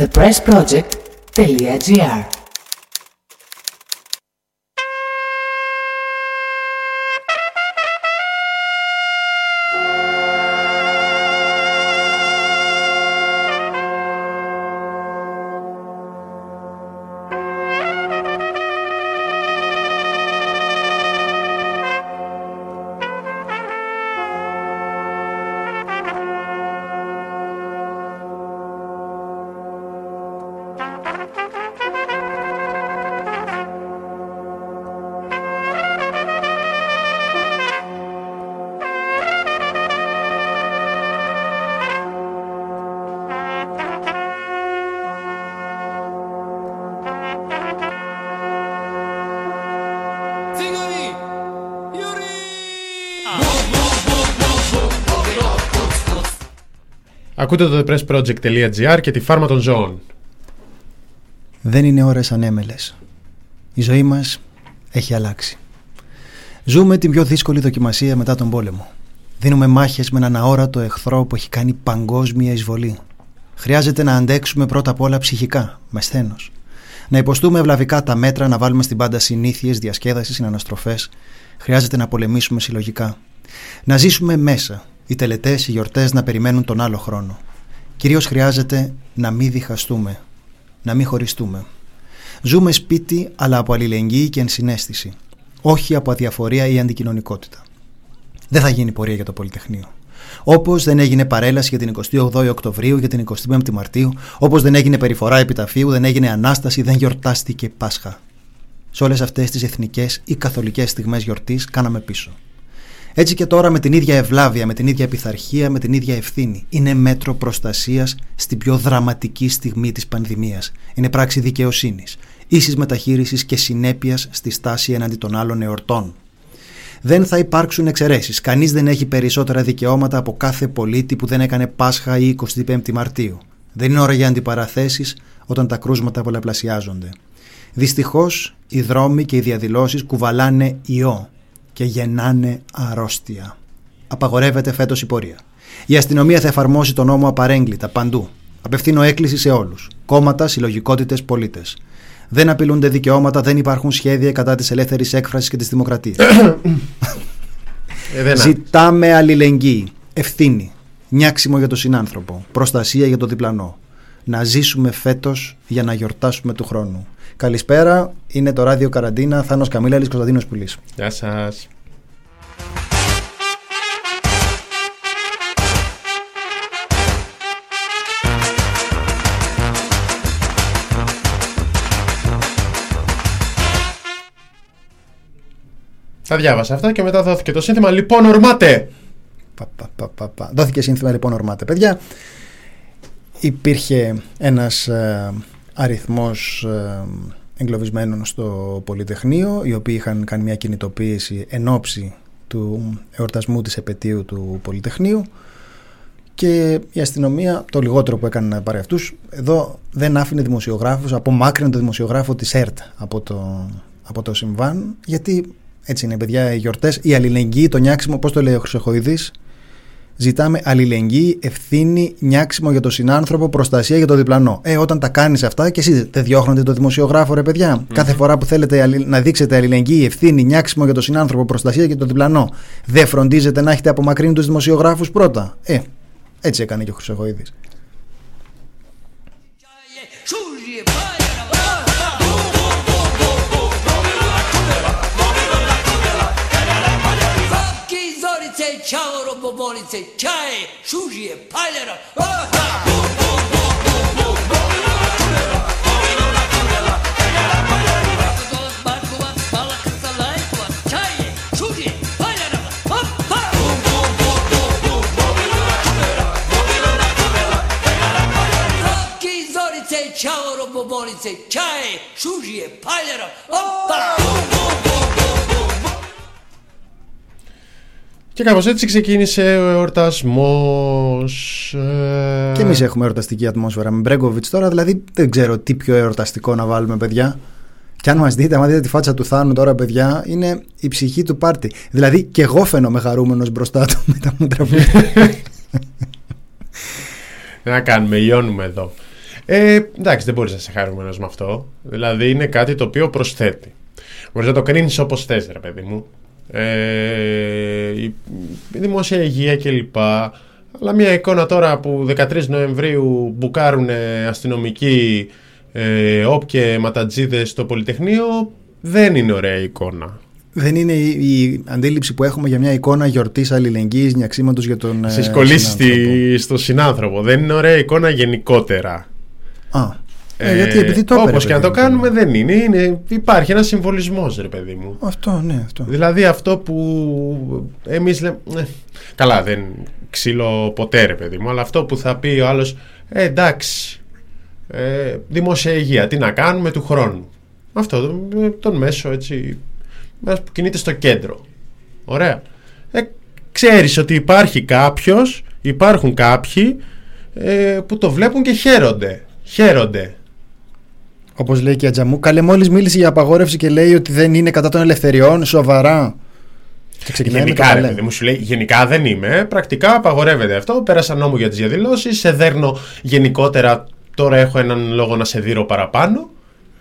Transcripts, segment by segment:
thepressproject.gr Ακούτε το thepressproject.gr και τη φάρμα των ζώων. Δεν είναι ώρες ανέμελες. Η ζωή μας έχει αλλάξει. Ζούμε την πιο δύσκολη δοκιμασία μετά τον πόλεμο. Δίνουμε μάχες με έναν αόρατο εχθρό που έχει κάνει παγκόσμια εισβολή. Χρειάζεται να αντέξουμε πρώτα απ' όλα ψυχικά, με σθένος. Να υποστούμε ευλαβικά τα μέτρα, να βάλουμε στην πάντα συνήθειες, διασκέδαση, συναναστροφές. Χρειάζεται να πολεμήσουμε συλλογικά. Να ζήσουμε μέσα, οι τελετές, οι γιορτές να περιμένουν τον άλλο χρόνο. Κυρίως χρειάζεται να μην διχαστούμε, να μην χωριστούμε. Ζούμε σπίτι, αλλά από αλληλεγγύη και ενσυναίσθηση. Όχι από αδιαφορία ή αντικοινωνικότητα. Δεν θα γίνει πορεία για το Πολυτεχνείο. Όπως δεν έγινε παρέλαση για την 28η Οκτωβρίου, για την 25η Μαρτίου, όπως δεν έγινε περιφορά επιταφείου, δεν έγινε ανάσταση, δεν γιορτάστηκε Πάσχα. Σε όλες αυτές τις εθνικές ή καθολικές στιγμές γιορτής κάναμε πίσω. Έτσι και τώρα με την ίδια ευλάβεια, με την ίδια πειθαρχία, με την ίδια ευθύνη. Είναι μέτρο προστασίας στην πιο δραματική στιγμή της πανδημίας. Είναι πράξη δικαιοσύνης, ίσης μεταχείρισης και συνέπειας στη στάση έναντι των άλλων εορτών. Δεν θα υπάρξουν εξαιρέσεις. Κανείς δεν έχει περισσότερα δικαιώματα από κάθε πολίτη που δεν έκανε Πάσχα ή 25η Μαρτίου. Δεν είναι ώρα για αντιπαραθέσεις όταν τα κρούσματα πολλαπλασιάζονται. Δυστυχώς, οι δρόμοι και οι διαδηλώσεις κουβαλάνε ιό και γεννάνε αρρώστια. Απαγορεύεται φέτος η πορεία. Η αστυνομία θα εφαρμόσει τον νόμο απαρέγκλητα παντού. Απευθύνω έκκληση σε όλους. Κόμματα, συλλογικότητες, πολίτες. Δεν απειλούνται δικαιώματα, δεν υπάρχουν σχέδια κατά της ελεύθερης έκφρασης και της δημοκρατίας. ε, Ζητάμε αλληλεγγύη, ευθύνη, νιάξιμο για τον συνάνθρωπο, προστασία για τον διπλανό. Να ζήσουμε φέτος για να γιορτάσουμε του χρόνου. Καλησπέρα, είναι το ράδιο Καραντίνα, Θάνος Καμίλαλης, Κωνσταντίνος Πουλής. Γεια σας. Τα διάβασα αυτά και μετά δόθηκε το σύνθημα Λοιπόν ορμάτε. Δόθηκε σύνθημα Λοιπόν ορμάτε. Παιδιά, υπήρχε ένας ε, αριθμός ε, εγκλωβισμένων στο Πολυτεχνείο οι οποίοι είχαν κάνει μια κινητοποίηση εν ώψη του εορτασμού της επαιτίου του Πολυτεχνείου. Και η αστυνομία το λιγότερο που έκανε να πάρει αυτούς εδώ δεν άφηνε δημοσιογράφους απομάκρυνε το δημοσιογράφο της ΕΡΤ από το, από το συμβάν γιατί έτσι είναι παιδιά οι γιορτές η αλληλεγγύη, το νιάξιμο πώς το λέει ο Χρυσοχοίδης Ζητάμε αλληλεγγύη, ευθύνη, νιάξιμο για τον συνάνθρωπο, προστασία για το διπλανό. Ε, όταν τα κάνεις αυτά και εσεί δεν διώχνετε το δημοσιογράφο, ρε παιδια Κάθε φορά που θέλετε να δείξετε αλληλεγγύη, ευθύνη, νιάξιμο για τον συνάνθρωπο, προστασία για το διπλανό, δεν φροντίζετε να έχετε απομακρύνει τους δημοσιογράφους πρώτα. Ε, έτσι έκανε και ο Χρυσογοίδη. bombonice, čaje, šužije, paljera. Čao robobolice, čaje, šužije, paljera, opa! Bum, bum, bum, Και κάπως έτσι ξεκίνησε ο εορτασμός. Ε... Και εμείς έχουμε εορταστική ατμόσφαιρα με Μπρέγκοβιτς τώρα, δηλαδή δεν ξέρω τι πιο εορταστικό να βάλουμε παιδιά. Και αν μας δείτε, αν δείτε τη φάτσα του Θάνου τώρα, παιδιά, είναι η ψυχή του πάρτι. Δηλαδή και εγώ φαίνομαι χαρούμενος μπροστά του με τα μούτρα που. να κάνουμε, λιώνουμε εδώ. Ε, εντάξει, δεν μπορείς να είσαι χαρούμενος με αυτό. Δηλαδή είναι κάτι το οποίο προσθέτει. Μπορείς να το κρίνεις όπως θες, ρε παιδί μου. Ε, η, η δημόσια υγεία κλπ. Αλλά μια εικόνα τώρα που 13 Νοεμβρίου μπουκάρουν αστυνομικοί ε, όποιε ματατζίδες στο Πολυτεχνείο δεν είναι ωραία εικόνα. Δεν είναι η, η αντίληψη που έχουμε για μια εικόνα γιορτής αλληλεγγύης νιαξίματος για τον. Στι ε, κολλήσει στο συνάνθρωπο. Δεν είναι ωραία εικόνα γενικότερα. Α. Ε, γιατί επειδή το Όπως και να το κάνουμε, δεν είναι. είναι υπάρχει ένας συμβολισμός, ρε παιδί μου. Αυτό, ναι, αυτό. Δηλαδή αυτό που εμείς λέμε. Ε, καλά, δεν ξύλο ποτέ, ρε παιδί μου, αλλά αυτό που θα πει ο άλλος. Ε, εντάξει. Ε, δημόσια υγεία, τι να κάνουμε του χρόνου. Αυτό τον μέσο έτσι που κινείται στο κέντρο. Ωραία. Ε, ξέρεις ότι υπάρχει κάποιος, υπάρχουν κάποιοι ε, που το βλέπουν και χαίρονται. Χαίρονται. Όπως λέει και η Ατζαμού, καλέ μόλις μίλησε για απαγόρευση και λέει ότι δεν είναι κατά των ελευθεριών, σοβαρά. γενικά, ρε, μου σου λέει, γενικά δεν είμαι. Πρακτικά απαγορεύεται αυτό. Πέρασα νόμο για τις διαδηλώσεις. Σε δέρνω γενικότερα. Τώρα έχω έναν λόγο να σε δείρω παραπάνω.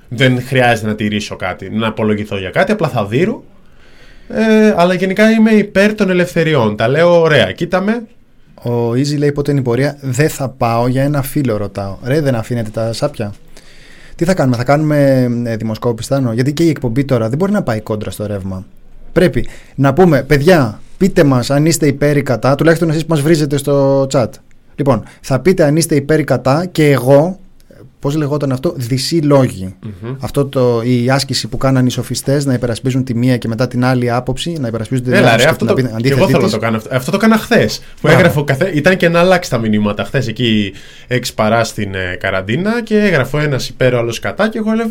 Δεν χρειάζεται να τηρήσω κάτι, να απολογηθώ για κάτι, απλά θα δείρω. Ε, αλλά γενικά είμαι υπέρ των ελευθεριών. Τα λέω ωραία. Κοίτα με. Ο Easy λέει πότε είναι η πορεία. Δεν θα πάω για ένα φίλο, ρωτάω. Ρε, δεν αφήνετε τα σάπια. Τι θα κάνουμε, θα κάνουμε ε, δημοσκόπηση, Γιατί και η εκπομπή τώρα δεν μπορεί να πάει κόντρα στο ρεύμα. Πρέπει να πούμε, παιδιά, πείτε μας αν είστε υπέρ ή κατά, τουλάχιστον εσείς που μας βρίζετε στο chat. Λοιπόν, θα πείτε αν είστε υπέρ ή κατά και εγώ Πώς λεγόταν αυτό, δυσί Αυτό το, η άσκηση που κάναν οι σοφιστές να υπερασπίζουν τη μία και μετά την άλλη άποψη, να υπερασπίζουν την άλλη άποψη. Αυτό το, και εγώ θέλω να το κάνω αυτό. Αυτό το έκανα χθες. Που έγραφε καθέ, ήταν και να αλλάξει τα μηνύματα χθες εκεί έξι παρά στην ε, καραντίνα και έγραφε ένας υπέρ, ο άλλος κατά. Και εγώ έλεγα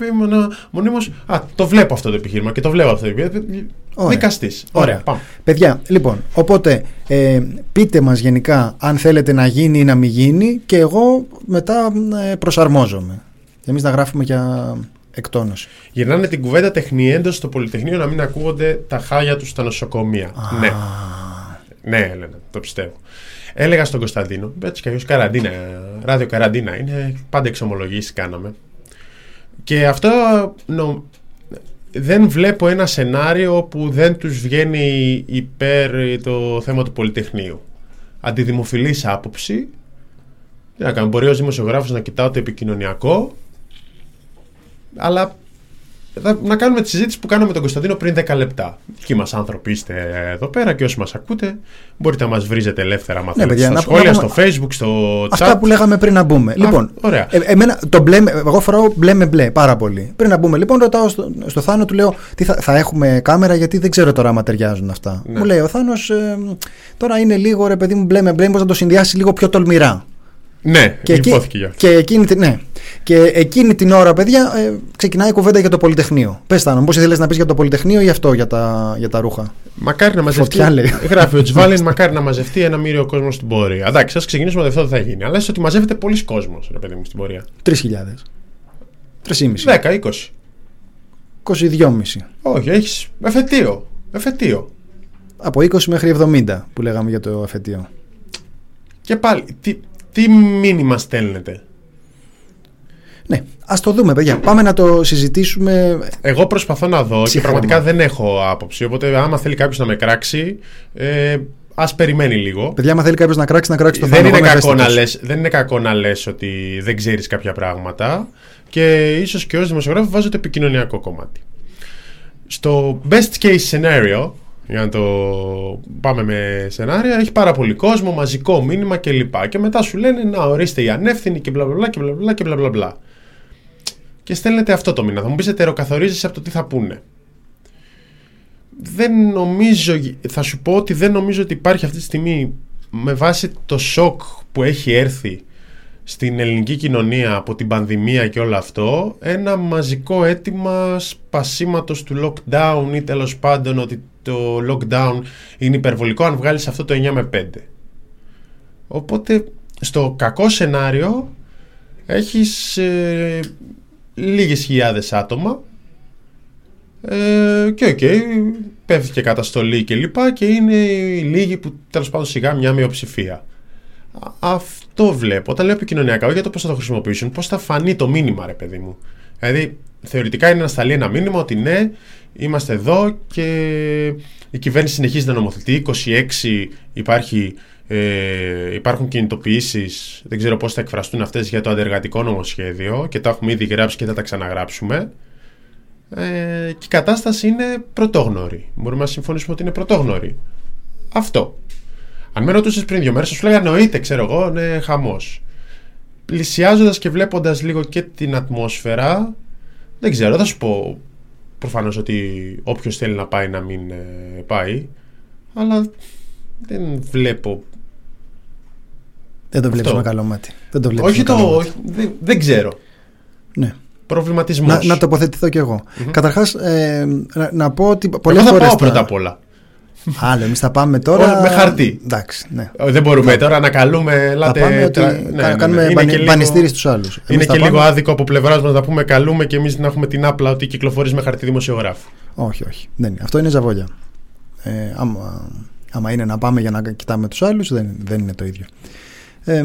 μονίμως. Α, το βλέπω αυτό το επιχείρημα και το βλέπω αυτό το επιχείρημα. Δικαστής. Ωραία. Πάμε. Παιδιά, λοιπόν, οπότε ε, πείτε μας γενικά αν θέλετε να γίνει ή να μην γίνει και εγώ μετά ε, προσαρμόζομαι. Εμείς να γράφουμε για εκτόνωση. Γυρνάνε την κουβέντα τεχνιέντο στο Πολυτεχνείο να μην ακούγονται τα χάλια τους στα νοσοκομεία. Ναι. Ναι, Έλενα, το πιστεύω. Έλεγα στον Κωνσταντίνο, έτσι κι αλλιώς καραντίνα, ράδιο καραντίνα είναι, πάντα εξομολογήσεις κάναμε. Και αυτό νο, δεν βλέπω ένα σενάριο που δεν τους βγαίνει υπέρ το θέμα του Πολυτεχνείου. Αντιδημοφιλής άποψη. Τι να κάνω, μπορεί ως δημοσιογράφος να κοιτάω το επικοινωνιακό, αλλά να κάνουμε τη συζήτηση που κάναμε με τον Κωνσταντίνο πριν 10 λεπτά. Δικοί μας άνθρωποι είστε εδώ πέρα και όσοι μας ακούτε, μπορείτε να μας βρίζετε ελεύθερα μα ναι, στα σχόλια, στο facebook, στο chat. Αυτά που λέγαμε πριν να μπούμε. λοιπόν, ωραία. Ε, εμένα, το μπλε, εγώ φοράω μπλε με μπλε πάρα πολύ. Πριν να μπούμε, λοιπόν, ρωτάω στο, στο Θάνο, του λέω τι θα, θα έχουμε κάμερα γιατί δεν ξέρω τώρα άμα ταιριάζουν αυτά. Ναι. Μου λέει ο Θάνος, ε, τώρα είναι λίγο ρε παιδί μου μπλε με μπλε, μπορεί να το συνδυάσει λίγο πιο τολμηρά. Ναι, και, εκεί, και, εκείνη, ναι. και εκείνη την ώρα, παιδιά, ε, ξεκινάει η κουβέντα για το Πολυτεχνείο. Πες τα, πώ ήθελε να πεις για το Πολυτεχνείο ή αυτό για τα, για τα ρούχα; Μακάρι να μαζευτεί. Γράφει ο Τσβάλιν, μακάρι να μαζευτεί ένα μύριο κόσμο στην πορεία. Εντάξει, ας ξεκινήσουμε ότι αυτό δεν θα γίνει. Αλλά είσαι ότι μαζεύεται πολλοί κόσμος, ρε παιδί μου, στην πορεία. 3.000. 3,5. 10, 20. 22,5. Όχι, έχεις εφετείο. εφετείο. Από 20 μέχρι 70 που λέγαμε για το εφετείο. Και πάλι, τι, τι μήνυμα στέλνετε; Ναι, ας το δούμε, παιδιά. Πάμε να το συζητήσουμε. Εγώ προσπαθώ να δω και πραγματικά δεν έχω άποψη. Οπότε, άμα θέλει κάποιος να με κράξει, ε, ας περιμένει λίγο. Παιδιά, άμα θέλει κάποιος να κράξει, να κράξει το δεν Είναι κακό να λες, δεν είναι κακό να λες ότι δεν ξέρεις κάποια πράγματα. Και ίσως και ως δημοσιογράφος βάζω το επικοινωνιακό κομμάτι. Στο best case scenario, για να το πάμε με σενάρια, έχει πάρα πολύ κόσμο, μαζικό μήνυμα κλπ. Και, και μετά σου λένε να ορίστε οι ανεύθυνοι και μπλα μπλα και μπλα μπλα και μπλα μπλα μπλα. Και στέλνετε αυτό το μήνα. Θα μου πεις ετεροκαθορίζεσαι από το τι θα πούνε. Δεν νομίζω, θα σου πω ότι δεν νομίζω ότι υπάρχει αυτή τη στιγμή με βάση το σοκ που έχει έρθει στην ελληνική κοινωνία από την πανδημία και όλο αυτό ένα μαζικό αίτημα σπασίματος του lockdown ή τέλος πάντων ότι το lockdown είναι υπερβολικό αν βγάλεις αυτό το 9 με 5. Οπότε στο κακό σενάριο έχεις ε, λίγες χιλιάδες άτομα ε, και OK, okay, πέφτει και καταστολή και λοιπά και είναι οι λίγοι που τέλος πάντων σιγά μια μειοψηφία. Αυτό βλέπω. Όταν λέω επικοινωνιακά, όχι για το πώς θα το χρησιμοποιήσουν, πώς θα φανεί το μήνυμα, ρε παιδί μου. Δηλαδή, θεωρητικά είναι να σταλεί ένα μήνυμα ότι ναι, είμαστε εδώ και η κυβέρνηση συνεχίζει να νομοθετεί. 26 υπάρχει, ε, υπάρχουν κινητοποιήσεις, δεν ξέρω πώς θα εκφραστούν αυτές για το αντεργατικό νομοσχέδιο και το έχουμε ήδη γράψει και θα τα ξαναγράψουμε. Ε, και η κατάσταση είναι πρωτόγνωρη. Μπορούμε να συμφωνήσουμε ότι είναι πρωτόγνωρη. Αυτό. Αν με ρωτούσες πριν δύο μέρες, θα σου λέγανε εννοείται, ξέρω εγώ, είναι χαμός. Πλησιάζοντας και βλέποντας λίγο και την ατμόσφαιρα, δεν ξέρω, θα σου πω προφανώς ότι όποιος θέλει να πάει να μην ε, πάει. Αλλά δεν βλέπω. Δεν το βλέπεις με καλό μάτι. Δεν το όχι το. Δεν, δεν ξέρω. Ναι. Προβληματισμός. Να, να τοποθετηθώ κι εγώ. Mm-hmm. Καταρχάς, ε, να, να, πω ότι πολλές φορέ. Θα πάω πρώτα απ' όλα. Άλλο, εμείς θα πάμε τώρα. με χαρτί. Εντάξει, ναι. Δεν μπορούμε τώρα να καλούμε. Λάτε, θα πάμε ότι ναι, ναι, κάνουμε ναι. μπανιστήρι στους άλλους. Είναι και λίγο άδικο από πλευράς μας να πούμε καλούμε και εμείς να έχουμε την άπλα ότι κυκλοφορείς με χαρτί δημοσιογράφου. Όχι, όχι. Δεν είναι. Αυτό είναι ζαβόλια. Ε, άμα, άμα είναι να πάμε για να κοιτάμε τους άλλους, δεν, δεν είναι το ίδιο. Ε,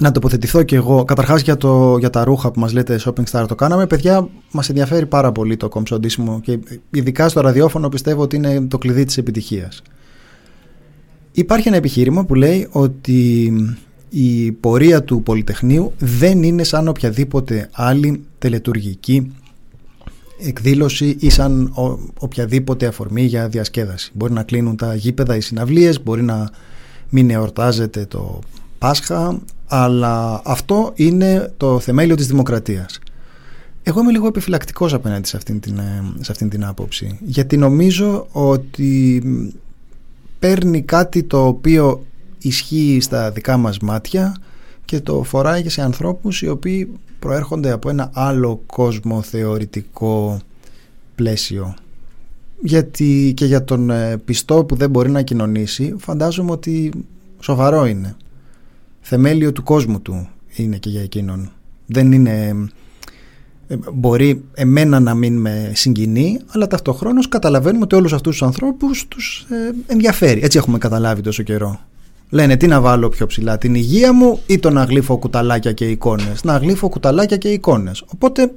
να τοποθετηθώ και εγώ. Καταρχάς για, για τα ρούχα που μας λέτε Shopping Star το κάναμε. Παιδιά, μας ενδιαφέρει πάρα πολύ το κομψοντήσιμο και ειδικά στο ραδιόφωνο πιστεύω ότι είναι το κλειδί της επιτυχίας. Υπάρχει ένα επιχείρημα που λέει ότι η πορεία του Πολυτεχνείου δεν είναι σαν οποιαδήποτε άλλη τελετουργική εκδήλωση ή σαν οποιαδήποτε αφορμή για διασκέδαση. Μπορεί να κλείνουν τα γήπεδα οι συναυλίες, μπορεί να μην εορτάζεται το Πάσχα, αλλά αυτό είναι το θεμέλιο της δημοκρατίας. Εγώ είμαι λίγο επιφυλακτικός απέναντι σε αυτήν την, ε, σε αυτήν την άποψη, γιατί νομίζω ότι παίρνει κάτι το οποίο ισχύει στα δικά μας μάτια και το φοράει σε ανθρώπους οι οποίοι προέρχονται από ένα άλλο κόσμο θεωρητικό πλαίσιο. Γιατί και για τον ε, πιστό που δεν μπορεί να κοινωνήσει φαντάζομαι ότι σοβαρό είναι θεμέλιο του κόσμου του είναι και για εκείνον. Δεν είναι... Ε, μπορεί εμένα να μην με συγκινεί, αλλά ταυτοχρόνως καταλαβαίνουμε ότι όλους αυτούς τους ανθρώπους τους ε, ενδιαφέρει. Έτσι έχουμε καταλάβει τόσο καιρό. Λένε τι να βάλω πιο ψηλά, την υγεία μου ή το να γλύφω κουταλάκια και εικόνες; Να γλύφω κουταλάκια και εικόνες. Οπότε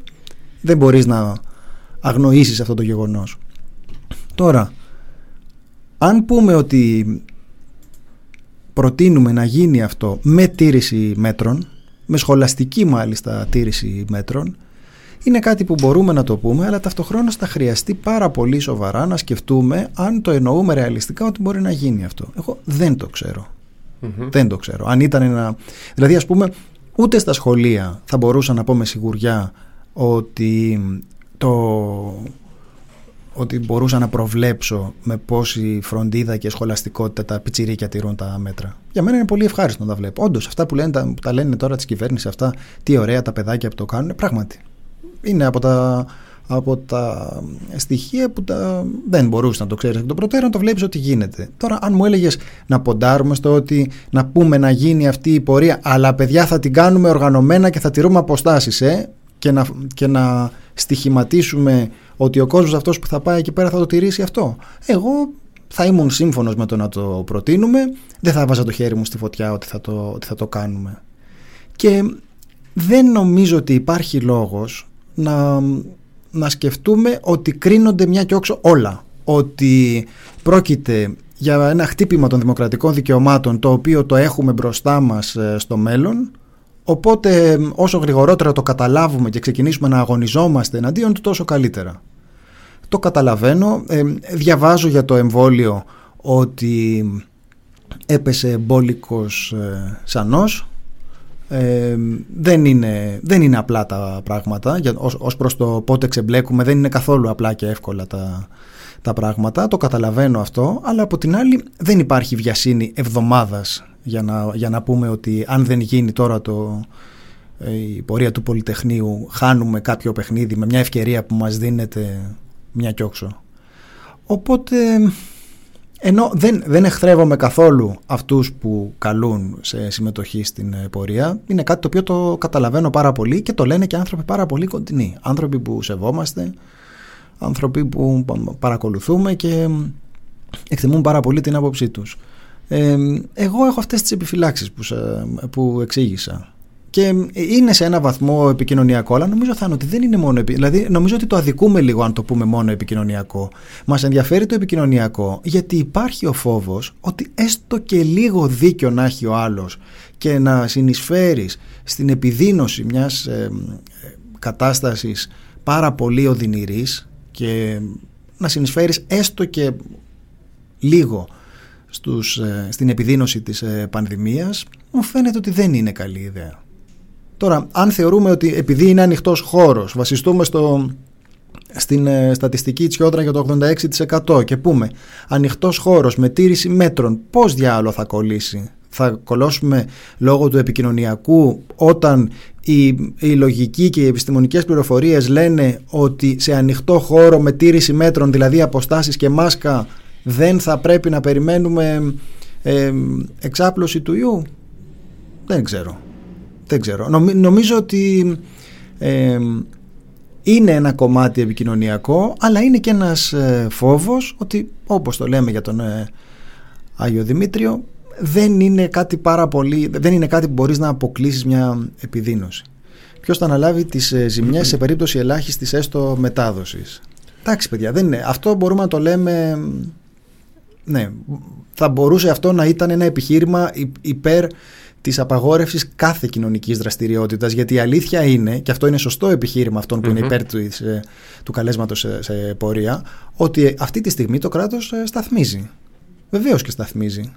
δεν μπορείς να αγνοήσεις αυτό το γεγονός. Τώρα, αν πούμε ότι προτείνουμε να γίνει αυτό με τήρηση μέτρων, με σχολαστική μάλιστα τήρηση μέτρων, είναι κάτι που μπορούμε να το πούμε, αλλά ταυτοχρόνως θα χρειαστεί πάρα πολύ σοβαρά να σκεφτούμε αν το εννοούμε ρεαλιστικά ότι μπορεί να γίνει αυτό. Εγώ δεν το ξερω Δεν το ξέρω. Αν ήταν ένα... Δηλαδή ας πούμε ούτε στα σχολεία θα μπορούσα να πω με σιγουριά ότι το ότι μπορούσα να προβλέψω με πόση φροντίδα και σχολαστικότητα τα πιτσιρίκια τηρούν τα μέτρα. Για μένα είναι πολύ ευχάριστο να τα βλέπω. Όντως, αυτά που, λένε, που τα λένε τώρα της κυβέρνησης, αυτά τι ωραία τα παιδάκια που το κάνουν, πράγματι. Είναι από τα, από τα στοιχεία που τα, δεν μπορούσες να το ξέρεις εκ των προτέρων, το βλέπεις ότι γίνεται. Τώρα, αν μου έλεγες να ποντάρουμε στο ότι να πούμε να γίνει αυτή η πορεία, αλλά παιδιά θα την κάνουμε οργανωμένα και θα τηρούμε αποστάσεις, ε, και να, και να στοιχηματίσουμε ότι ο κόσμος αυτός που θα πάει εκεί πέρα θα το τηρήσει αυτό. Εγώ θα ήμουν σύμφωνος με το να το προτείνουμε, δεν θα βάζα το χέρι μου στη φωτιά ότι θα το, ότι θα το κάνουμε. Και δεν νομίζω ότι υπάρχει λόγος να, να σκεφτούμε ότι κρίνονται μια και όξο όλα. Ότι πρόκειται για ένα χτύπημα των δημοκρατικών δικαιωμάτων το οποίο το έχουμε μπροστά μας ε, στο μέλλον Οπότε όσο γρηγορότερα το καταλάβουμε και ξεκινήσουμε να αγωνιζόμαστε εναντίον του τόσο καλύτερα. Το καταλαβαίνω. Ε, διαβάζω για το εμβόλιο ότι έπεσε εμπόλικος ε, σανός. Ε, δεν, είναι, δεν είναι απλά τα πράγματα για, ως, ως προς το πότε ξεμπλέκουμε δεν είναι καθόλου απλά και εύκολα τα, τα πράγματα το καταλαβαίνω αυτό αλλά από την άλλη δεν υπάρχει βιασύνη εβδομάδας για να, για να πούμε ότι αν δεν γίνει τώρα το, ε, η πορεία του Πολυτεχνείου χάνουμε κάποιο παιχνίδι με μια ευκαιρία που μας δίνεται μια κιόξο. Οπότε ενώ δεν, δεν εχθρεύομαι καθόλου αυτούς που καλούν σε συμμετοχή στην ε, πορεία είναι κάτι το οποίο το καταλαβαίνω πάρα πολύ και το λένε και άνθρωποι πάρα πολύ κοντινοί. Άνθρωποι που σεβόμαστε, άνθρωποι που παρακολουθούμε και εκτιμούν πάρα πολύ την άποψή τους. Ε, εγώ έχω αυτές τις επιφυλάξεις που, που εξήγησα. Και είναι σε ένα βαθμό επικοινωνιακό, αλλά νομίζω θα είναι ότι δεν είναι μόνο. Δηλαδή, νομίζω ότι το αδικούμε λίγο αν το πούμε μόνο επικοινωνιακό. Μας ενδιαφέρει το επικοινωνιακό, γιατί υπάρχει ο φόβος ότι έστω και λίγο δίκιο να έχει ο άλλος και να συνεισφέρεις στην επιδείνωση μιας ε, κατάστασης πάρα πολύ οδυνηρής και να συνεισφέρεις έστω και λίγο στους, ε, στην επιδείνωση της ε, πανδημίας μου φαίνεται ότι δεν είναι καλή ιδέα. Τώρα, αν θεωρούμε ότι επειδή είναι ανοιχτός χώρος, βασιστούμε στο, στην ε, στατιστική Τσιόδρα για το 86% και πούμε ανοιχτός χώρος με τήρηση μέτρων, πώς διάλογο θα κολλήσει; Θα κολλώσουμε λόγω του επικοινωνιακού όταν η, η λογική και οι επιστημονικές πληροφορίες λένε ότι σε ανοιχτό χώρο με τήρηση μέτρων, δηλαδή αποστάσεις και μάσκα, δεν θα πρέπει να περιμένουμε ε, εξάπλωση του ιού; Δεν ξέρω. Δεν ξέρω. νομίζω ότι ε, είναι ένα κομμάτι επικοινωνιακό, αλλά είναι και ένας ε, φόβος ότι, όπως το λέμε για τον ε, Άγιο Δημήτριο, δεν είναι κάτι πάρα πολύ, δεν είναι κάτι που μπορείς να αποκλείσεις μια επιδείνωση. Ποιος θα αναλάβει τις ε, ζημιές σε περίπτωση ελάχιστης έστω μετάδοσης; Εντάξει παιδιά, δεν είναι. Αυτό μπορούμε να το λέμε... Ναι, θα μπορούσε αυτό να ήταν ένα επιχείρημα υπέρ της απαγόρευσης κάθε κοινωνικής δραστηριότητας. Γιατί η αλήθεια είναι, και αυτό είναι σωστό επιχείρημα αυτών που είναι υπέρ του, ε, του καλέσματος σε, σε, πορεία, ότι αυτή τη στιγμή το κράτος ε, σταθμίζει. Βεβαίως και σταθμίζει.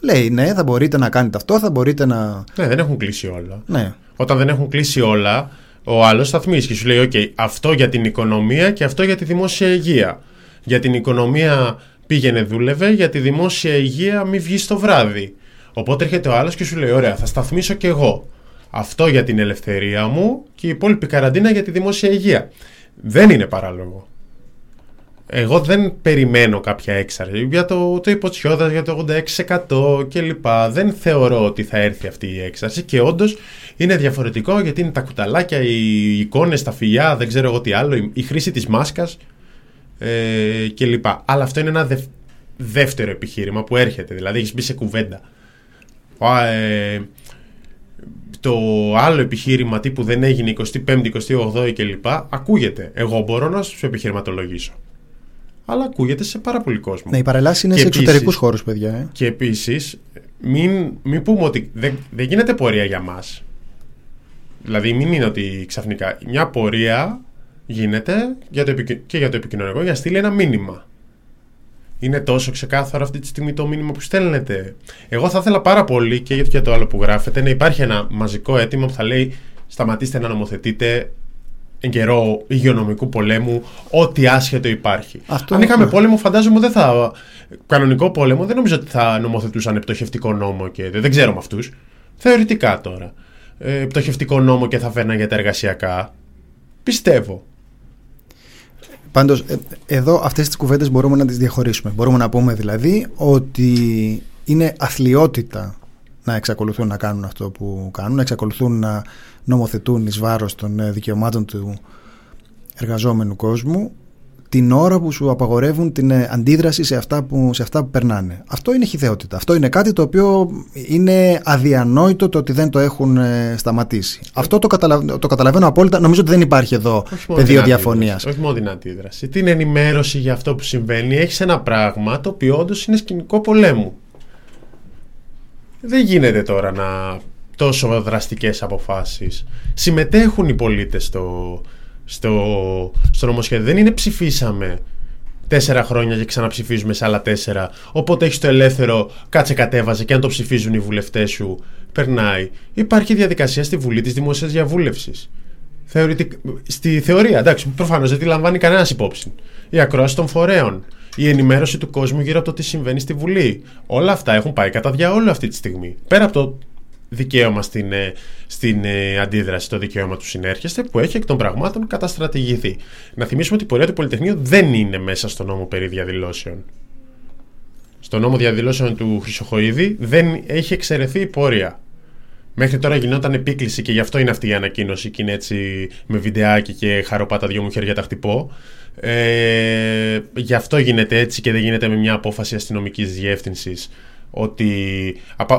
Λέει, ναι, θα μπορείτε να κάνετε αυτό, θα μπορείτε να. Ναι, δεν έχουν κλείσει όλα. Ναι. Όταν δεν έχουν κλείσει όλα, ο άλλος σταθμίζει και σου λέει: OK, αυτό για την οικονομία και αυτό για τη δημόσια υγεία. Για την οικονομία πήγαινε, δούλευε, για τη δημόσια υγεία μη βγεις το βράδυ. Οπότε έρχεται ο άλλος και σου λέει: Ωραία, θα σταθμίσω κι εγώ. Αυτό για την ελευθερία μου και η υπόλοιπη καραντίνα για τη δημόσια υγεία. Δεν είναι παράλογο. Εγώ δεν περιμένω κάποια έξαρση. Για το, το υποτσιόδα για το 86% κλπ. Δεν θεωρώ ότι θα έρθει αυτή η έξαρση και όντως είναι διαφορετικό γιατί είναι τα κουταλάκια, οι εικόνες, τα φιλιά, δεν ξέρω εγώ τι άλλο, η χρήση της μάσκας ε, κλπ. Αλλά αυτό είναι ένα δεύτερο επιχείρημα που έρχεται. Δηλαδή έχεις μπει σε κουβέντα. Ε, το άλλο επιχείρημα τύπου δεν έγινε 25η, 28η κλπ. Ακούγεται. Εγώ μπορώ να σου επιχειρηματολογήσω. Αλλά ακούγεται σε πάρα πολύ κόσμο. Ναι, οι παρελάσεις είναι σε εξωτερικούς χώρους, παιδιά. Ε. Και επίσης, μην, μην πούμε ότι δεν, δεν γίνεται πορεία για μας. Δηλαδή, μην είναι ότι ξαφνικά μια πορεία γίνεται για το, και για το επικοινωνικό για να στείλει ένα μήνυμα. Είναι τόσο ξεκάθαρο αυτή τη στιγμή το μήνυμα που στέλνετε. Εγώ θα ήθελα πάρα πολύ και για το άλλο που γράφετε να υπάρχει ένα μαζικό αίτημα που θα λέει σταματήστε να νομοθετείτε εν καιρό υγειονομικού πολέμου, ό,τι άσχετο υπάρχει. Αυτό Αν είχαμε πόλεμο, φαντάζομαι δεν θα. Κανονικό πόλεμο, δεν νομίζω ότι θα νομοθετούσαν πτωχευτικό νόμο και δεν ξέρω με αυτούς. Θεωρητικά τώρα. Ε, πτωχευτικό νόμο και θα φέρναν για τα εργασιακά. Πιστεύω. Πάντως, ε, εδώ αυτές τις κουβέντες μπορούμε να τις διαχωρίσουμε. Μπορούμε να πούμε δηλαδή ότι είναι αθλειότητα να εξακολουθούν να κάνουν αυτό που κάνουν, να εξακολουθούν να νομοθετούν εις βάρος των ε, δικαιωμάτων του εργαζόμενου κόσμου την ώρα που σου απαγορεύουν την ε, αντίδραση σε αυτά που, σε αυτά που περνάνε. Αυτό είναι χιδεότητα. Αυτό είναι κάτι το οποίο είναι αδιανόητο το ότι δεν το έχουν ε, σταματήσει. Αυτό το, το καταλαβαίνω απόλυτα. Νομίζω ότι δεν υπάρχει εδώ πεδίο διαφωνίας. Όχι μόνο την αντίδραση. Την ενημέρωση για αυτό που συμβαίνει. Έχεις ένα πράγμα το οποίο όντως είναι σκηνικό πολέμου. Δεν γίνεται τώρα να τόσο δραστικές αποφάσεις. Συμμετέχουν οι πολίτες στο, στο, στο νομοσχέδιο. Δεν είναι ψηφίσαμε τέσσερα χρόνια και ξαναψηφίζουμε σε άλλα τέσσερα. Οπότε έχεις το ελεύθερο, κάτσε κατέβαζε και αν το ψηφίζουν οι βουλευτές σου, περνάει. Υπάρχει διαδικασία στη Βουλή της Δημοσία Διαβούλευσης. Στη θεωρία, εντάξει, προφανώς δεν τη λαμβάνει κανένας υπόψη. Η ακρόαση των φορέων. Η ενημέρωση του κόσμου γύρω από το τι συμβαίνει στη Βουλή. Όλα αυτά έχουν πάει κατά διαόλου αυτή τη στιγμή. Πέρα από το δικαίωμα στην, ε, στην ε, αντίδραση, το δικαίωμα του συνέρχεστε, που έχει εκ των πραγμάτων καταστρατηγηθεί. Να θυμίσουμε ότι η πορεία του Πολυτεχνείου δεν είναι μέσα στο νόμο περί διαδηλώσεων. Στο νόμο διαδηλώσεων του Χρυσοχοίδη δεν έχει εξαιρεθεί η πορεία. Μέχρι τώρα γινόταν επίκληση και γι' αυτό είναι αυτή η ανακοίνωση και είναι έτσι με βιντεάκι και χαροπάτα δυο μου χέρια τα χτυπώ. Ε, γι' αυτό γίνεται έτσι και δεν γίνεται με μια απόφαση αστυνομικής διεύθυνσης ότι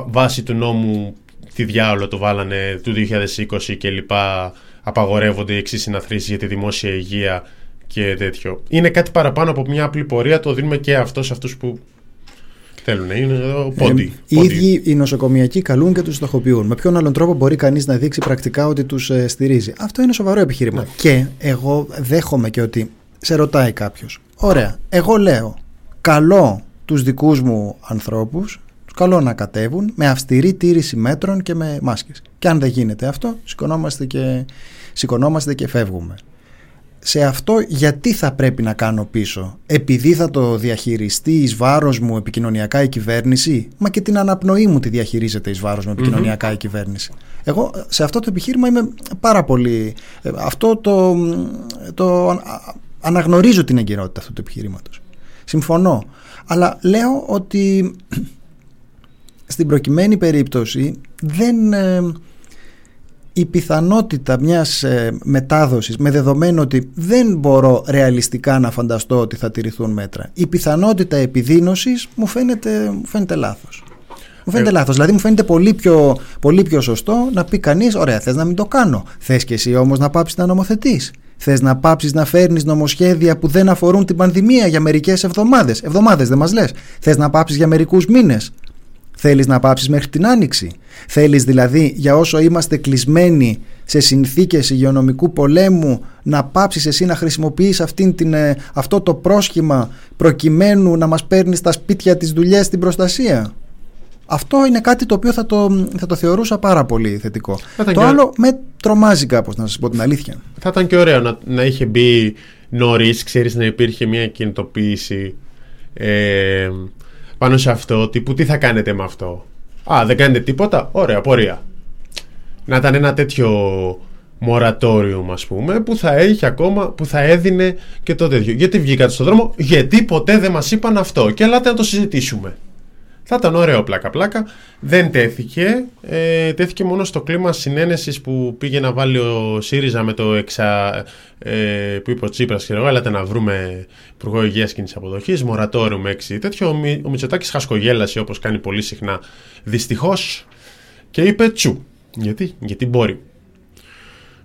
βάσει του νόμου τι διάολο το βάλανε του 2020 και λοιπά απαγορεύονται οι εξής συναθρήσεις για τη δημόσια υγεία και τέτοιο. Είναι κάτι παραπάνω από μια απλή πορεία, το δίνουμε και αυτό σε αυτούς που θέλουν. Είναι εδώ πόντι. Ε, οι ίδιοι οι νοσοκομιακοί καλούν και τους στοχοποιούν. Με ποιον άλλον τρόπο μπορεί κανείς να δείξει πρακτικά ότι τους ε, στηρίζει. Αυτό είναι σοβαρό επιχείρημα. Ναι. Και εγώ δέχομαι και ότι σε ρωτάει κάποιος. Ωραία. Εγώ λέω. Καλό τους δικούς μου ανθρώπους, του καλό να κατέβουν με αυστηρή τήρηση μέτρων και με μάσκες. Και αν δεν γίνεται αυτό, σηκωνόμαστε και, σηκωνόμαστε και φεύγουμε σε αυτό γιατί θα πρέπει να κάνω πίσω; Επειδή θα το διαχειριστεί εις βάρος μου επικοινωνιακά η κυβέρνηση; Μα και την αναπνοή μου τη διαχειρίζεται εις βάρος μου επικοινωνιακά η κυβέρνηση. Εγώ σε αυτό το επιχείρημα είμαι πάρα πολύ... Ε, αυτό το, το αναγνωρίζω την εγκυρότητα αυτού του επιχειρήματος. Συμφωνώ. Αλλά λέω ότι στην προκειμένη περίπτωση δεν ε, η πιθανότητα μιας ε, μετάδοσης με δεδομένο ότι δεν μπορώ ρεαλιστικά να φανταστώ ότι θα τηρηθούν μέτρα η πιθανότητα επιδείνωσης μου φαίνεται, μου φαίνεται λάθος μου φαίνεται ε... λάθος, δηλαδή μου φαίνεται πολύ πιο, πολύ πιο σωστό να πει κανείς ωραία θες να μην το κάνω, θες και εσύ όμως να πάψεις να νομοθετείς Θες να πάψεις να φέρνεις νομοσχέδια που δεν αφορούν την πανδημία για μερικές εβδομάδες. Εβδομάδες δεν μας λες. Θες να πάψεις για μερικούς μήνες. Θέλεις να πάψεις μέχρι την Άνοιξη. Θέλεις δηλαδή για όσο είμαστε κλεισμένοι σε συνθήκες υγειονομικού πολέμου να πάψεις εσύ να χρησιμοποιείς αυτήν την, ε, αυτό το πρόσχημα προκειμένου να μας παίρνεις τα σπίτια της δουλειές στην προστασία. Αυτό είναι κάτι το οποίο θα το, θα το θεωρούσα πάρα πολύ θετικό. Το άλλο με τρομάζει κάπως να σας πω την αλήθεια. Θα ήταν και ωραίο να, να είχε μπει νωρίς, ξέρεις να υπήρχε μια κινητοποίηση ε, πάνω σε αυτό, τύπου τι θα κάνετε με αυτό; Α, δεν κάνετε τίποτα; Ωραία, πορεία. Να ήταν ένα τέτοιο μορατόριο, ας πούμε, που θα έχει ακόμα, που θα έδινε και το τέτοιο. Γιατί βγήκατε στον δρόμο, γιατί ποτέ δεν μας είπαν αυτό. Και ελάτε να το συζητήσουμε. Θα ήταν ωραίο πλάκα-πλάκα. Δεν τέθηκε. Ε, τέθηκε μόνο στο κλίμα συνένεσης που πήγε να βάλει ο ΣΥΡΙΖΑ με το εξα. Ε, που είπε ο Τσίπρας, ξέρω εγώ, έλατε να βρούμε υπουργό υγείας κοινή αποδοχής, μορατόριο με έξι τέτοιο. Ο Μητσοτάκης χασκογέλασε όπως κάνει πολύ συχνά. Δυστυχώς και είπε τσου. Γιατί, Γιατί μπορεί.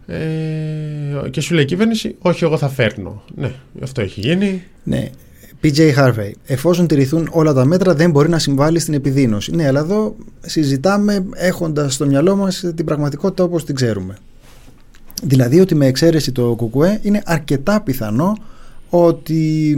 Ε, και σου λέει η κυβέρνηση, Όχι, εγώ θα φέρνω. Ναι, αυτό έχει γίνει. Ναι. PJ Harvey. Εφόσον τηρηθούν όλα τα μέτρα, δεν μπορεί να συμβάλλει στην επιδείνωση. Ναι, αλλά εδώ συζητάμε έχοντας στο μυαλό μας την πραγματικότητα όπως την ξέρουμε. Δηλαδή ότι με εξαίρεση το ΚΚΕ είναι αρκετά πιθανό ότι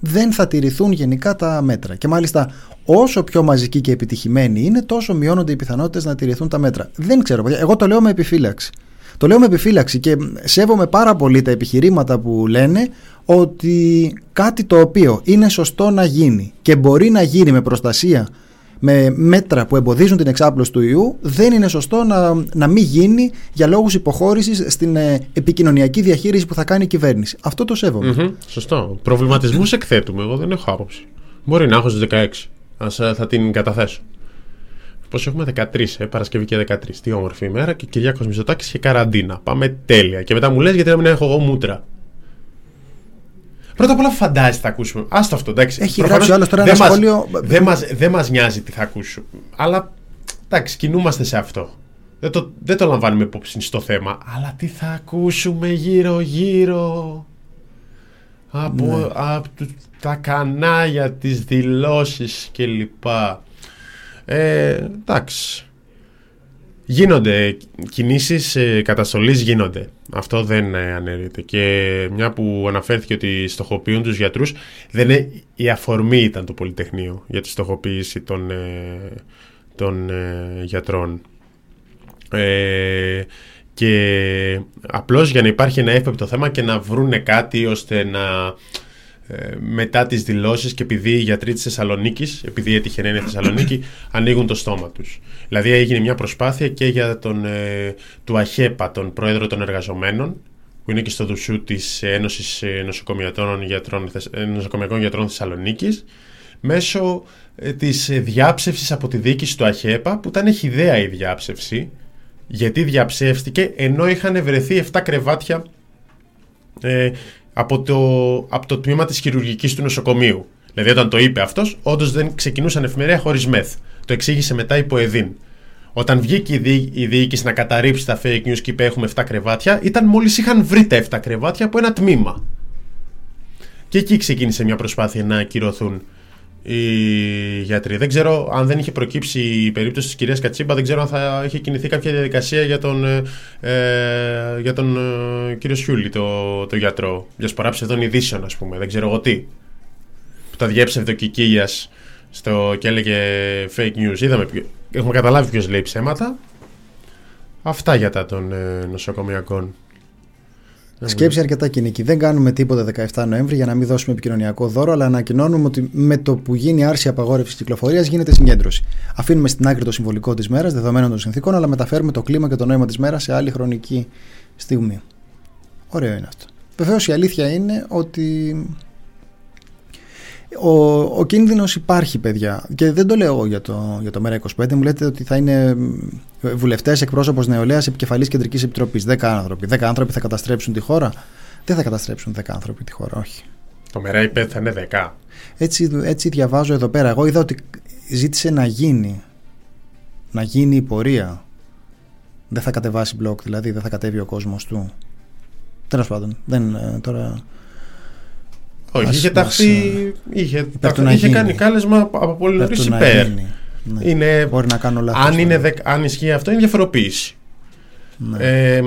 δεν θα τηρηθούν γενικά τα μέτρα. Και μάλιστα όσο πιο μαζική και επιτυχημένη είναι, τόσο μειώνονται οι πιθανότητες να τηρηθούν τα μέτρα. Δεν ξέρω, εγώ το λέω με επιφύλαξη. Το λέω με επιφύλαξη και σέβομαι πάρα πολύ τα επιχειρήματα που λένε ότι κάτι το οποίο είναι σωστό να γίνει και μπορεί να γίνει με προστασία με μέτρα που εμποδίζουν την εξάπλωση του ιού δεν είναι σωστό να, να μην γίνει για λόγους υποχώρησης στην ε, επικοινωνιακή διαχείριση που θα κάνει η κυβέρνηση. Αυτό το σέβομαι. Mm-hmm, σωστό. Προβληματισμούς εκθέτουμε. Εγώ δεν έχω άποψη. Μπορεί να έχω στις 16. Ας ε, θα την καταθέσω. Πώς έχουμε 13, ε, Παρασκευή και 13. Τι όμορφη ημέρα και Κυριάκος Μητσοτάκης και καραντίνα. Πάμε τέλεια. Και μετά μου λες γιατί να μην έχω εγώ μούτρα. Πρώτα απ' όλα φαντάζεσαι θα ακούσουμε. Άστο αυτό, εντάξει. Έχει γράψει άλλος τώρα ένα σχόλιο. Δεν μα δεν μας νοιάζει τι θα ακούσουμε. Αλλά εντάξει, κινούμαστε σε αυτό. Δεν το, δεν το λαμβάνουμε υπόψη στο θέμα. Αλλά τι θα ακούσουμε γύρω-γύρω. Από, ναι. από τα κανάλια, τις δηλώσεις κλπ. Ε, εντάξει. Γίνονται κινήσεις ε, καταστολής γίνονται. Αυτό δεν ε, ανέρεται. Και μια που αναφέρθηκε ότι στοχοποιούν τους γιατρούς, δεν είναι, η αφορμή ήταν το Πολυτεχνείο για τη στοχοποίηση των, ε, των ε, γιατρών. Ε, και απλώς για να υπάρχει ένα εύπεπτο θέμα και να βρούνε κάτι ώστε να ε, μετά τις δηλώσεις και επειδή οι γιατροί της Θεσσαλονίκης, επειδή έτυχε να είναι Θεσσαλονίκη, ανοίγουν το στόμα τους. Δηλαδή έγινε μια προσπάθεια και για τον ε, του ΑΧΕΠΑ, τον πρόεδρο των εργαζομένων, που είναι και στο δουσού της Ένωσης ε, Νοσοκομιακών Γιατρών, Νοσοκομιακών Γιατρών Θεσσαλονίκης, μέσω της διάψευσης από τη διοίκηση του ΑΧΕΠΑ, που ήταν ιδέα η διάψευση, γιατί διαψεύστηκε; Ενώ είχαν βρεθεί 7 κρεβάτια από το, από το τμήμα της χειρουργικής του νοσοκομείου. Δηλαδή, όταν το είπε αυτός, όντως δεν ξεκινούσαν εφημερία χωρίς μεθ. Το εξήγησε μετά η Ποεδίν. Όταν βγήκε η, δι... η διοίκηση να καταρρύψει τα fake news και είπε έχουμε 7 κρεβάτια, ήταν μόλις είχαν βρει τα 7 κρεβάτια από ένα τμήμα. Και εκεί ξεκίνησε μια προσπάθεια να ακυρωθούν οι γιατροί. Δεν ξέρω αν δεν είχε προκύψει η περίπτωση της κυρίας Κατσίμπα, δεν ξέρω αν θα είχε κινηθεί κάποια διαδικασία για τον, ε, ε για τον ε, κύριο Σιούλη, το, το γιατρό, για σπορά ψευδών ειδήσεων ας πούμε, δεν ξέρω εγώ τι. Που τα διέψευδε ευδοκικίλιας στο, και έλεγε fake news. Είδαμε, έχουμε καταλάβει ποιος λέει ψέματα. Αυτά για τα των ε, νοσοκομιακών. Σκέψη αρκετά κοινική. Δεν κάνουμε τίποτα 17 Νοέμβρη για να μην δώσουμε επικοινωνιακό δώρο, αλλά ανακοινώνουμε ότι με το που γίνει άρση απαγόρευσης κυκλοφορίας γίνεται συγκέντρωση. Αφήνουμε στην άκρη το συμβολικό της μέρας, δεδομένων των συνθήκων, αλλά μεταφέρουμε το κλίμα και το νόημα της μέρας σε άλλη χρονική στιγμή. Ωραίο είναι αυτό. Βεβαίως η αλήθεια είναι ότι ο, ο κίνδυνος υπάρχει, παιδιά. Και δεν το λέω για το, για το ΜΕΡΑ25. Μου λέτε ότι θα είναι βουλευτές, εκπρόσωπος νεολαίας, επικεφαλής κεντρικής επιτροπής. 10 άνθρωποι. 10 άνθρωποι θα καταστρέψουν τη χώρα; Δεν θα καταστρέψουν 10 άνθρωποι τη χώρα, όχι. Το ΜΕΡΑ25 θα είναι 10. Έτσι, έτσι διαβάζω εδώ πέρα. Εγώ είδα ότι ζήτησε να γίνει. Να γίνει η πορεία. Δεν θα κατεβάσει μπλοκ, δηλαδή δεν θα κατέβει ο κόσμος του. Τέλος πάντων. Δεν, ε, τώρα όχι, είχε ταχθεί. Είχε, είχε κάνει κάλεσμα από πολύ νωρίς υπέρ. Ναι. Είναι, Μπορεί να κάνω λάθος. Αν, είναι, αν ισχύει αυτό, είναι διαφοροποίηση. Ναι. Ε,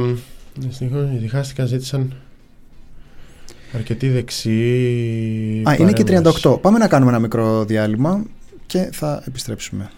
διχάστηκαν, ζήτησαν αρκετοί δεξιοί. Α, είναι και 38. Πάμε να κάνουμε ένα μικρό διάλειμμα και θα επιστρέψουμε.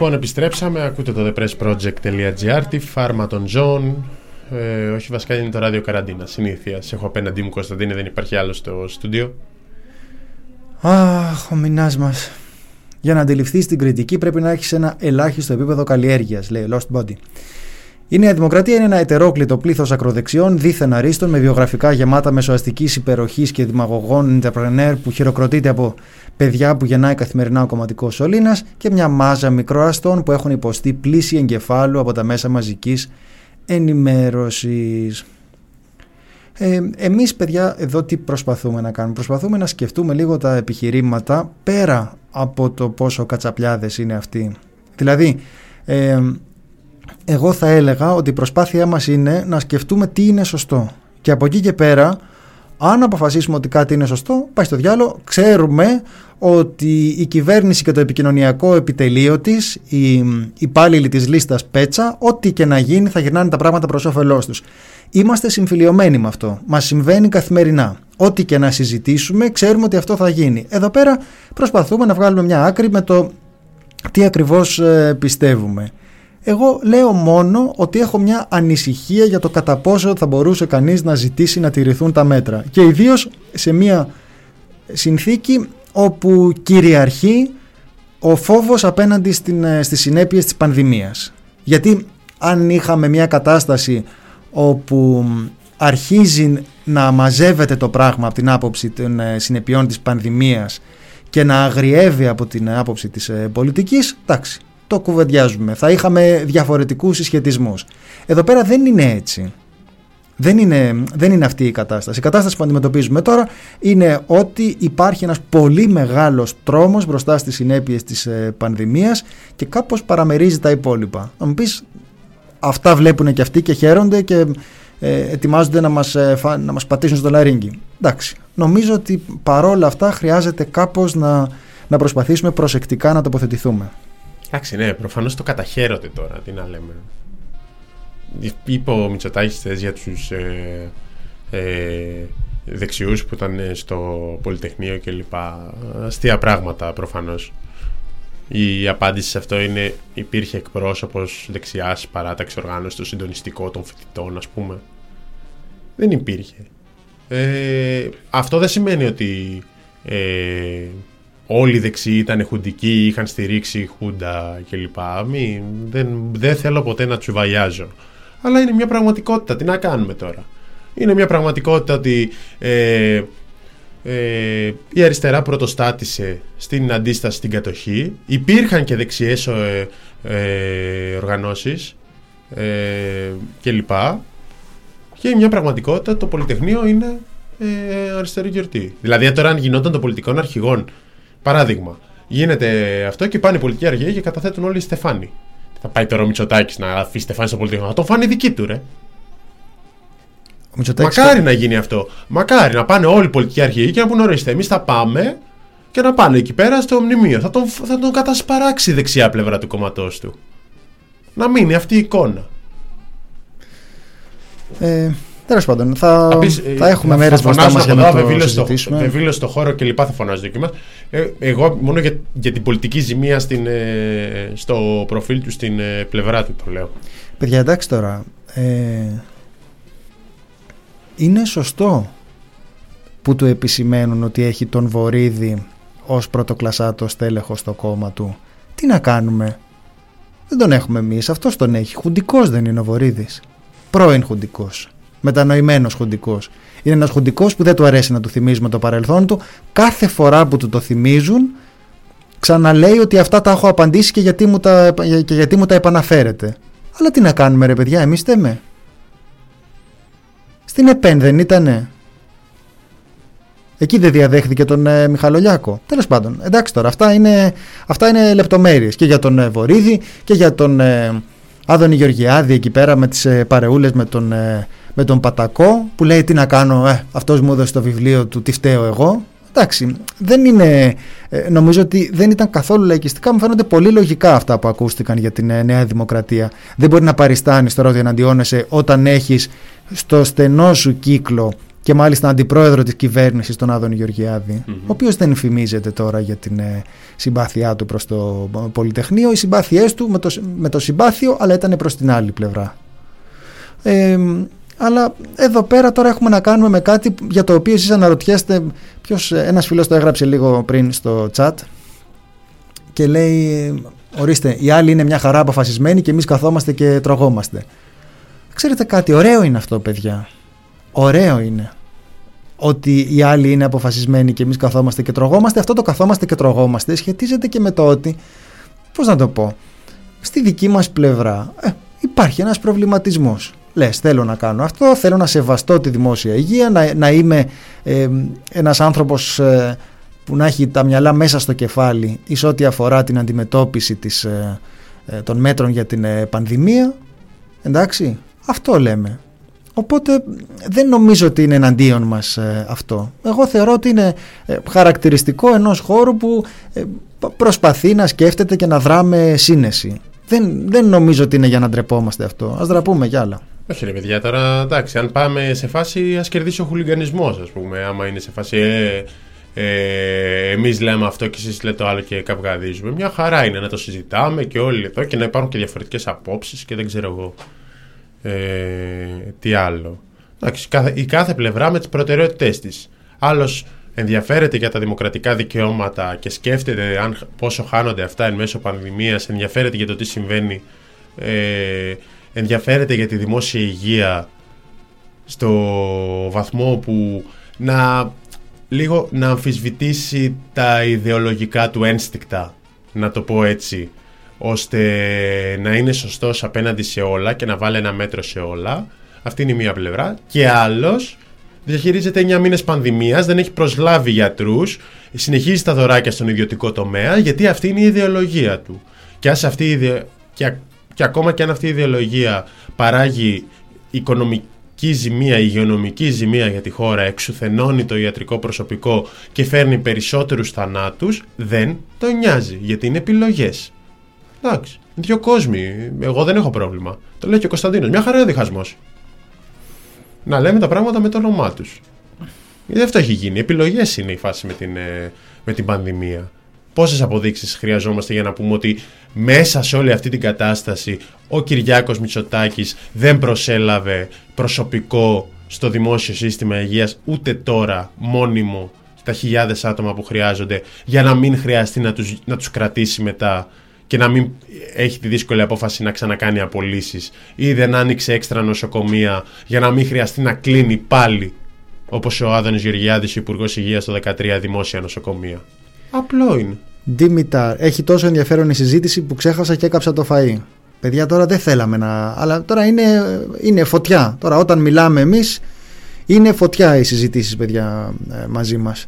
Λοιπόν, επιστρέψαμε. Ακούτε το thepressproject.gr, τη φάρμα των John. Ε, όχι, βασικά είναι το ράδιο καραντίνα. Συνήθεια. Σε έχω απέναντί μου Κωνσταντίνε, δεν υπάρχει άλλο στο στούντιο. Αχ, ο μηνάς μας. Για να αντιληφθείς την κριτική πρέπει να έχεις ένα ελάχιστο επίπεδο καλλιέργειας, λέει Lost Body. Η Νέα Δημοκρατία είναι ένα ετερόκλητο πλήθος ακροδεξιών, δίθεν αρίστων, με βιογραφικά γεμάτα μεσοαστικής υπεροχής και δημαγωγών entrepreneur που χειροκροτείται από παιδιά που γεννάει καθημερινά ο κομματικός σωλήνας και μια μάζα μικροαστών που έχουν υποστεί πλήση εγκεφάλου από τα μέσα μαζικής ενημέρωσης. Ε, εμείς παιδιά εδώ τι προσπαθούμε να κάνουμε; Προσπαθούμε να σκεφτούμε λίγο τα επιχειρήματα Πέρα από το πόσο κατσαπλιάδες είναι αυτοί Δηλαδή ε, εγώ θα έλεγα ότι η προσπάθειά μας είναι να σκεφτούμε τι είναι σωστό. Και από εκεί και πέρα, αν αποφασίσουμε ότι κάτι είναι σωστό, πάει στο διάλογο, ξέρουμε ότι η κυβέρνηση και το επικοινωνιακό επιτελείο της, οι υπάλληλοι της λίστας Πέτσα, ό,τι και να γίνει θα γυρνάνε τα πράγματα προς όφελός τους. Είμαστε συμφιλειωμένοι με αυτό. Μας συμβαίνει καθημερινά. Ό,τι και να συζητήσουμε, ξέρουμε ότι αυτό θα γίνει. Εδώ πέρα προσπαθούμε να βγάλουμε μια άκρη με το τι ακριβώς ε, πιστεύουμε. Εγώ λέω μόνο ότι έχω μια ανησυχία για το κατά πόσο θα μπορούσε κανείς να ζητήσει να τηρηθούν τα μέτρα. Και ιδίως σε μια συνθήκη όπου κυριαρχεί ο φόβος απέναντι στην, ε, στις συνέπειες της πανδημίας. Γιατί αν είχαμε μια κατάσταση όπου αρχίζει να μαζεύεται το πράγμα από την άποψη των ε, συνεπειών της πανδημίας και να αγριεύει από την άποψη της ε, πολιτικής, εντάξει, το κουβεντιάζουμε. Θα είχαμε διαφορετικούς συσχετισμούς. Εδώ πέρα δεν είναι έτσι. Δεν είναι, δεν είναι αυτή η κατάσταση. Η κατάσταση που αντιμετωπίζουμε τώρα είναι ότι υπάρχει ένας πολύ μεγάλος τρόμος μπροστά στις συνέπειες της ε, πανδημίας και κάπως παραμερίζει τα υπόλοιπα. Να μου πεις, αυτά βλέπουν και αυτοί και χαίρονται και ε, ετοιμάζονται να μας, ε, να μας πατήσουν στο λαρίνγκι. Εντάξει, νομίζω ότι παρόλα αυτά χρειάζεται κάπως να, να προσπαθήσουμε προσεκτικά να τοποθετηθούμε. Εντάξει, ναι, προφανώς το καταχαίρονται τώρα. Τι να λέμε. Είπε ο Μητσοτάκη για τους ε, ε, δεξιούς που ήταν στο Πολυτεχνείο κλπ. Αστεία πράγματα προφανώς. Η απάντηση σε αυτό είναι υπήρχε εκπρόσωπος δεξιάς παράταξη οργάνωσης, το συντονιστικό των φοιτητών, ας πούμε. Δεν υπήρχε. Ε, αυτό δεν σημαίνει ότι ε, όλοι οι δεξιοί ήταν χουντικοί, είχαν στηρίξει χούντα κλπ. δεν, δεν θέλω ποτέ να τσουβαλιάζω. Αλλά είναι μια πραγματικότητα. Τι να κάνουμε τώρα. Είναι μια πραγματικότητα ότι ε, ε, η αριστερά πρωτοστάτησε στην αντίσταση στην κατοχή. Υπήρχαν και δεξιές ε, ε, οργανώσεις ε, κλπ. Και μια πραγματικότητα το Πολυτεχνείο είναι ε, αριστερή γιορτή. Δηλαδή τώρα αν γινόταν το πολιτικών αρχηγών Παράδειγμα, γίνεται αυτό και πάνε οι πολιτικοί αργοί και καταθέτουν όλοι Στεφάνι. Θα πάει τώρα ο Μητσοτάκης να αφήσει Στεφάνι στο πολιτικό. Θα τον φάνει δική του, ρε. Μακάρι να γίνει αυτό. Μακάρι να πάνε όλοι οι πολιτικοί αρχηγοί και να πούνε ορίστε, εμείς θα πάμε και να πάνε εκεί πέρα στο μνημείο. Θα τον, θα τον κατασπαράξει η δεξιά πλευρά του κόμματός του. Να μείνει αυτή η εικόνα. Ε, Τέλος πάντων, θα, θα έχουμε μέρες μπροστά μας για να το συζητήσουμε. Βεβήλω στο χώρο και λοιπά θα φωνάζω εκεί μας. Ε, εγώ μόνο για, για την πολιτική ζημία στην, ε, στο προφίλ του στην ε, πλευρά του το λέω. Παιδιά, εντάξει τώρα. Ε, είναι σωστό που του επισημαίνουν ότι έχει τον Βορύδη ως πρωτοκλασάτο στέλεχο στο κόμμα του. Τι να κάνουμε; Δεν τον έχουμε εμείς, αυτός τον έχει. Χουντικός δεν είναι ο Βορύδης. Πρώην χουντικός μετανοημένος χουντικός. Είναι ένας χουντικός που δεν του αρέσει να του θυμίζουμε το παρελθόν του. Κάθε φορά που του το θυμίζουν ξαναλέει ότι αυτά τα έχω απαντήσει και γιατί μου τα, και γιατί μου τα επαναφέρετε. Αλλά τι να κάνουμε ρε παιδιά, εμείς θέμε. Στην ΕΠΕΝ δεν ήτανε. Εκεί δεν διαδέχθηκε τον ε, Μιχαλολιάκο. Τέλος πάντων, εντάξει τώρα, αυτά είναι, αυτά είναι λεπτομέρειες και για τον ε, Βορύδη και για τον ε, Άδωνη Γεωργιάδη εκεί πέρα με τις ε, παρεούλες με τον με τον Πατακό που λέει τι να κάνω, ε, αυτός μου έδωσε το βιβλίο του, τι φταίω εγώ. εντάξει, δεν είναι, ε, νομίζω ότι δεν ήταν καθόλου λαϊκιστικά. Μου φαίνονται πολύ λογικά αυτά που ακούστηκαν για την ε, Νέα Δημοκρατία. Δεν μπορεί να παριστάνει τώρα ότι εναντιώνεσαι όταν έχεις στο στενό σου κύκλο και μάλιστα αντιπρόεδρο της κυβέρνησης τον Άδων Γεωργιάδη, ο οποίος δεν φημίζεται τώρα για την ε, συμπάθειά του προς το Πολυτεχνείο. Οι συμπάθειές του με το, με το συμπάθειο, αλλά ήταν προς την άλλη πλευρά. Ε, αλλά εδώ πέρα τώρα έχουμε να κάνουμε με κάτι για το οποίο εσείς αναρωτιέστε ποιος, ένας φίλος το έγραψε λίγο πριν στο chat και λέει ορίστε οι άλλοι είναι μια χαρά αποφασισμένοι και εμείς καθόμαστε και τρογόμαστε. Ξέρετε κάτι, ωραίο είναι αυτό παιδιά. Ωραίο είναι ότι οι άλλοι είναι αποφασισμένοι και εμείς καθόμαστε και τρογόμαστε. Αυτό το καθόμαστε και τρογόμαστε σχετίζεται και με το ότι, πώς να το πω, στη δική μας πλευρά ε, υπάρχει ένας προβληματισμός. Λες θέλω να κάνω αυτό, θέλω να σεβαστώ τη δημόσια υγεία, να, να είμαι ε, ένας άνθρωπος ε, που να έχει τα μυαλά μέσα στο κεφάλι εις ό,τι αφορά την αντιμετώπιση της, ε, ε, των μέτρων για την πανδημία. Εντάξει, αυτό λέμε. Οπότε δεν νομίζω ότι είναι εναντίον μας ε, αυτό. Εγώ θεωρώ ότι είναι ε, χαρακτηριστικό ενός χώρου που ε, προσπαθεί να σκέφτεται και να δράμε σύνεση. Δεν, δεν νομίζω ότι είναι για να ντρεπόμαστε αυτό. Ας δραπούμε κι άλλα. Όχι ρε παιδιά, τώρα εντάξει, αν πάμε σε φάση ας κερδίσει ο χουλιγανισμός ας πούμε, άμα είναι σε φάση ε, ε, εμείς λέμε αυτό και εσείς λέτε το άλλο και καυγαδίζουμε. Μια χαρά είναι να το συζητάμε και όλοι εδώ και να υπάρχουν και διαφορετικές απόψεις και δεν ξέρω εγώ ε, τι άλλο. Εντάξει, η κάθε πλευρά με τις προτεραιότητές της. Άλλος ενδιαφέρεται για τα δημοκρατικά δικαιώματα και σκέφτεται αν, πόσο χάνονται αυτά εν μέσω πανδημίας, ενδιαφέρεται για το τι συμβαίνει, ε, ενδιαφέρεται για τη δημόσια υγεία στο βαθμό που να λίγο να αμφισβητήσει τα ιδεολογικά του ένστικτα, να το πω έτσι, ώστε να είναι σωστός απέναντι σε όλα και να βάλει ένα μέτρο σε όλα. Αυτή είναι η μία πλευρά. Και άλλος διαχειρίζεται 9 μήνες πανδημίας, δεν έχει προσλάβει γιατρούς, συνεχίζει τα δωράκια στον ιδιωτικό τομέα, γιατί αυτή είναι η ιδεολογία του. Και, ας αυτή η και, και ακόμα και αν αυτή η ιδεολογία παράγει οικονομική ζημία, υγειονομική ζημία για τη χώρα, εξουθενώνει το ιατρικό προσωπικό και φέρνει περισσότερους θανάτους, δεν το νοιάζει, γιατί είναι επιλογές. Εντάξει. Δύο κόσμοι. Εγώ δεν έχω πρόβλημα. Το λέει και ο Κωνσταντίνος. Μια χαρά είναι διχασμός. Να λέμε τα πράγματα με το όνομά τους. Γιατί αυτό έχει γίνει. Επιλογές είναι η φάση με την, ε, με την πανδημία. Πόσες αποδείξεις χρειαζόμαστε για να πούμε ότι μέσα σε όλη αυτή την κατάσταση ο Κυριάκος Μητσοτάκης δεν προσέλαβε προσωπικό στο δημόσιο σύστημα υγείας ούτε τώρα μόνιμο στα χιλιάδες άτομα που χρειάζονται για να μην χρειαστεί να τους, να τους κρατήσει μετά και να μην έχει τη δύσκολη απόφαση να ξανακάνει απολύσεις ή δεν άνοιξε έξτρα νοσοκομεία για να μην χρειαστεί να κλείνει πάλι όπως ο Άδωνης Γεωργιάδης, υπουργός Υγείας το 2013 δημόσια νοσοκομεία. Απλό είναι. Δήμηταρ, έχει τόσο ενδιαφέρον η συζήτηση που ξέχασα και έκαψα το φαΐ. Παιδιά τώρα δεν θέλαμε να... Αλλά τώρα είναι, είναι φωτιά. Τώρα όταν μιλάμε εμείς είναι φωτιά οι συζητήσεις παιδιά ε, μαζί μας.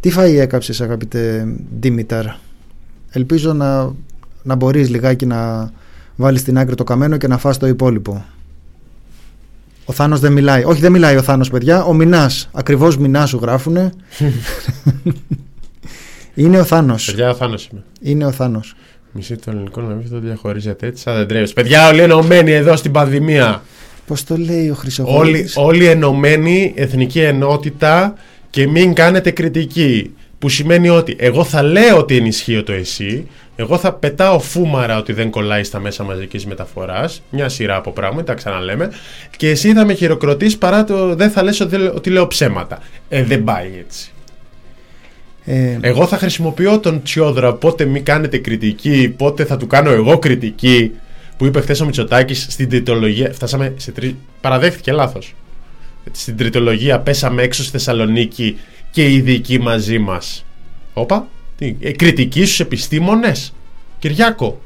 Τι φαΐ έκαψες αγαπητέ Δήμηταρ. Ελπίζω να να μπορείς λιγάκι να βάλεις στην άκρη το καμένο και να φας το υπόλοιπο. Ο Θάνος δεν μιλάει. Όχι δεν μιλάει ο Θάνος παιδιά, ο Μινάς. Ακριβώς Μινάς σου γράφουνε. Είναι ο Θάνος. Παιδιά ο Θάνος είμαι. Είναι ο Θάνος. Μισή το ελληνικό να μην το διαχωρίζετε έτσι σαν δεν τρέπεις. Παιδιά όλοι ενωμένοι εδώ στην πανδημία. Πώς το λέει ο Χρυσογόρης. Όλοι, όλοι ενωμένοι, εθνική ενότητα και μην κάνετε κριτική. Που σημαίνει ότι εγώ θα λέω ότι ενισχύω το εσύ, εγώ θα πετάω φούμαρα ότι δεν κολλάει στα μέσα μαζικής μεταφοράς, μια σειρά από πράγματα, τα ξαναλέμε, και εσύ θα με χειροκροτείς παρά το δεν θα λες ότι, λέω ψέματα. Ε, δεν πάει έτσι. Ε, εγώ θα χρησιμοποιώ τον Τσιόδρα, πότε μη κάνετε κριτική, πότε θα του κάνω εγώ κριτική, που είπε χθες ο Μητσοτάκης στην τριτολογία. Φτάσαμε σε τρι... Παραδέχτηκε λάθος. Στην τριτολογία πέσαμε έξω στη Θεσσαλονίκη και οι ειδικοί μαζί μας. Όπα. Τι, ε, κριτική στους επιστήμονες; Κυριάκο,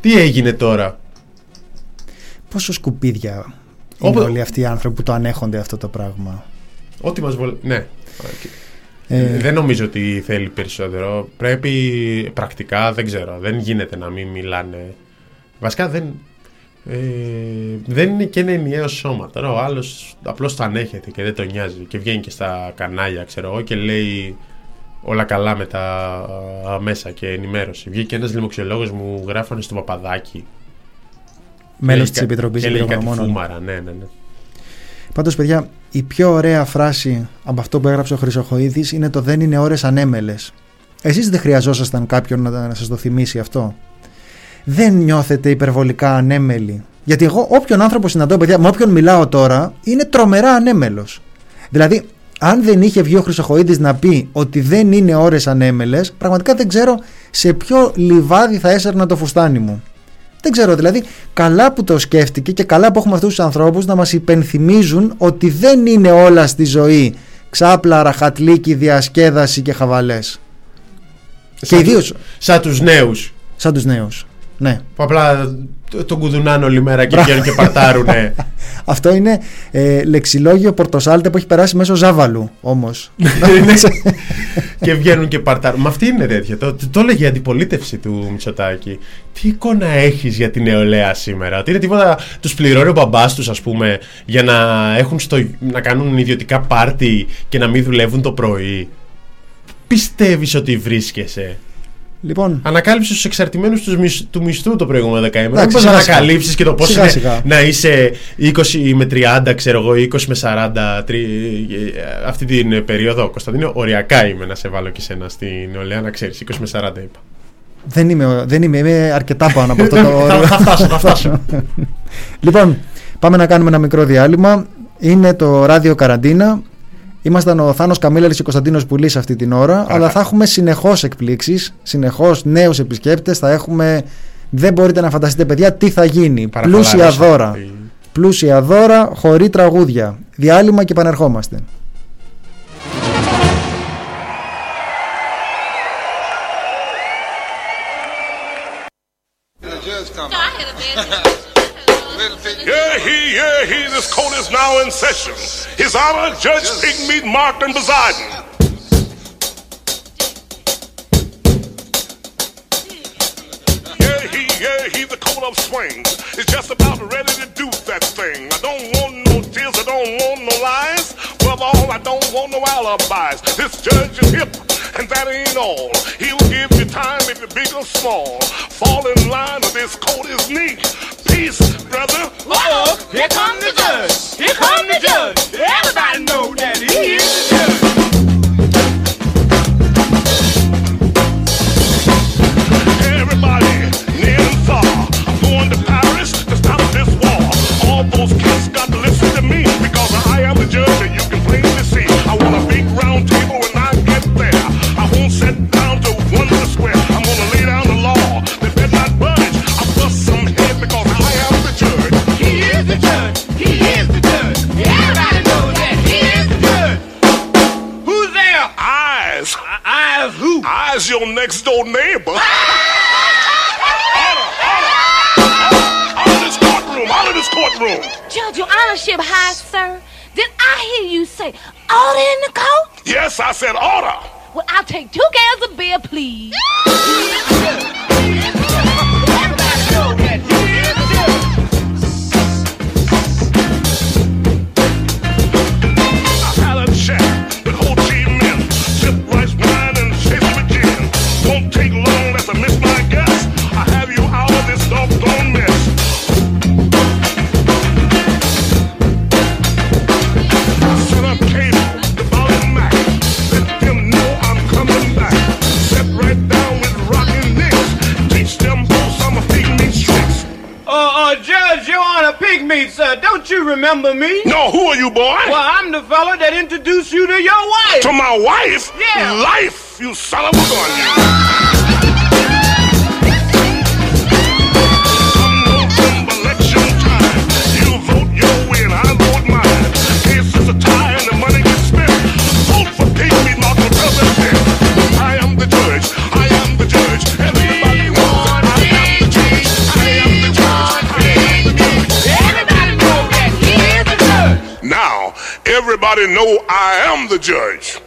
τι έγινε τώρα; Πόσο σκουπίδια είναι όλοι αυτοί οι άνθρωποι που το ανέχονται αυτό το πράγμα; Ό,τι μας βολεύει. Ναι. Ε... Δεν νομίζω ότι θέλει περισσότερο. Πρέπει πρακτικά, δεν ξέρω, δεν γίνεται να μην μιλάνε. Βασικά δεν... Ε, δεν είναι και ένα ενιαίο σώμα. Τώρα ο άλλος απλώς το ανέχεται και δεν τον νοιάζει. Και βγαίνει και στα κανάλια, ξέρω εγώ, και λέει όλα καλά με τα α, μέσα και ενημέρωση. Βγήκε ένας λοιμοξιολόγος μου, γράφανε στο παπαδάκι. Μέλος Και της κα- Επιτροπής Και λέει κάτι Εμπειρογνωμόνων. φούμαρα, ναι, ναι, ναι. Πάντως παιδιά, η πιο ωραία φράση από αυτό που έγραψε ο Χρυσοχοίδης είναι το «Δεν είναι ώρες ανέμελες». Εσείς δεν χρειαζόσασταν κάποιον να, να σας το θυμίσει αυτό. Δεν νιώθετε υπερβολικά ανέμελοι. Γιατί εγώ όποιον άνθρωπο συναντώ, παιδιά, με όποιον μιλάω τώρα, είναι τρομερά ανέμελος. Δηλαδή, αν δεν είχε βγει ο Χρυσοχοίδης να πει ότι δεν είναι ώρες ανέμελες, πραγματικά δεν ξέρω σε ποιο λιβάδι θα έσαιρνα το φουστάνι μου. Δεν ξέρω, δηλαδή, καλά που το σκέφτηκε και καλά που έχουμε αυτούς τους ανθρώπους να μας υπενθυμίζουν ότι δεν είναι όλα στη ζωή ξάπλα, ραχατλίκι, διασκέδαση και χαβαλές. Και Σαν- ιδίω Σαν τους νέους. σαν τους νέους. Ναι. Που απλά το- τον κουδουνάνε όλη μέρα και Μπράβο. βγαίνουν και παρτάρουνε. Αυτό είναι ε, λεξιλόγιο Πορτοσάλτε που έχει περάσει μέσω Ζάβαλου όμως. και βγαίνουν και παρτάρουν. Μα αυτή είναι τέτοια. Το, το, το έλεγε η αντιπολίτευση του Μητσοτάκη. Τι εικόνα έχεις για την νεολαία σήμερα, Ότι είναι τίποτα. Τους πληρώνει ο μπαμπάς τους, ας πούμε, για να, έχουν στο, να κάνουν ιδιωτικά πάρτι και να μην δουλεύουν το πρωί. Πιστεύεις ότι βρίσκεσαι; Λοιπόν, Ανακάλυψες τους εξαρτημένους τους μισθού το προηγούμενο δεκαήμερο. Δεν Εντάξει, μπορείς να σιγά σιγά. ανακαλύψεις και το πώς Σιγά είναι σιγά. να είσαι 20 με 30, ξέρω εγώ, 20 με 40. τρι- ε, αυτή την περίοδο, Κωνσταντίνο, οριακά είμαι να σε βάλω και σένα στην νεολαία, να ξέρεις. 20 με 40 είπα. δεν είμαι, δεν είμαι, είμαι αρκετά πάνω από αυτό το θα, όριο. θα φτάσω, θα φτάσω. Λοιπόν, πάμε να κάνουμε ένα μικρό διάλειμμα. Είναι το ράδιο Καραντίνα. Ήμασταν ο Θάνος Καμίλαλης και ο Κωνσταντίνος Πουλής αυτή την ώρα, αλλά θα έχουμε συνεχώς εκπλήξεις, συνεχώς νέους επισκέπτες, θα έχουμε... Δεν μπορείτε να φανταστείτε παιδιά τι θα γίνει. Πλούσια Παραχαλάρωσα. δώρα. Πλούσια δώρα, χωρί τραγούδια. Διάλειμμα και επανερχόμαστε. Yeah, he, this court is now in session. His Honor, Judge Pigmeat Markton Poseidon. Yeah, he, yeah, he, the coat of swings is just about ready to do that thing. I don't want no tears, I don't want no lies. Above all, I don't want no alibis. This judge is hip, and that ain't all. He'll give you time if you're big or small. Fall in line, or this coat is neat. Peace, brother. Uh-oh, here come the judge. Here come the judge. Everybody know that he is the judge. Everybody, near and far, I'm going to Paris to stop this war. All those cats got to listen to me because I am the judge and you can plainly see. I want a big round table when I get there. I won't sit Eyes who? eyes, your next door neighbor. Order, order, out of this courtroom, out of this courtroom. Judge, your honorship high, sir. Did I hear you say order in the court? Yes, I said order. Well, I'll take two cans of beer, please. Uh, uh, Judge, Your Honor, Pigmeat, sir. Don't you remember me? No, who are you, boy? Well, I'm the fella that introduced you to your wife. To my wife? Yeah. Life, you son of a gun, you. Come November election everybody know I am the judge.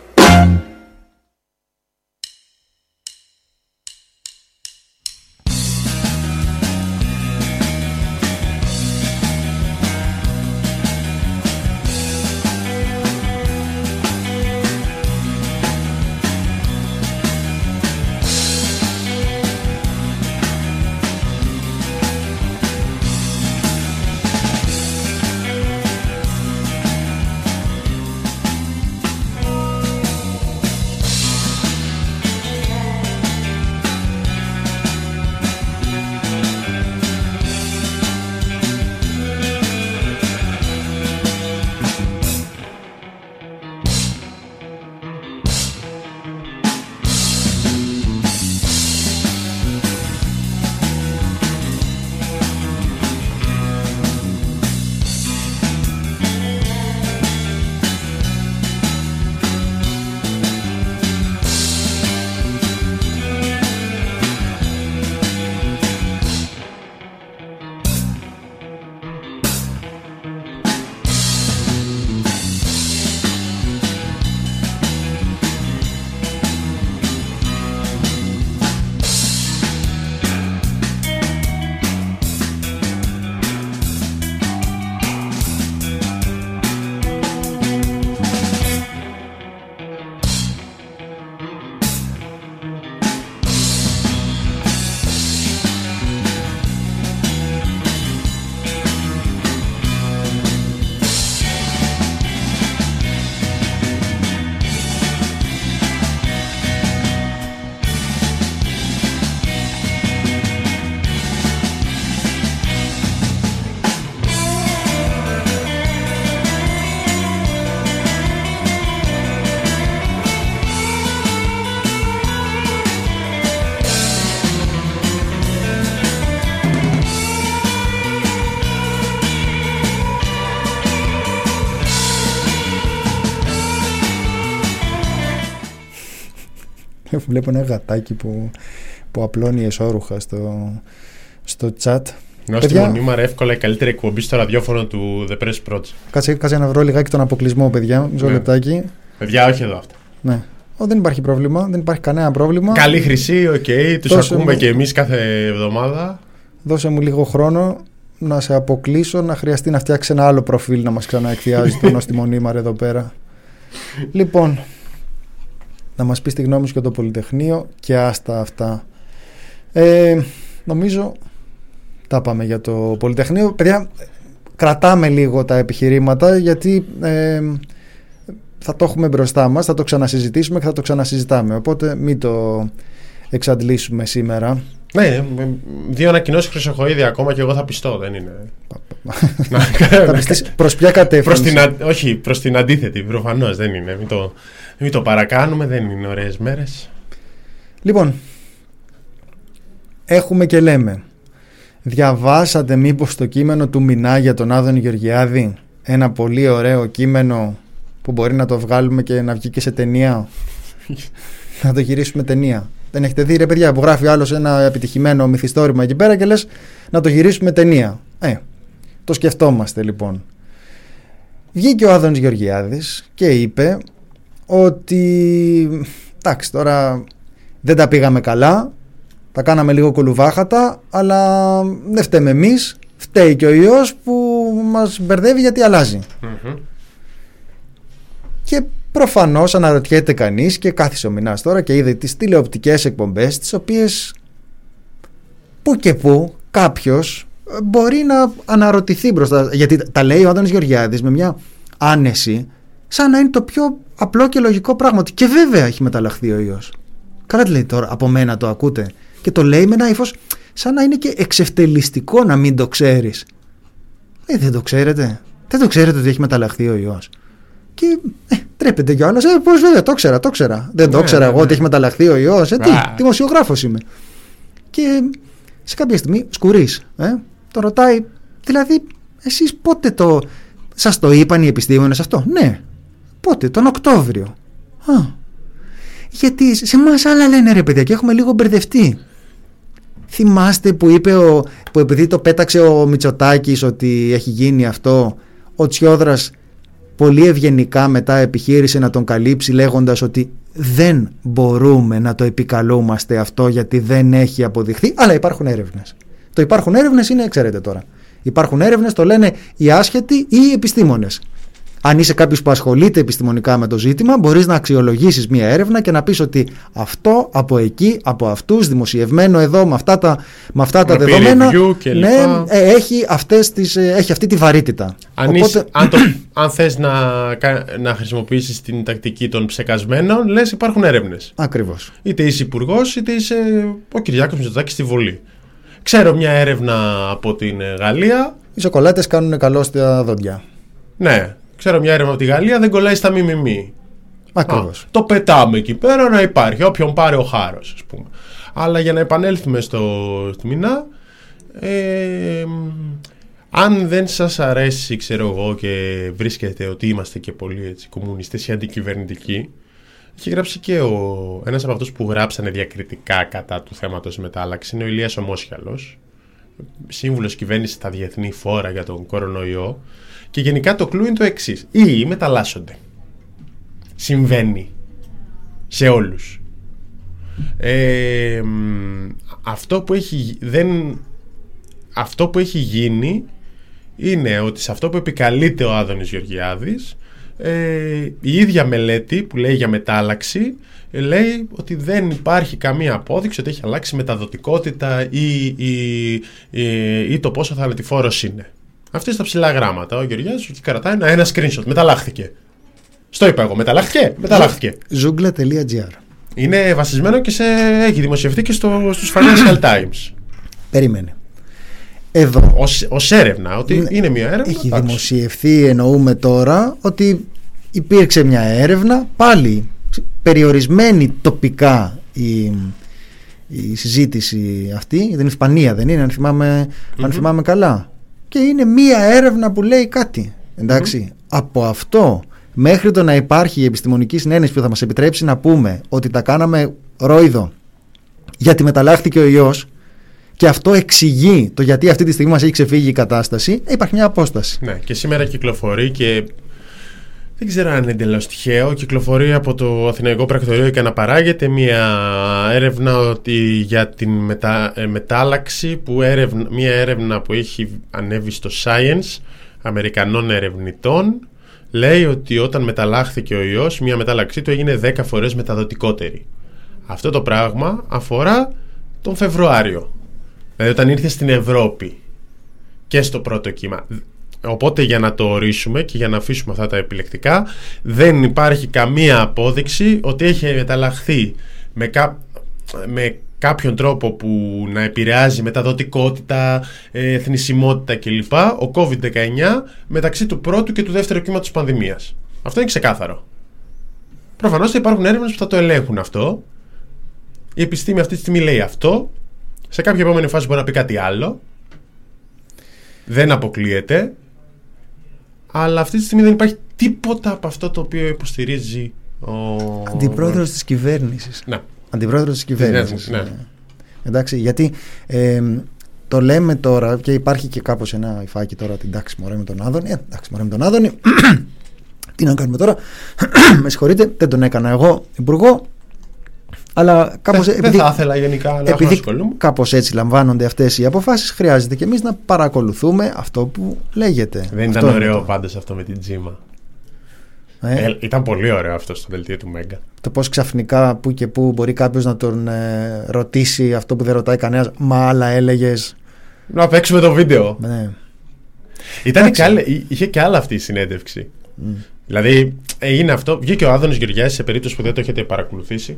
Βλέπω ένα γατάκι που, που απλώνει εσώρουχα στο, στο chat. Νόστιμο Παιδιά- νήμαρα, εύκολα η καλύτερη εκπομπή στο ραδιόφωνο του The Press Project. Κάτσε, κάτσε να βρω λιγάκι τον αποκλεισμό, παιδιά. Μισό Ναι. λεπτάκι. Παιδιά, όχι εδώ αυτά. Ναι. Ω, δεν υπάρχει πρόβλημα. Δεν υπάρχει κανένα πρόβλημα. Καλή χρυσή, οκ, τους Δώσε ακούμε μου- και εμείς κάθε εβδομάδα. Δώσε μου λίγο χρόνο να σε αποκλείσω, να χρειαστεί να φτιάξει ένα άλλο προφίλ να μας ξαναεκθιάζει το νόστιμο νήμαρο εδώ πέρα. Λοιπόν, να μας πεις τη γνώμη σου για το Πολυτεχνείο και άστα αυτά. Ε, νομίζω τα πάμε για το Πολυτεχνείο. Παιδιά, κρατάμε λίγο τα επιχειρήματα γιατί ε, θα το έχουμε μπροστά μας, θα το ξανασυζητήσουμε και θα το ξανασυζητάμε. Οπότε μην το εξαντλήσουμε σήμερα. Ναι, με- δύο ανακοινώσεις χρυσοχοίδη ακόμα και εγώ θα πιστώ, δεν είναι. Να- Θα πιστείς προς ποια Προς κατεύθυνση. την, α- όχι, προς την αντίθετη, προφανώς δεν είναι. Μην το, μην το παρακάνουμε, δεν είναι ωραίες μέρες. Λοιπόν, έχουμε και λέμε. Διαβάσατε μήπως το κείμενο του Μινά για τον Άδων Γεωργιάδη; Ένα πολύ ωραίο κείμενο που μπορεί να το βγάλουμε και να βγει και σε ταινία. να το γυρίσουμε ταινία. Δεν έχετε δει ρε παιδιά που γράφει άλλος ένα επιτυχημένο μυθιστόρημα εκεί πέρα και λες να το γυρίσουμε ταινία. Ε, το σκεφτόμαστε λοιπόν. Βγήκε ο Άδωνης Γεωργιάδης και είπε ότι εντάξει τώρα δεν τα πήγαμε καλά, τα κάναμε λίγο κολουβάχατα, αλλά δεν φταίμε εμείς, φταίει και ο ιός που μας μπερδεύει γιατί αλλάζει. Και προφανώς αναρωτιέται κανείς και κάθισε ο Μινάς τώρα και είδε τις τηλεοπτικές εκπομπές τις οποίες που και που κάποιος ε, μπορεί να αναρωτηθεί μπροστά. Γιατί τα λέει ο Άδωνης Γεωργιάδης με μια άνεση σαν να είναι το πιο απλό και λογικό πράγμα ότι και βέβαια έχει μεταλλαχθεί ο ιός καλά τι λέει τώρα από μένα το ακούτε και το λέει με ένα ύφος σαν να είναι και εξευτελιστικό να μην το ξέρεις ε, δεν το ξέρετε δεν το ξέρετε ότι έχει μεταλλαχθεί ο ιός και ε, τρέπεται κιόλας. Ε, πώς βέβαια, το ξέρα, το ξέρα. Δεν το Ναι, ξέρα ναι, εγώ ναι. ότι έχει μεταλλαχθεί ο ιός. Ε, τι, Α. δημοσιογράφος είμαι. Και σε κάποια στιγμή σκουρεί. Ε, το ρωτάει, δηλαδή, εσείς πότε το. Σας το είπαν οι επιστήμονες αυτό; Ναι. Πότε, τον Οκτώβριο. Α. Γιατί σε εμά άλλα λένε ρε παιδιά και έχουμε λίγο μπερδευτεί. Θυμάστε που είπε ο, που επειδή το πέταξε ο Μητσοτάκης ότι έχει γίνει αυτό, ο Τσιόδρας πολύ ευγενικά μετά επιχείρησε να τον καλύψει λέγοντας ότι δεν μπορούμε να το επικαλούμαστε αυτό γιατί δεν έχει αποδειχθεί, αλλά υπάρχουν έρευνες. Το υπάρχουν έρευνες είναι, ξέρετε τώρα, υπάρχουν έρευνες, το λένε οι άσχετοι ή οι επιστήμονες. Αν είσαι κάποιος που ασχολείται επιστημονικά με το ζήτημα, μπορείς να αξιολογήσεις μία έρευνα και να πεις ότι αυτό από εκεί, από αυτούς, δημοσιευμένο εδώ με αυτά τα, με αυτά τα Με peer δεδομένα, review και ναι, λοιπά. ε, έχει, αυτές τις, ε, έχει αυτή τη βαρύτητα. Αν, είσαι- αν, το, αν θες να, κα- να χρησιμοποιήσεις την τακτική των ψεκασμένων, λες υπάρχουν έρευνες. Ακριβώς. Είτε είσαι υπουργός, είτε είσαι ο Κυριάκος Μητσοτάκης στη Βουλή. Ξέρω μια έρευνα από την ε, Γαλλία. Οι σοκολάτες κάνουν καλό στα δόντια. Ναι, ξέρω μια έρευνα από τη Γαλλία, δεν κολλάει στα μιμιμή. Ακριβώς. Α, το πετάμε εκεί πέρα να υπάρχει, όποιον πάρει ο χάρος, ας πούμε. Αλλά για να επανέλθουμε στο, στη Μινά, ε, μ, αν δεν σας αρέσει, ξέρω εγώ, και βρίσκεται ότι είμαστε και πολύ έτσι, κομμουνιστές ή αντικυβερνητικοί, έχει γράψει και ο, ένας από αυτούς που γράψανε διακριτικά κατά του θέματος μετάλλαξη, είναι ο Ηλίας Ομόσχαλος, σύμβουλος κυβέρνησης στα διεθνή φόρα για τον κορονοϊό, και γενικά το κλου είναι το εξής. Οι ιοί μεταλλάσσονται. Συμβαίνει σε όλους. Ε, μ, αυτό, που έχει, γι- δεν, αυτό που έχει γίνει είναι ότι σε αυτό που επικαλείται ο Άδωνης Γεωργιάδης ε, η ίδια μελέτη που λέει για μετάλλαξη ε, λέει ότι δεν υπάρχει καμία απόδειξη ότι έχει αλλάξει η μεταδοτικότητα ή, ή, ή, ή το πόσο θανατηφόρος είναι. Αυτή στα ψηλά γράμματα. Ο Γεωργιάδης εκεί κρατάει ένα, ένα screenshot. Μεταλλάχθηκε. Στο είπα εγώ. Μεταλλάχθηκε. Μεταλλάχθηκε. Zoogla.gr Είναι βασισμένο και σε. έχει δημοσιευτεί και στο, στους Financial Times. Περίμενε. Εδώ Ως, ως έρευνα, ότι Ναι. είναι μια έρευνα. έχει εντάξει. δημοσιευθεί εννοούμε τώρα ότι υπήρξε μια έρευνα πάλι περιορισμένη τοπικά η, η συζήτηση αυτή για την Ισπανία δεν είναι αν θυμάμαι, αν θυμάμαι καλά και είναι μια έρευνα που λέει κάτι εντάξει από αυτό μέχρι το να υπάρχει η επιστημονική συνένεση που θα μας επιτρέψει να πούμε ότι τα κάναμε ρόιδο γιατί μεταλλάχθηκε ο ιός και αυτό εξηγεί το γιατί αυτή τη στιγμή μας έχει ξεφύγει η κατάσταση, ε, υπάρχει μια απόσταση. Ναι, και σήμερα κυκλοφορεί και δεν ξέρω αν είναι εντελώς τυχαίο. Κυκλοφορεί από το Αθηναϊκό Πρακτορείο και αναπαράγεται μια έρευνα ότι για την μετα... ε, μετάλλαξη, που έρευνα... μια έρευνα που έχει ανέβει στο Science Αμερικανών ερευνητών, λέει ότι όταν μεταλλάχθηκε ο ιός, μια μετάλλαξή του έγινε 10 φορές μεταδοτικότερη. Αυτό το πράγμα αφορά τον Φεβρουάριο. Δηλαδή όταν ήρθε στην Ευρώπη και στο πρώτο κύμα. Οπότε για να το ορίσουμε και για να αφήσουμε αυτά τα επιλεκτικά δεν υπάρχει καμία απόδειξη ότι έχει μεταλλαχθεί με, κά... με κάποιον τρόπο που να επηρεάζει μεταδοτικότητα, ε, θνησιμότητα κλπ. ο COVID-19 μεταξύ του πρώτου και του δεύτερου κύματος πανδημίας. Αυτό είναι ξεκάθαρο. Προφανώς θα υπάρχουν έρευνες που θα το ελέγχουν αυτό. Η επιστήμη αυτή τη στιγμή λέει αυτό. Σε κάποια επόμενη φάση μπορεί να πει κάτι άλλο. Δεν αποκλείεται. Αλλά αυτή τη στιγμή δεν υπάρχει τίποτα από αυτό το οποίο υποστηρίζει ο... Αντιπρόεδρος της κυβέρνησης. Ναι. Αντιπρόεδρος της κυβέρνησης. ναι. ε. Εντάξει, γιατί ε, το λέμε τώρα και υπάρχει και κάπως ένα υφάκι τώρα ότι εντάξει μωρέ με τον Άδωνη, ε, εντάξει μωρέ με τον Άδωνη, τι να κάνουμε τώρα, με συγχωρείτε, δεν τον έκανα εγώ υπουργό, αλλά κάπως Δεν, δεν θα ήθελα γενικά να έχω να επειδή ασχολούμαι. κάπως έτσι λαμβάνονται αυτές οι αποφάσεις χρειάζεται και εμείς να παρακολουθούμε αυτό που λέγεται. Δεν Αυτό ήταν είναι ωραίο το- πάντως αυτό με την τζίμα. ε, Ε, ήταν πολύ ωραίο αυτό στο δελτίο του Μέγκα. το πώς ξαφνικά που και που μπορεί κάποιος να τον ε, ρωτήσει αυτό που δεν ρωτάει κανένας μα άλλα έλεγες Να παίξουμε το βίντεο. ναι. Ήταν Εντάξει. και άλλα, εί- είχε και άλλα αυτή η συνέντευξη. Δηλαδή έγινε αυτό. Βγήκε ο Άδωνης Γεωργιάδης σε περίπτωση που δεν το έχετε παρακολουθήσει.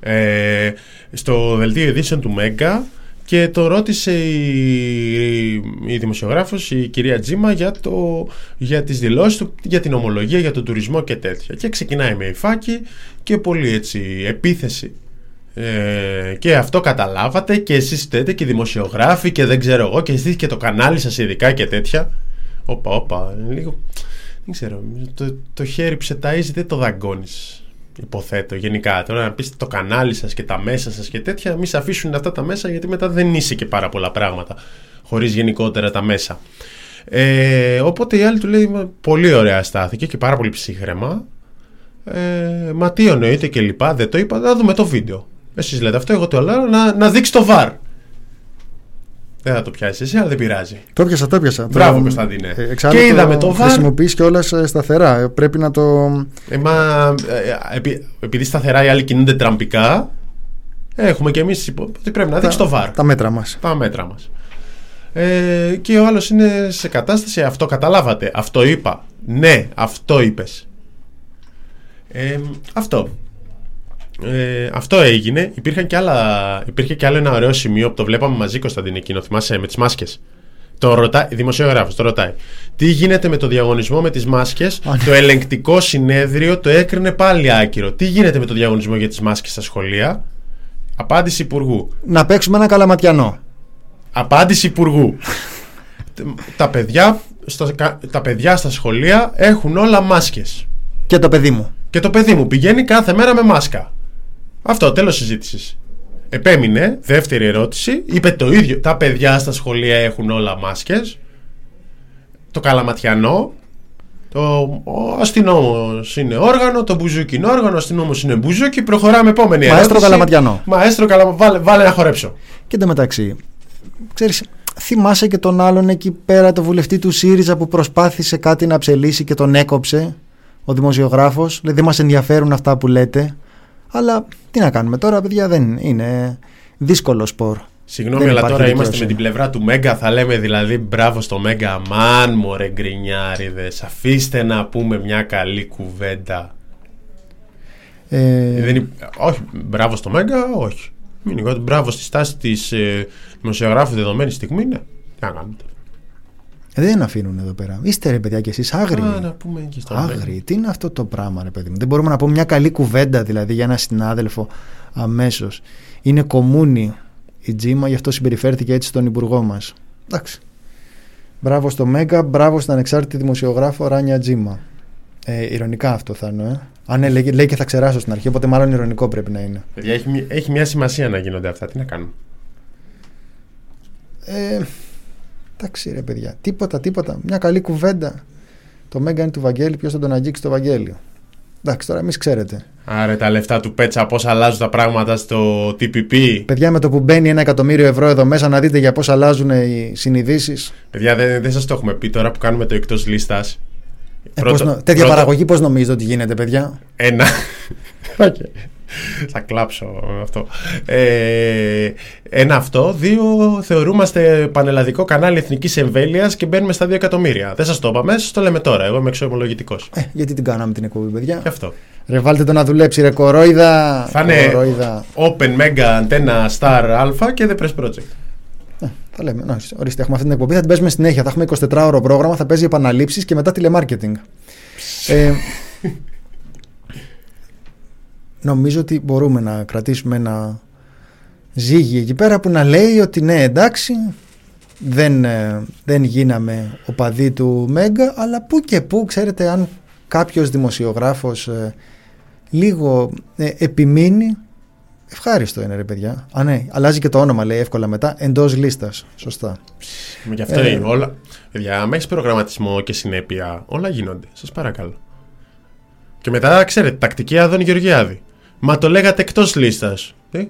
Ε, στο δελτίο ειδήσεων του Μέγκα και το ρώτησε η, η δημοσιογράφος η κυρία Τζίμα για, το, για τις δηλώσεις του, για την ομολογία, για τον τουρισμό και τέτοια. Και ξεκινάει με υφάκι και πολύ έτσι επίθεση. Ε, και αυτό καταλάβατε και εσείς φταίτε και οι δημοσιογράφοι και δεν ξέρω εγώ και εσείς και το κανάλι σας ειδικά και τέτοια. Όπα, όπα, λίγο... Δεν ξέρω, το, το χέρι που σε ταΐζει δεν το δαγκώνεις. Υποθέτω γενικά. Τώρα να πεις το κανάλι σας και τα μέσα σας και τέτοια, μη σε αφήσουν αυτά τα μέσα γιατί μετά δεν είσαι και πάρα πολλά πράγματα χωρίς γενικότερα τα μέσα. Ε, οπότε η άλλη του λέει «Μα, πολύ ωραία στάθηκε και πάρα πολύ ψύχρεμα. Ε, μα τι εννοείται και λοιπά, δεν το είπα, να δούμε το βίντεο. Εσείς λέτε αυτό, εγώ το λέω να, να δείξει το βαρ. Δεν θα το πιάσεις εσύ, αλλά δεν πειράζει. Το πιάσα, το πιάσα. Μπράβο, Το- Κωνσταντίνε. ε, εξάλλου Και είδαμε το VAR. Χρησιμοποιείς κιόλας σταθερά. Ε, Πρέπει να το. Ε, μα, ε, επει- επειδή σταθερά οι άλλοι κινούνται τραμπικά, έχουμε κι εμείς υπο- ότι πρέπει να δείξει το βαρ. Τα μέτρα μας. τα μέτρα μας. Ε, και ο άλλος είναι σε κατάσταση αυτό καταλάβατε, αυτό είπα. Ναι, αυτό είπες. Ε, αυτό. Ε, αυτό έγινε. Υπήρχαν και άλλα, υπήρχε και άλλο ένα ωραίο σημείο που το βλέπαμε μαζί Κωνσταντίν εκείνο, θυμάσαι, με τις μάσκες. Το ρωτάει, δημοσιογράφος το ρωτάει. Τι γίνεται με το διαγωνισμό με τις μάσκες, Α, ναι. το ελεγκτικό συνέδριο το έκρινε πάλι άκυρο. Τι γίνεται με το διαγωνισμό για τις μάσκες στα σχολεία; Απάντηση Υπουργού. Να παίξουμε ένα καλαματιανό. Απάντηση Υπουργού. τα, παιδιά, στα, κα- τα παιδιά στα σχολεία έχουν όλα μάσκες. Και το παιδί μου. Και το παιδί μου πηγαίνει κάθε μέρα με μάσκα. Αυτό, τέλος συζήτησης. Επέμεινε, δεύτερη ερώτηση, είπε το ίδιο. Τα παιδιά στα σχολεία έχουν όλα μάσκες. Το καλαματιανό, το ο αστυνόμος είναι όργανο, το μπουζούκι είναι όργανο, ο αστυνόμος είναι μπουζούκι. Προχωράμε επόμενη Μαέστρο ερώτηση. καλαματιανό. Μαέστρο καλαμα... Βάλε, βάλε να χορέψω. Και εντωμεταξύ, ξέρεις, θυμάσαι και τον άλλον εκεί πέρα, το βουλευτή του ΣΥΡΙΖΑ που προσπάθησε κάτι να ψελίσει και τον έκοψε ο δημοσιογράφος. Λέει δεν μας ενδιαφέρουν αυτά που λέτε. Αλλά τι να κάνουμε τώρα, παιδιά, δεν είναι δύσκολο σπορ. Συγγνώμη, Δεν αλλά υπάρχει τώρα είμαστε δικαιοσύνη. με την πλευρά του Μέγκα. Θα λέμε δηλαδή μπράβο στο Μέγκα. Αμάν, μωρέ γκρινιάριδες. Αφήστε να πούμε μια καλή κουβέντα. Ε, Δεν υ- όχι, μπράβο στο Μέγκα, όχι. Μην είναι μπράβο στη στάση της ε, δημοσιογράφου δεδομένη στιγμή, ναι. Τι να κάνετε. Δεν αφήνουν εδώ πέρα. Είστε ρε παιδιά κι εσείς άγριοι. Α, να πούμε και στο Μέγκα. Άγριοι. Τι είναι αυτό το πράγμα, ρε παιδί μου; Δεν μπορούμε να πούμε μια καλή κουβέντα δηλαδή για ένα συνάδελφο αμέσως. Είναι κομμούνι η Τζίμα, γι' αυτό συμπεριφέρθηκε έτσι στον υπουργό μας. Εντάξει. Μπράβο στο Μέγκα, μπράβο στην ανεξάρτητη δημοσιογράφο Ράνια Τζίμα. Ε, ηρωνικά αυτό θα είναι. Ε. Αν ναι, λέει, λέει και θα ξεράσω στην αρχή, οπότε μάλλον ηρωνικό πρέπει να είναι. Παιδιά, έχει, μια- έχει μια σημασία να γίνονται αυτά. Τι να κάνουμε; Ε, εντάξει ρε παιδιά, τίποτα, τίποτα. Μια καλή κουβέντα. Το Mega είναι του Βαγγέλη, ποιος θα τον αγγίξει το Βαγγέλη. Εντάξει, τώρα εμείς ξέρετε. Άρε τα λεφτά του Πέτσα, πώς αλλάζουν τα πράγματα στο TPP. Παιδιά, με το που μπαίνει ένα εκατομμύριο ευρώ εδώ μέσα, να δείτε για πώς αλλάζουν οι συνειδήσεις. Παιδιά, δεν, δεν σας το έχουμε πει τώρα που κάνουμε το εκτός λίστας. Ε, πώς νο- τέτοια παραγωγή πώς νομίζετε ότι γίνεται, παιδιά; Ένα. Οκ. Θα κλάψω με αυτό. Ε, ένα αυτό. Δύο, θεωρούμαστε πανελλαδικό κανάλι εθνικής εμβέλειας και μπαίνουμε στα 2 εκατομμύρια. Δεν σας το είπαμε, σας το λέμε τώρα. Εγώ είμαι εξομολογητικός. Ε, γιατί την κάναμε την εκπομπή, παιδιά. Γι' αυτό. Ρε, βάλτε το να δουλέψει, ρε κορόιδα. Θα είναι Κορόιδα. Open Mega Antenna Star Alpha και The Press Project. Ε, θα λέμε. Να, ορίστε, έχουμε αυτή την εκπομπή, θα την παίζουμε συνέχεια. Θα έχουμε 24ωρο πρόγραμμα, θα παίζει επαναλήψεις και μετά τηλεμάρκετινγκ. ε, νομίζω ότι μπορούμε να κρατήσουμε ένα ζύγι εκεί πέρα που να λέει ότι ναι, εντάξει, δεν, ε, δεν γίναμε οπαδοί του Μέγκα, αλλά που και που, ξέρετε, αν κάποιος δημοσιογράφος ε, λίγο ε, επιμείνει, ευχάριστο είναι ρε παιδιά. Α, ναι, αλλάζει και το όνομα, λέει εύκολα μετά, εντός λίστας. Σωστά. Γι' αυτό Ε. είναι όλα. Παιδιά, άμα έχεις προγραμματισμό και συνέπεια, όλα γίνονται. Σας παρακαλώ. Και μετά, ξέρετε, τακτική Άδων Γεωργιάδη. Μα το λέγατε εκτός λίστας. Ε,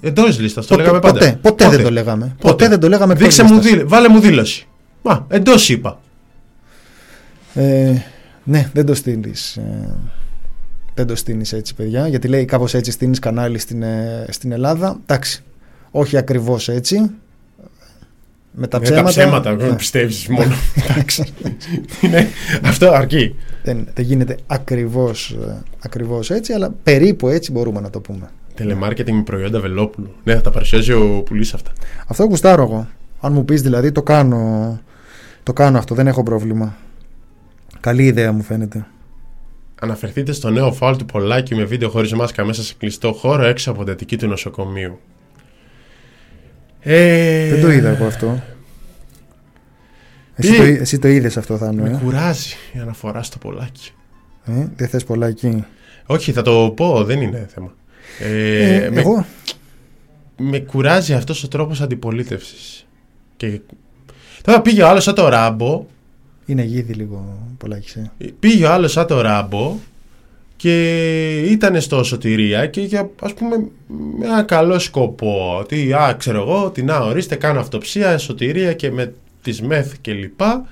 εντός λίστας, το Ποτέ, λέγαμε πάντα. ποτέ, ποτέ δεν το λέγαμε. Ποτέ δεν το λέγαμε εκτός Δείξε μου, λίστας. δήλ- βάλε μου δήλωση. Μα, εντός είπα. Ε, ναι, δεν το στείλεις. Ε, δεν το στείνει έτσι, παιδιά. Γιατί λέει κάπως έτσι στείνει κανάλι στην, ε, στην Ελλάδα. Εντάξει. Όχι ακριβώς έτσι. Με τα Ε, ψέματα. τα ψέματα, ναι. δεν πιστεύεις μόνο. Εντάξει. Είναι- Αυτό αρκεί. δεν, δεν γίνεται ακριβώς, ε, ακριβώς έτσι, αλλά περίπου έτσι μπορούμε να το πούμε. Τελεμάρκετινγκ με προϊόντα Βελόπουλου. Ναι, θα τα παρουσιάζει ο πουλής αυτά. Αυτό γουστάρω εγώ. Αν μου πεις δηλαδή το κάνω, το κάνω αυτό, δεν έχω πρόβλημα. Καλή ιδέα μου φαίνεται. Αναφερθείτε στο νέο φάουλ του Πολάκη με βίντεο χωρίς μάσκα μέσα σε κλειστό χώρο έξω από την Αττική του νοσοκομείου. Ε, Δεν το είδα εγώ αυτό. Εσύ Τι; το, εί- εσύ το είδες αυτό θα Με ε; κουράζει η αναφορά στο Πολάκη. ε; Δεν θες πολλά εκεί. Όχι, θα το πω, δεν είναι θέμα. Ε, Ε, με, εγώ, με κουράζει αυτός ο τρόπος αντιπολίτευσης. Και... Τώρα πήγε ο άλλος σαν το Ράμπο είναι γίδι λίγο πολλά ε. Πήγε ο άλλος σαν το Ράμπο και ήταν στο σωτηρία και για ας πούμε με ένα καλό σκοπό. Ότι α ξέρω εγώ ότι να ορίστε κάνω αυτοψία σωτηρία και με τις μεθ και λοιπά.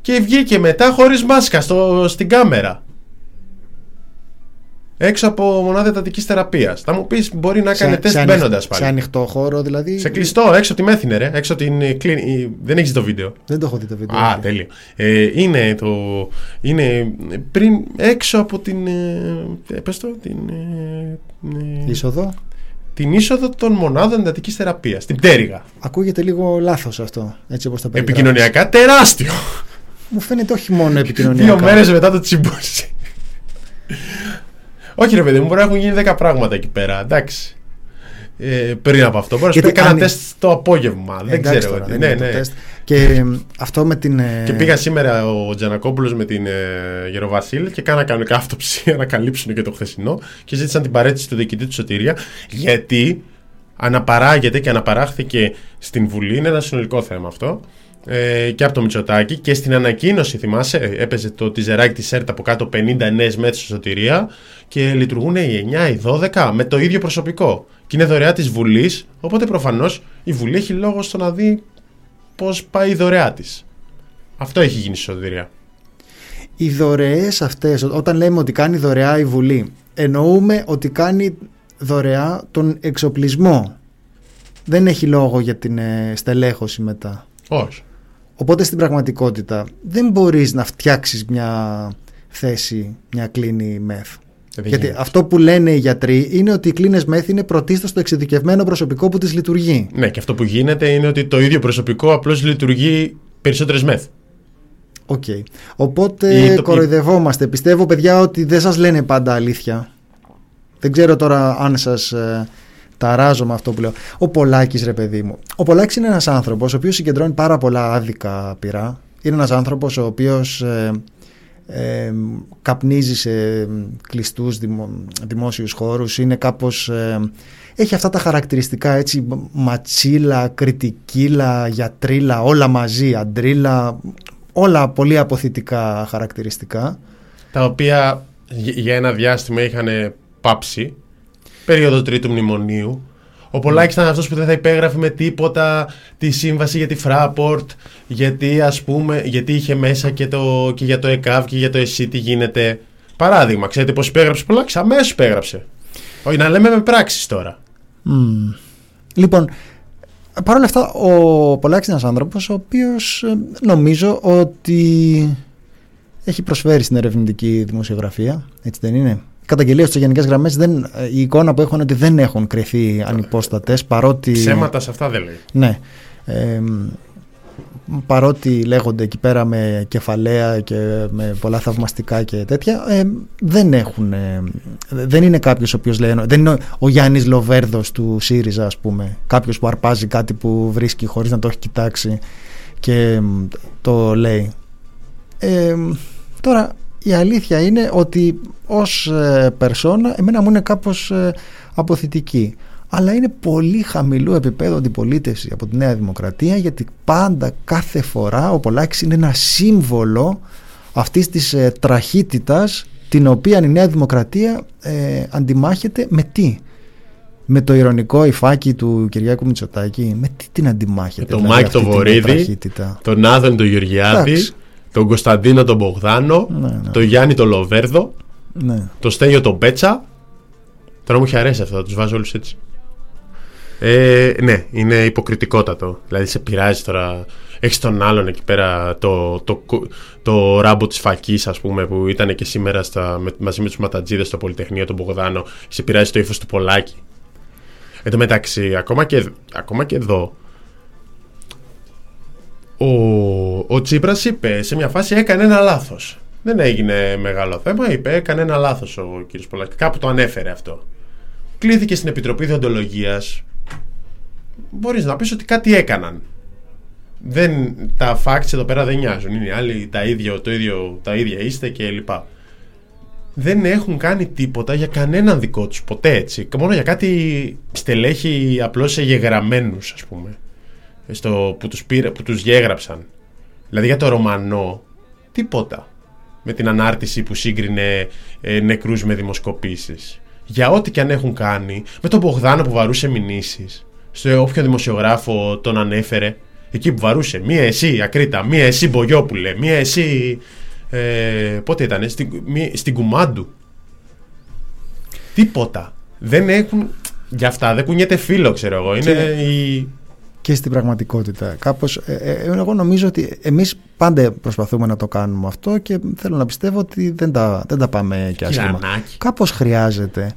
Και βγήκε μετά χωρίς μάσκα στο, στην κάμερα έξω από μονάδα εντατικής θεραπείας θα μου πεις μπορεί να έκανε τεστ ανοιχ- μπαίνοντας σε πάλι ανοιχτό χώρο δηλαδή. σε κλειστό έξω από τη μέθ είναι ρε έξω από την ε, κλίνη- δεν έχεις το βίντεο Δεν το έχω δει το βίντεο. Α, όχι. τέλειο. Ε, είναι το. Είναι πριν έξω από την. Ε, πες το, την. Ε, ε, Είσοδο. την είσοδο των μονάδων εντατικής θεραπείας. Την πτέρυγα. Ακούγεται λίγο λάθος αυτό. Έτσι όπως το περιγράφεις. Επικοινωνιακά τεράστιο. Μου φαίνεται όχι μόνο επικοινωνιακά. Δύο μέρες μετά το τσιμπούσι. Όχι, ρε παιδί μου, μπορεί να έχουν γίνει 10 πράγματα εκεί πέρα. Εντάξει. Ε, πριν από αυτό. Μπορεί να σου πει Γιατί έκανα αν- τεστ το απόγευμα. δεν Εντάξει ξέρω. τώρα, τι. δεν Ναι, είναι το ναι. τεστ. Και ε, αυτό με την. ε, Και πήγα σήμερα ο Τζανακόπουλος με την ε, Γεροβασίλη και κάνα κανονικά αυτοψία να καλύψουν και το χθεσινό και ζήτησαν την παρέτηση του διοικητή του Σωτηρία γιατί αναπαράγεται και αναπαράχθηκε στην Βουλή, είναι ένα συνολικό θέμα αυτό, ε, και από το Μητσοτάκι και στην ανακοίνωση, θυμάσαι, έπαιζε το τιζεράκι τη ΕΡΤ από κάτω 50 νέε μέτρε στη Σωτηρία και λειτουργούν οι 9, οι 12 με το ίδιο προσωπικό. Και είναι δωρεά της Βουλής, οπότε προφανώς η Βουλή έχει λόγο στο να δει πώς πάει η δωρεά της. Αυτό έχει γίνει στη Σωτηρία. Οι δωρεές αυτές, όταν λέμε ότι κάνει δωρεά η Βουλή, εννοούμε ότι κάνει δωρεά τον εξοπλισμό. Δεν έχει λόγο για την ε, στελέχωση μετά. Όχι. Οπότε στην πραγματικότητα δεν μπορείς να φτιάξεις μια θέση, μια κλίνη μεθ. Δεν Γιατί γίνεται. αυτό που λένε οι γιατροί είναι ότι οι κλίνες μεθ είναι πρωτίστως το εξειδικευμένο προσωπικό που τις λειτουργεί. Ναι, και αυτό που γίνεται είναι ότι το ίδιο προσωπικό απλώς λειτουργεί περισσότερες ΜΕΘ. Οκ. Οπότε Ή το- κοροϊδευόμαστε. Πιστεύω, παιδιά, ότι δεν σας λένε πάντα αλήθεια. Δεν ξέρω τώρα αν σας ε, ταράζω με αυτό που λέω. Ο Πολάκης, ρε παιδί μου. Ο Πολάκης είναι ένας άνθρωπος ο οποίος συγκεντρώνει πάρα πολλά άδικα πυρά. Είναι ένας άνθρωπος ο οποίος ε, ε, καπνίζει σε κλειστούς δημο, δημόσιους χώρους, είναι κάπως... ε, έχει αυτά τα χαρακτηριστικά έτσι ματσίλα, κριτικίλα, γιατρίλα, όλα μαζί, αντρίλα, όλα πολύ αποθητικά χαρακτηριστικά. Τα οποία γε- για ένα διάστημα είχαν πάψει. Περίοδο τρίτου μνημονίου. Ο Πολάκης ήταν αυτός που δεν θα υπέγραφε με τίποτα τη σύμβαση για τη Φράπορτ, γιατί ας πούμε, γιατί είχε μέσα και, το, και για το ΕΚΑΒ και για το ΕΣΥ τι γίνεται. Παράδειγμα, ξέρετε πώς υπέγραψε ο Πολάκης, αμέσως υπέγραψε. Όχι, να λέμε με πράξεις τώρα. Μμμ. Λοιπόν, παρόλα αυτά ο Πολάκης είναι ένας άνθρωπος ο οποίος ε, νομίζω ότι έχει προσφέρει στην ερευνητική δημοσιογραφία, έτσι δεν είναι; Οι καταγγελίες του σε γενικές γραμμές, δεν, ε, η εικόνα που έχουν είναι ότι δεν έχουν κρυθεί ανυπόστατες, παρότι... Ψέματα σε αυτά δεν λέει. Ναι. Ε, παρότι λέγονται εκεί πέρα με κεφαλαία και με πολλά θαυμαστικά και τέτοια, ε, δεν έχουν. ε, δεν είναι κάποιος ο οποίος λέει. Δεν είναι ο, ο Γιάννης Λοβέρδος του ΣΥΡΙΖΑ, ας πούμε. Κάποιος που αρπάζει κάτι που βρίσκει χωρίς να το έχει κοιτάξει και μ, το λέει. Ε, τώρα η αλήθεια είναι ότι ως ε, περσόνα εμένα μου είναι κάπως ε, αποθητική αλλά είναι πολύ χαμηλού επίπεδο αντιπολίτευση από τη Νέα Δημοκρατία γιατί πάντα κάθε φορά ο Πολάκης είναι ένα σύμβολο αυτής της ε, τραχύτητας την οποία η Νέα Δημοκρατία ε, αντιμάχεται με τι; Με το ειρωνικό υφάκι του Κυριάκου Μητσοτάκη με τι την αντιμάχεται Με τον δηλαδή, Μάκη τον αυτή την Βορίδη, τραχύτητα; τον Άδων τον Γεωργιάδη, Εντάξει. Τον Κωνσταντίνο τον Μπογδάνο, Ναι, ναι. τον Γιάννη τον Λοβέρδο, ναι. τον Στέλιο τον Πέτσα. Τώρα μου έχει αρέσει αυτό, τους βάζω όλους έτσι. Ε, ναι, είναι υποκριτικότατο. Δηλαδή σε πειράζει τώρα. Έχεις τον άλλον εκεί πέρα το, το, το, το ράμπο της φακής, ας πούμε, που ήταν και σήμερα στα, με, μαζί με τους ματατζίδες στο Πολυτεχνείο, τον Μπογδάνο. Σε πειράζει το ύφος του Πολάκη. Εν τω μεταξύ, ακόμα και, ακόμα και εδώ, ο, ο Τσίπρας είπε σε μια φάση έκανε ένα λάθος. Δεν έγινε μεγάλο θέμα, είπε έκανε ένα λάθος ο κύριος Πολάκης. Κάπου το ανέφερε αυτό. Κλήθηκε στην Επιτροπή Διοντολογίας. Μπορείς να πεις ότι κάτι έκαναν. Δεν, τα facts εδώ πέρα δεν νοιάζουν. Είναι οι άλλοι τα ίδια, το ίδιο, τα ίδια είστε και λοιπά. Δεν έχουν κάνει τίποτα για κανέναν δικό τους ποτέ έτσι. Και Μόνο για κάτι στελέχη απλώς εγγεγραμμένους ας πούμε στο, που, τους πήρε, που τους γέγραψαν. Δηλαδή για το Ρωμανό, τίποτα. Με την ανάρτηση που σύγκρινε ε, νεκρούς με δημοσκοπήσεις. Για ό,τι και αν έχουν κάνει, με τον Μπογδάνο που βαρούσε μηνύσεις, στο όποιο δημοσιογράφο τον ανέφερε, εκεί που βαρούσε, μία εσύ Ακρίτα, μία εσύ Μπογιόπουλε, μία εσύ... Ε, πότε ήταν, στην, μία- στην Κουμάντου. Τίποτα. Δεν έχουν... Για αυτά δεν κουνιέται φίλο, ξέρω εγώ. Είναι Και- η... και στην πραγματικότητα. Κάπως, ε, ε, εγώ νομίζω ότι εμείς πάντα προσπαθούμε να το κάνουμε αυτό και θέλω να πιστεύω ότι δεν τα, δεν τα πάμε και άσχημα. Κυρανάκι. Κάπως χρειάζεται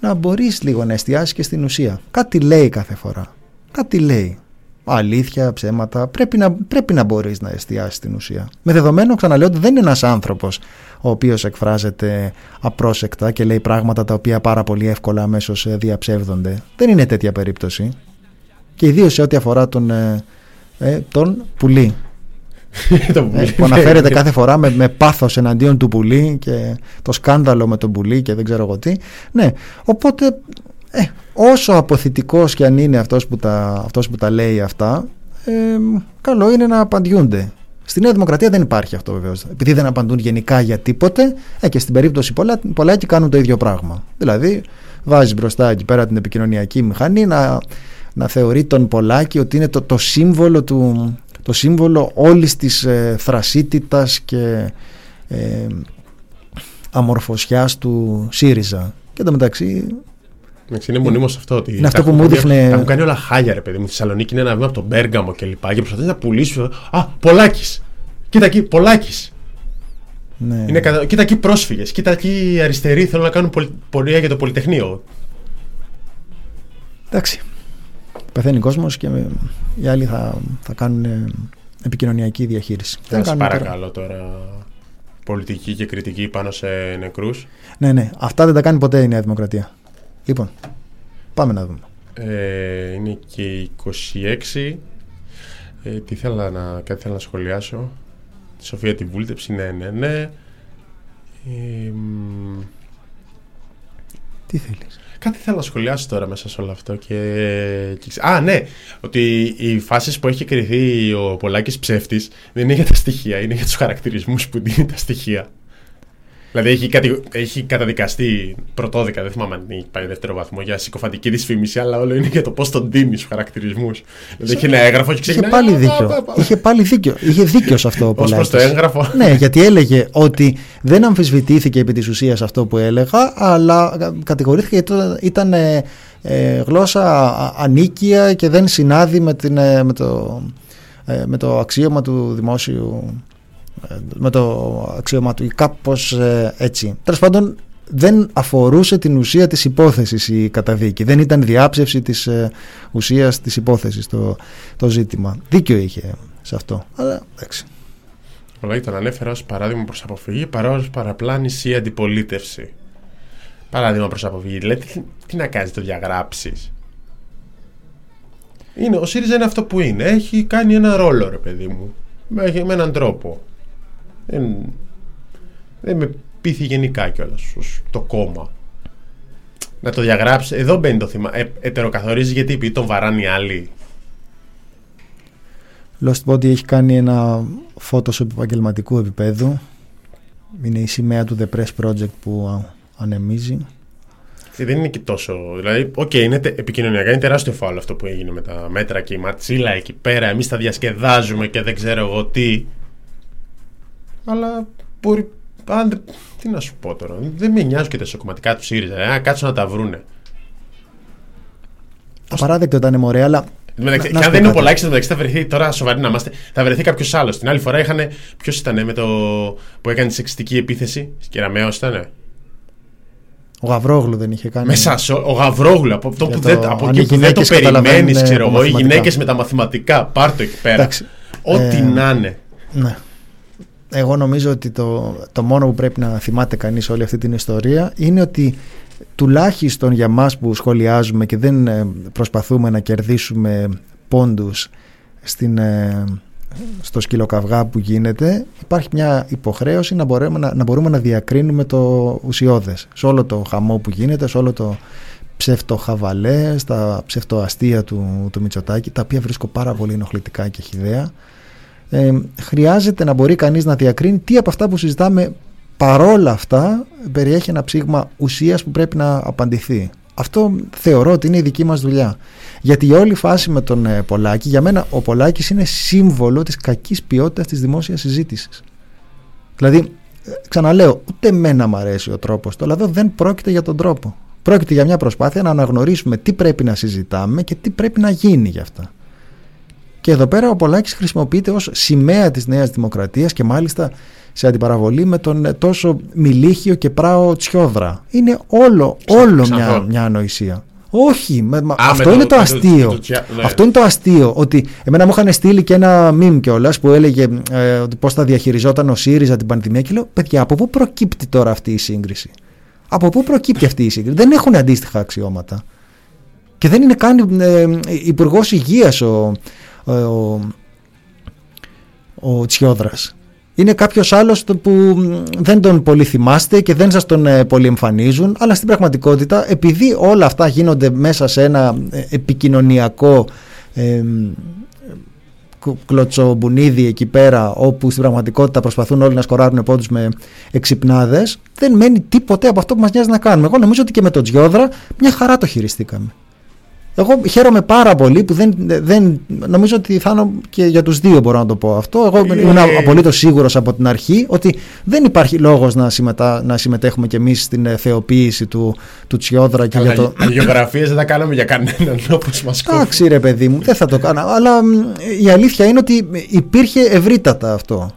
να μπορείς λίγο να εστιάσεις και στην ουσία. Κάτι λέει κάθε φορά. Κάτι λέει. Αλήθεια, ψέματα. Πρέπει να, πρέπει να μπορείς να εστιάσεις στην ουσία. Με δεδομένο, ξαναλέω, ότι δεν είναι ένας άνθρωπος ο οποίος εκφράζεται απρόσεκτα και λέει πράγματα τα οποία πάρα πολύ εύκολα αμέσως ε, διαψεύδονται. Δεν είναι τέτοια περίπτωση και ιδίως σε ό,τι αφορά τον, ε, ε, τον πουλί. Το Ε, πουλί. που αναφέρεται κάθε φορά με, με πάθος εναντίον του πουλί και το σκάνδαλο με τον πουλί και δεν ξέρω εγώ τι. Ναι, οπότε ε, όσο αποθητικός και αν είναι αυτός που τα, αυτός που τα λέει αυτά, ε, καλό είναι να απαντιούνται. Στη Νέα Δημοκρατία δεν υπάρχει αυτό βεβαίως. Επειδή δεν απαντούν γενικά για τίποτε, ε, και στην περίπτωση πολλά, πολλάκι κάνουν το ίδιο πράγμα. Δηλαδή, βάζεις μπροστά εκεί πέρα την επικοινωνιακή μηχανή να, να θεωρεί τον Πολάκη ότι είναι το, το σύμβολο του, το σύμβολο όλης της ε, θρασίτητας και ε, αμορφωσιάς του ΣΥΡΙΖΑ. Και εν τω μεταξύ Εντάξει, είναι μονίμως αυτό. Ότι Είναι αυτό τα που έχουν μου κάνει- δείχνε- Τα έχουν κάνει όλα χάλια, ρε παιδί μου. Στη Θεσσαλονίκη είναι ένα βήμα από τον Μπέργαμο και λοιπά. Και προσπαθεί να πουλήσει. Α, Πολάκης. Κοίτα εκεί, Πολάκης. ναι, Είναι κατα... Κοίτα εκεί πρόσφυγες. Κοίτα εκεί οι αριστεροί θέλουν να κάνουν πολ- πορεία για το Πολυτεχνείο. εντάξει πεθαίνει ο κόσμος και ε, οι άλλοι θα, θα κάνουν ε, επικοινωνιακή διαχείριση. Τι να Δεν σα κάνουμε τώρα. παρακαλώ τώρα. Πολιτική και κριτική πάνω σε νεκρούς. Ναι, ναι, αυτά δεν τα κάνει ποτέ η Νέα Δημοκρατία. Λοιπόν, πάμε να δούμε. Ε, είναι και η 26. Ε, τι θέλω να, κάτι θέλω να σχολιάσω. Τη Σοφία τη βούλτεψη, ναι, ναι, ναι. Ε, μ, Τι θέλεις; Κάτι θέλω να σχολιάσω τώρα μέσα σε όλο αυτό και... και ξε- Α, ναι, ότι οι φάσεις που έχει κριθεί ο Πολάκης ψεύτης δεν είναι για τα στοιχεία, είναι για τους χαρακτηρισμούς που δίνει τα στοιχεία. Δηλαδή έχει, κατη... έχει καταδικαστεί πρωτόδικα, δεν θυμάμαι αν έχει πάει δεύτερο βαθμό, για συκοφαντική δυσφήμιση, αλλά όλο είναι για το πώς τον δίνει στους χαρακτηρισμούς. Δηλαδή έχει ένα έγγραφο και Είχε ξεκινάει... πάλι «Α, δίκιο. πα, πα, πα». Είχε πάλι δίκιο. Είχε δίκιο σε αυτό ο Ως προς Πολάκης. το έγγραφο. Ναι, γιατί έλεγε ότι δεν αμφισβητήθηκε επί της ουσίας αυτό που έλεγα, αλλά κα- κατηγορήθηκε γιατί ήταν- ήταν ε, ε, γλώσσα α- ανίκια και δεν συνάδει με, την, ε, με, το, ε, με το αξίωμα του δημόσιου ε, με το αξίωμα του ή κάπως ε, έτσι. Τέλος πάντων δεν αφορούσε την ουσία της υπόθεσης η καταδίκη. Δεν ήταν διάψευση της ε, ουσίας της υπόθεσης το, το ζήτημα. Δίκιο είχε σε αυτό. Αλλά εντάξει. Πολλά τον ανέφερα ως παράδειγμα προς αποφυγή παρά ως παραπλάνηση ή αντιπολίτευση. Παράδειγμα προς αποφυγή. Δηλαδή, τι, τι να κάνεις, το διαγράψεις. Είναι, ο ΣΥΡΙΖΑ είναι αυτό που είναι. Έχει κάνει ένα ρόλο, ρε παιδί μου. Με, με έναν τρόπο. Δεν, δεν με πείθει γενικά κιόλας το κόμμα. Να το διαγράψει. Εδώ μπαίνει το θύμα. Ε, ετεροκαθορίζει γιατί επειδή τον βαράνε οι άλλοι. Lost Body έχει κάνει ένα Photoshop επαγγελματικού επίπεδου. Είναι η σημαία του The Press Project που α, ανεμίζει. Και δεν είναι και τόσο. Δηλαδή, οκ, είναι τε- επικοινωνιακά είναι τεράστιο φάουλ αυτό που έγινε με τα μέτρα και η ματσίλα εκεί πέρα. Εμείς τα διασκεδάζουμε και δεν ξέρω εγώ τι. Αλλά μπορεί. αν δεν- τι να σου πω τώρα. Δεν με νοιάζουν και τα εσωκομματικά του ΣΥΡΙΖΑ. Ε, κάτσουν να τα βρούνε. Απαράδεκτο ήταν μωρέ, αλλά Μεταξύ, να και σου αν πω δεν είναι ο κάτι. Πολάκη, μεταξύ θα βρεθεί τώρα σοβαρή να είμαστε, θα βρεθεί κάποιος άλλος. Την άλλη φορά είχαν. Ποιος ήταν με το. που έκανε τη σεξιστική επίθεση. Κεραμαίο ήταν. ο Γαβρόγλου δεν είχε κάνει. Μέσα σε, ο Γαβρόγλου, από, αυτό Για που το- δεν, από αν εκεί οι που δεν το γυναίκες περιμένεις, καταλαβαίνουν, ξέρω ε, εγώ, οι μαθηματικά. γυναίκες με τα μαθηματικά, πάρ το εκεί πέρα. Εντάξει. Ό,τι Ε, να είναι. Ναι. Εγώ νομίζω ότι το, το μόνο που πρέπει να θυμάται κανείς όλη αυτή την ιστορία είναι ότι τουλάχιστον για μας που σχολιάζουμε και δεν ε, προσπαθούμε να κερδίσουμε πόντους στην, ε, στο σκυλοκαυγά που γίνεται υπάρχει μια υποχρέωση να μπορούμε να, να μπορούμε να διακρίνουμε το ουσιώδες. Σε όλο το χαμό που γίνεται, σε όλο το ψευτοχαβαλέ, στα ψευτοαστεία του, του Μητσοτάκη τα οποία βρίσκω πάρα πολύ ενοχλητικά και χιδέα ε, χρειάζεται να μπορεί κανείς να διακρίνει τι από αυτά που συζητάμε παρόλα αυτά περιέχει ένα ψήγμα ουσίας που πρέπει να απαντηθεί. Αυτό θεωρώ ότι είναι η δική μας δουλειά. Γιατί για όλη φάση με τον ε, Πολάκη, για μένα ο Πολάκης είναι σύμβολο της κακής ποιότητας της δημόσιας συζήτησης. Δηλαδή, ε, ξαναλέω, ούτε εμένα μου αρέσει ο τρόπος του, αλλά εδώ δεν πρόκειται για τον τρόπο. Πρόκειται για μια προσπάθεια να αναγνωρίσουμε τι πρέπει να συζητάμε και τι πρέπει να γίνει γι' αυτά. Και εδώ πέρα ο Πολάκης χρησιμοποιείται ως σημαία της Νέας Δημοκρατίας και μάλιστα σε αντιπαραβολή με τον ε, τόσο μιλίχιο και πράο Τσιόδρα. Είναι όλο, όλο μια, ξανθό. μια ανοησία. Όχι, με- μα- Α, αυτό με είναι το- το, με το- αστείο. με το τσια- ναι. Αυτό είναι το αστείο. Ότι εμένα μου είχαν στείλει και ένα meme κιόλας που έλεγε ε, ότι πώς θα διαχειριζόταν ο ΣΥΡΙΖΑ την πανδημία. Και λέω, παιδιά, από πού προκύπτει τώρα αυτή η σύγκριση; Από πού προκύπτει αυτή η σύγκριση; Δεν έχουν αντίστοιχα αξιώματα. Και δεν είναι καν ε, υπουργός υγείας ο, ο, ο, ο Τσιόδρας. Είναι κάποιος άλλος το που μ, δεν τον πολύ θυμάστε και δεν σας τον ε, πολύ εμφανίζουν, αλλά στην πραγματικότητα επειδή όλα αυτά γίνονται μέσα σε ένα ε, επικοινωνιακό ε, μ, κου- κλωτσομπουνίδι εκεί πέρα όπου στην πραγματικότητα προσπαθούν όλοι να σκοράρουν πόντους με εξυπνάδες δεν μένει τίποτε από αυτό που μας νοιάζει να κάνουμε. Εγώ νομίζω ότι και με τον Τζιόδρα μια χαρά το χειριστήκαμε. Εγώ χαίρομαι πάρα πολύ που δεν, δεν νομίζω ότι θα είναι και για τους δύο μπορώ να το πω αυτό. Εγώ Ε. ήμουν απολύτως σίγουρος από την αρχή ότι δεν υπάρχει λόγος να, συμμετά, να συμμετέχουμε κι εμείς στην ε, θεοποίηση του, του Τσιόδρα και για το... Αγιογραφίε δεν τα κάναμε για κανέναν όπως μας κόβει. Εντάξει ρε παιδί μου, δεν θα το κάνω. Αλλά μ, η αλήθεια είναι ότι υπήρχε ευρύτατα αυτό.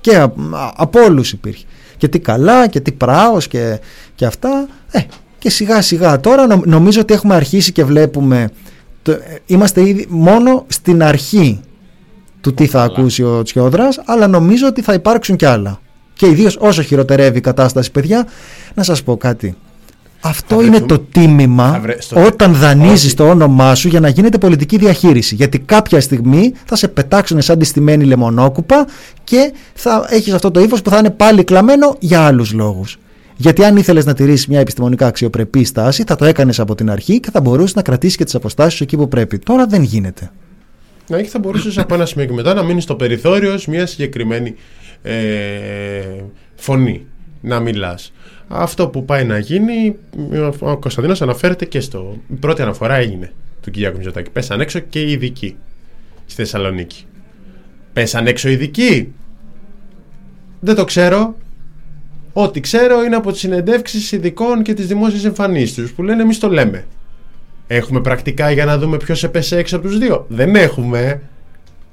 Και α- από όλους υπήρχε. Και τι καλά και τι πράος και, και αυτά. Ε, και σιγά σιγά τώρα νο- νομίζω ότι έχουμε αρχίσει και βλέπουμε. Το, ε, είμαστε ήδη μόνο στην αρχή του τι θα Καλά. ακούσει ο Τσιόδρας αλλά νομίζω ότι θα υπάρξουν κι άλλα. Και ιδίως όσο χειροτερεύει η κατάσταση, παιδιά, να σας πω κάτι. Αυτό Θα είναι βρεθούμε- το τίμημα θα βρε- στο- όταν δανείζεις Όχι. το όνομά σου για να γίνεται πολιτική διαχείριση. Γιατί κάποια στιγμή θα σε πετάξουν σαν τη στημένη λεμονόκουπα και θα έχεις αυτό το ύφος που θα είναι πάλι κλαμμένο για άλλους λόγους. Γιατί αν ήθελες να τηρήσεις μια επιστημονικά αξιοπρεπή στάση, θα το έκανες από την αρχή και θα μπορούσες να κρατήσεις και τις αποστάσεις σου εκεί που πρέπει. Τώρα δεν γίνεται. Ναι, και θα μπορούσες από ένα σημείο και μετά να μείνεις στο περιθώριο ως μια συγκεκριμένη ε, φωνή να μιλάς. Αυτό που πάει να γίνει, ο Κωνσταντίνος αναφέρεται και στο. Η πρώτη αναφορά έγινε του Κυριάκου Μητσοτάκη. Πέσαν έξω και οι ειδικοί στη Θεσσαλονίκη. Πέσαν έξω οι ειδικοί. Δεν το ξέρω. Ό,τι ξέρω είναι από τις συνεντεύξεις ειδικών και τις δημόσιες εμφανίσεις τους που λένε εμείς το λέμε. Έχουμε πρακτικά για να δούμε ποιος έπεσε έξω από τους δύο. Δεν έχουμε.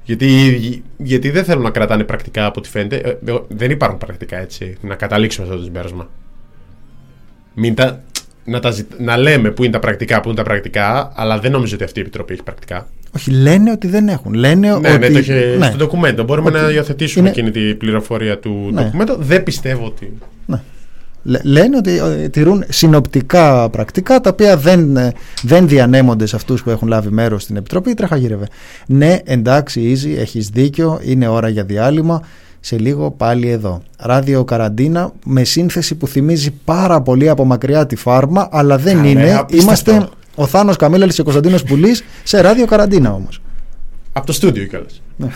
Γιατί, γιατί δεν θέλουν να κρατάνε πρακτικά από ό,τι φαίνεται. Ε, ε, δεν υπάρχουν πρακτικά έτσι. Να καταλήξουμε σε αυτό το συμπέρασμα. Μην τα, να, τα ζητα- να λέμε πού είναι τα πρακτικά, πού είναι τα πρακτικά, αλλά δεν νομίζω ότι αυτή η επιτροπή έχει πρακτικά. Όχι, λένε ότι δεν έχουν. Λένε Ναι, ότι. ναι, το είχε ναι. στο ντοκουμέντο. Μπορούμε Ότι να υιοθετήσουμε είναι- εκείνη την πληροφορία του Ναι. ντοκουμέντο. Δεν πιστεύω ότι. Ναι. Λέ- Λένε ότι ε, τηρούν συνοπτικά πρακτικά τα οποία δεν, ε, δεν διανέμονται σε αυτούς που έχουν λάβει μέρος στην Επιτροπή. Τρέχα γύρευε. Ναι, εντάξει, Ίζη, έχεις δίκιο, είναι ώρα για διάλειμμα. Σε λίγο πάλι εδώ. Ράδιο Καραντίνα με σύνθεση που θυμίζει πάρα πολύ από μακριά τη φάρμα, αλλά δεν Καλέ, είναι. απίστευτο. Είμαστε ο Θάνος Καμίλαλης και ο Κωνσταντίνος Πουλής σε Ράδιο Καραντίνα όμως. Από το στούντιο κιόλας.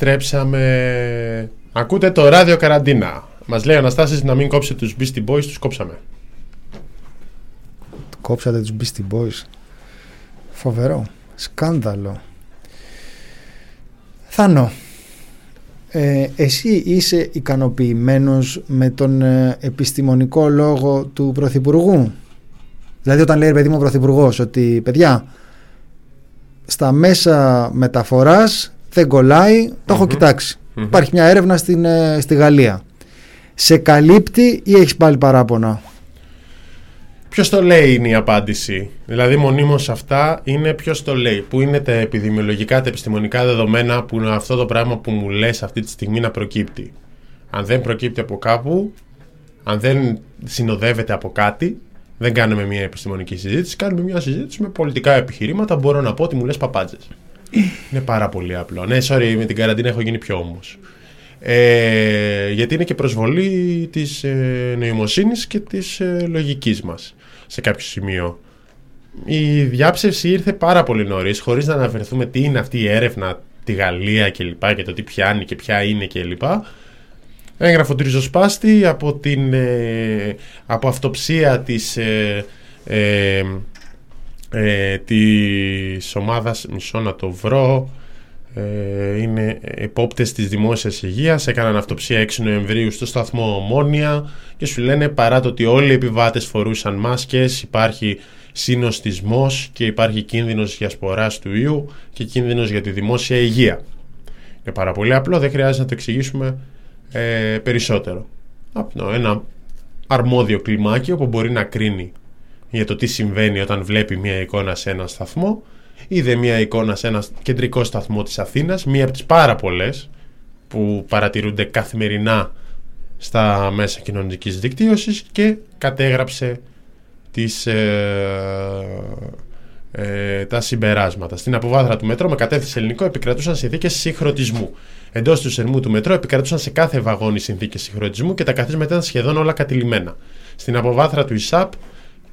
Επιστρέψαμε. Ακούτε το ράδιο καραντίνα. Μας λέει ο Αναστάσης να μην κόψετε τους Beastie Boys, τους κόψαμε. Κόψατε τους Beastie Boys. Φοβερό. Σκάνδαλο. Θάνο, ε, εσύ είσαι ικανοποιημένος με τον ε, επιστημονικό λόγο του Πρωθυπουργού; Δηλαδή όταν λέει ρε παιδί μου ο Πρωθυπουργός ότι παιδιά στα μέσα μεταφοράς δεν κολλάει, το έχω κοιτάξει. Υπάρχει μια έρευνα στην, ε, στη Γαλλία. Σε καλύπτει ή έχεις πάλι παράπονα. Ποιος το λέει είναι η απάντηση. Δηλαδή, μονίμως αυτά είναι ποιος το λέει. Πού είναι τα επιδημιολογικά, τα επιστημονικά δεδομένα που είναι αυτό το πράγμα που μου λες αυτή τη στιγμή να προκύπτει. Αν δεν προκύπτει από κάπου, αν δεν συνοδεύεται από κάτι, δεν κάνουμε μια επιστημονική συζήτηση, κάνουμε μια συζήτηση με πολιτικά επιχειρήματα. Μπορώ να πω ότι μου λες παπάντζε. Είναι πάρα πολύ απλό. Ναι, sorry, με την καραντίνα έχω γίνει πιο όμως. Ε, γιατί είναι και προσβολή της ε, νοημοσύνης και της ε, λογικής μας σε κάποιο σημείο. Η διάψευση ήρθε πάρα πολύ νωρίς, χωρίς να αναφερθούμε τι είναι αυτή η έρευνα, τη Γαλλία και λοιπά και το τι πιάνει και ποια είναι και λοιπά. Έγγραφο του ριζοσπάστη από, την, ε, από αυτοψία της, ε, ε, ε, της ομάδας, μισό να το βρω, ε, είναι επόπτες της δημόσιας υγείας. Έκαναν αυτοψία 6 Νοεμβρίου στο σταθμό Ομόνια και σου λένε παρά το ότι όλοι οι επιβάτες φορούσαν μάσκες υπάρχει συνοστισμός και υπάρχει κίνδυνος για σποράς του ιού και κίνδυνος για τη δημόσια υγεία είναι πάρα πολύ απλό δεν χρειάζεται να το εξηγήσουμε ε, περισσότερο. Απλό, ένα αρμόδιο κλιμάκιο που μπορεί να κρίνει για το τι συμβαίνει όταν βλέπει μια εικόνα σε ένα σταθμό είδε μια εικόνα σε ένα κεντρικό σταθμό της Αθήνας, μία από τις πάρα πολλές που παρατηρούνται καθημερινά στα μέσα κοινωνικής δικτύωσης και κατέγραψε τις, ε, ε, τα συμπεράσματα. Στην αποβάθρα του μετρό με κατεύθυνση ελληνικό επικρατούσαν συνθήκες συγχρονισμού. Εντός του σερμού του μετρό επικρατούσαν σε κάθε βαγόνι συνθήκες συγχρονισμού και τα καθίσματα ήταν σχεδόν όλα κατηλημένα. Στην αποβάθρα του ΙΣΑΠ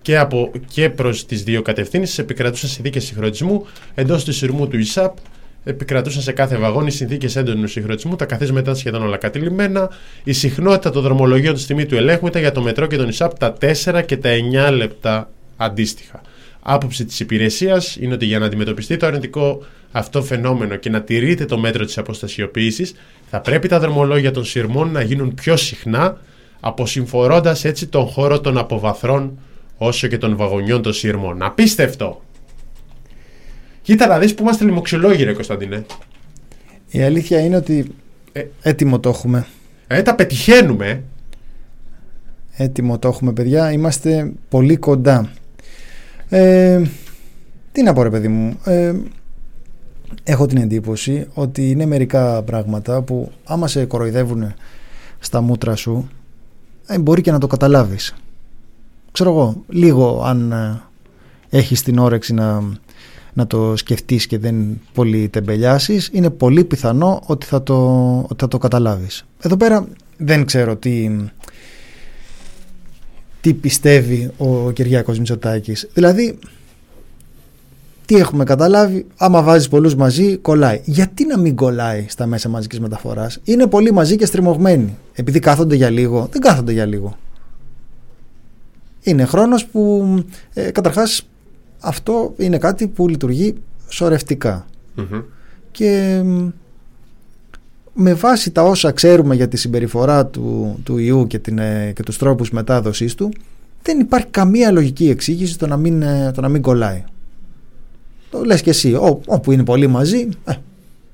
και, από, και προς τις δύο κατευθύνσεις επικρατούσαν συνθήκες συγχρονισμού. Εντός του σειρμού του ΙΣΑΠ επικρατούσαν σε κάθε βαγόνι συνθήκες έντονου συγχρονισμού. Τα καθίσματα ήταν σχεδόν όλα κατηλημένα. Η συχνότητα των δρομολογίων στη τιμή του ελέγχου ήταν για το μετρό και τον ΙΣΑΠ τα 4 και τα 9 λεπτά αντίστοιχα. Άποψη της υπηρεσίας είναι ότι για να αντιμετωπιστεί το αρνητικό αυτό φαινόμενο και να τηρείται το μέτρο της αποστασιοποίησης, θα πρέπει τα δρομολόγια των σειρμών να γίνουν πιο συχνά, αποσυμφορώντας έτσι τον χώρο των αποβαθρών όσο και των βαγονιών των σύρμων. Απίστευτο! Κοίτα να δεις που είμαστε λοιμοξιολόγοι, ρε Κωνσταντίνε. Η αλήθεια είναι ότι Ε. έτοιμο το έχουμε. Ε, τα πετυχαίνουμε. Έτοιμο το έχουμε, παιδιά. Είμαστε πολύ κοντά. Ε, τι να πω, ρε παιδί μου. Ε, έχω την εντύπωση ότι είναι μερικά πράγματα που άμα σε κοροϊδεύουν στα μούτρα σου, ε, μπορεί και να το καταλάβεις. Ξέρω εγώ, λίγο αν ε, έχεις την όρεξη να, να το σκεφτείς και δεν πολύ τεμπελιάσεις, είναι πολύ πιθανό ότι θα το, ότι θα το καταλάβεις. Εδώ πέρα δεν ξέρω τι, τι πιστεύει ο Κυριάκος Μητσοτάκης. Δηλαδή, τι έχουμε καταλάβει, άμα βάζεις πολλούς μαζί, κολλάει. Γιατί να μην κολλάει στα μέσα μαζικής μεταφοράς; Είναι πολύ μαζί και στριμωγμένοι. Επειδή κάθονται για λίγο, δεν κάθονται για λίγο. Είναι χρόνος που, ε, καταρχάς, αυτό είναι κάτι που λειτουργεί σωρευτικά. Μμμ. Και μ, με βάση τα όσα ξέρουμε για τη συμπεριφορά του, του ιού και, την, ε, και τους τρόπους μετάδοσης του, δεν υπάρχει καμία λογική εξήγηση το να μην, ε, το να μην κολλάει. Το λες και εσύ, ό, όπου είναι πολύ μαζί, ε,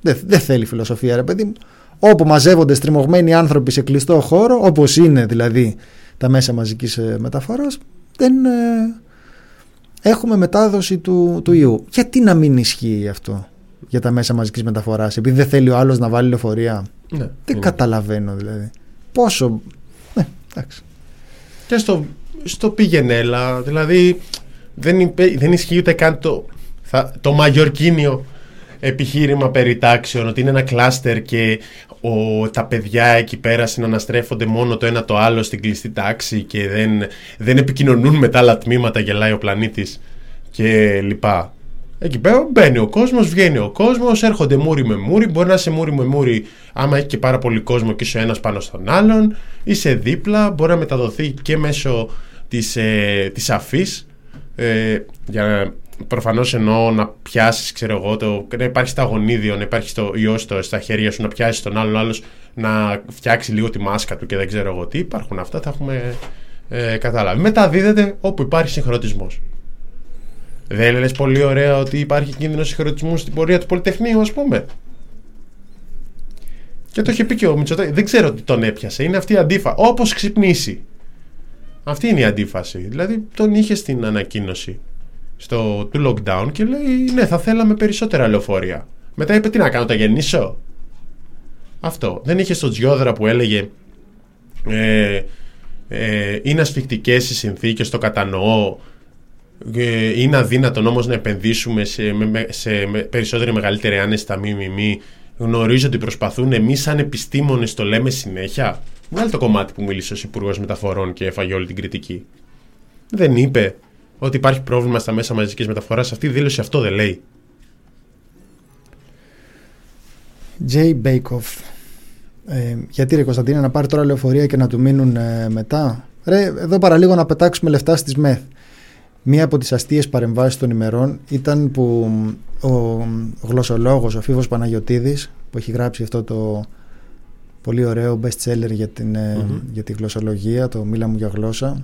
δεν δεν θέλει φιλοσοφία ρε παιδί μου. Όπου μαζεύονται στριμωγμένοι άνθρωποι σε κλειστό χώρο, όπως είναι δηλαδή τα μέσα μαζικής ε, μεταφοράς, δεν ε, έχουμε μετάδοση του, του ιού. Γιατί να μην ισχύει αυτό για τα μέσα μαζικής μεταφοράς, επειδή δεν θέλει ο άλλος να βάλει λεωφορεία; Ναι, Δεν είναι. καταλαβαίνω δηλαδή. Πόσο... Ναι, εντάξει. Και στο, στο πήγαινέλα, δηλαδή δεν, υπέ- δεν ισχύει ούτε καν το, θα, το μαγιορκίνιο επιχείρημα περί τάξεων, ότι είναι ένα κλάστερ και ο, τα παιδιά εκεί πέρα συναναστρέφονται μόνο το ένα το άλλο στην κλειστή τάξη και δεν, δεν επικοινωνούν με τα άλλα τμήματα, γελάει ο πλανήτης και λοιπά. Εκεί πέρα μπαίνει ο κόσμος, βγαίνει ο κόσμος, έρχονται μούρι με μούρι. Μπορεί να είσαι μούρι με μούρι άμα έχει και πάρα πολύ κόσμο και είσαι ο ένας πάνω στον άλλον. Είσαι δίπλα, μπορεί να μεταδοθεί και μέσω της, ε, της αφής. Ε, για να, προφανώς εννοώ να πιάσεις, ξέρω εγώ, το, να υπάρχει στα γονίδιο, να υπάρχει στο ιό στο, στα χέρια σου, να πιάσεις τον άλλον, άλλος να φτιάξει λίγο τη μάσκα του και δεν ξέρω εγώ τι. Υπάρχουν αυτά, τα έχουμε ε, καταλάβει. Μεταδίδεται όπου υπάρχει συγχρονισμός. Δεν λες πολύ ωραία ότι υπάρχει κίνδυνος συγχρονισμού στην πορεία του Πολυτεχνείου, ας πούμε. Και το είχε πει και ο Μητσοτάκης. Δεν ξέρω τι τον έπιασε. Είναι αυτή η αντίφαση. Όπως ξυπνήσει. Αυτή είναι η αντίφαση. Δηλαδή τον είχε στην ανακοίνωση στο, του lockdown και λέει ναι θα θέλαμε περισσότερα λεωφορεία. Μετά είπε τι να κάνω, τα γεννήσω. Αυτό. Δεν είχε στον Τζιόδρα που έλεγε ε, ε, είναι ασφικτικές οι συνθήκες, το κατανοώ ε, είναι αδύνατον όμως να επενδύσουμε σε, με, με- σε με, περισσότερη μεγαλύτερη άνεση στα ΜΜΜ γνωρίζω ότι προσπαθούν εμείς σαν επιστήμονες το λέμε συνέχεια βγάλει το κομμάτι που μίλησε ο Υπουργός Μεταφορών και έφαγε όλη την κριτική δεν είπε ότι υπάρχει πρόβλημα στα μέσα μαζικής μεταφοράς αυτή η δήλωση αυτό δεν λέει Jay Bakeoff. Ε, γιατί ρε Κωνσταντίνε να πάρει τώρα λεωφορεία και να του μείνουν ε, μετά; Ρε, εδώ παραλίγο να πετάξουμε λεφτά στις ΜΕΘ. Μία από τις αστείες παρεμβάσεις των ημερών ήταν που μ, ο γλωσσολόγος, ο Φίβος Παναγιωτίδης, που έχει γράψει αυτό το πολύ ωραίο best seller για, την, ε, Μμμ. για τη γλωσσολογία, το «Μίλα μου για γλώσσα»,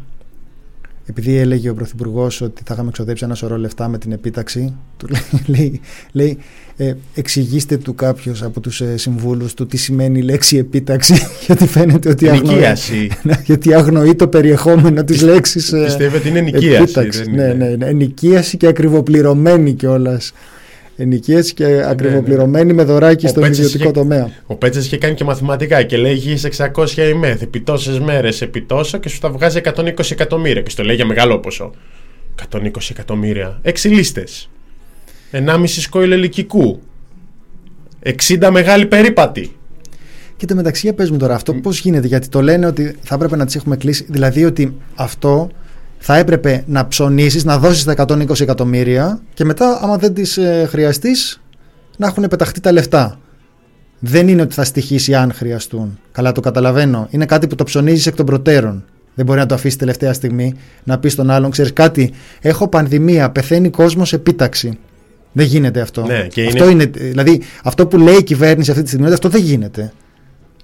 επειδή έλεγε ο Πρωθυπουργός ότι θα είχαμε εξοδέψει ένα σωρό λεφτά με την επίταξη, του λέει, λέει, λέει ε, εξηγήστε του κάποιος από τους ε, συμβούλους του τι σημαίνει η λέξη επίταξη, γιατί φαίνεται ότι αγνοεί, Ενοικίαση γιατί αγνοεί το περιεχόμενο της λέξης. πιστεύω ότι είναι ενοικίαση επίταξη. δεν Ναι, είναι. ναι, ναι, ενοικίαση και ακριβοπληρωμένη κιόλας. Ενοικίαση και ακριβοπληρωμένη με δωράκι Ο στον Πέτσης ιδιωτικό είχε- τομέα. Ο Πέτσας είχε κάνει και μαθηματικά και λέει είχε 600 ημέθ επί τόσες μέρες, επί τόσο και σου τα βγάζει 120 εκατομμύρια. Και στο λέει για μεγάλο ποσό. 120 εκατομμύρια. 6 λίστες. 1,5 σκόιλ ελικικού. 60 μεγάλη περίπατη. Και το μεταξύ, για πες μου τώρα, αυτό πώς γίνεται, γιατί το λένε ότι θα έπρεπε να τις έχουμε κλείσει, δηλαδή ότι αυτό θα έπρεπε να ψωνίσεις, να δώσεις τα 120 εκατομμύρια και μετά, άμα δεν τις ε, χρειαστείς, να έχουν πεταχτεί τα λεφτά. Δεν είναι ότι θα στοιχήσει αν χρειαστούν. Καλά, το καταλαβαίνω. Είναι κάτι που το ψωνίζεις εκ των προτέρων. Δεν μπορεί να το αφήσεις τελευταία στιγμή να πεις στον άλλον: Ξέρεις κάτι, έχω πανδημία, πεθαίνει κόσμος επίταξη. Δεν γίνεται αυτό. Ναι, και αυτό είναι... Δηλαδή, αυτό που λέει η κυβέρνηση αυτή τη στιγμή, αυτό δεν γίνεται.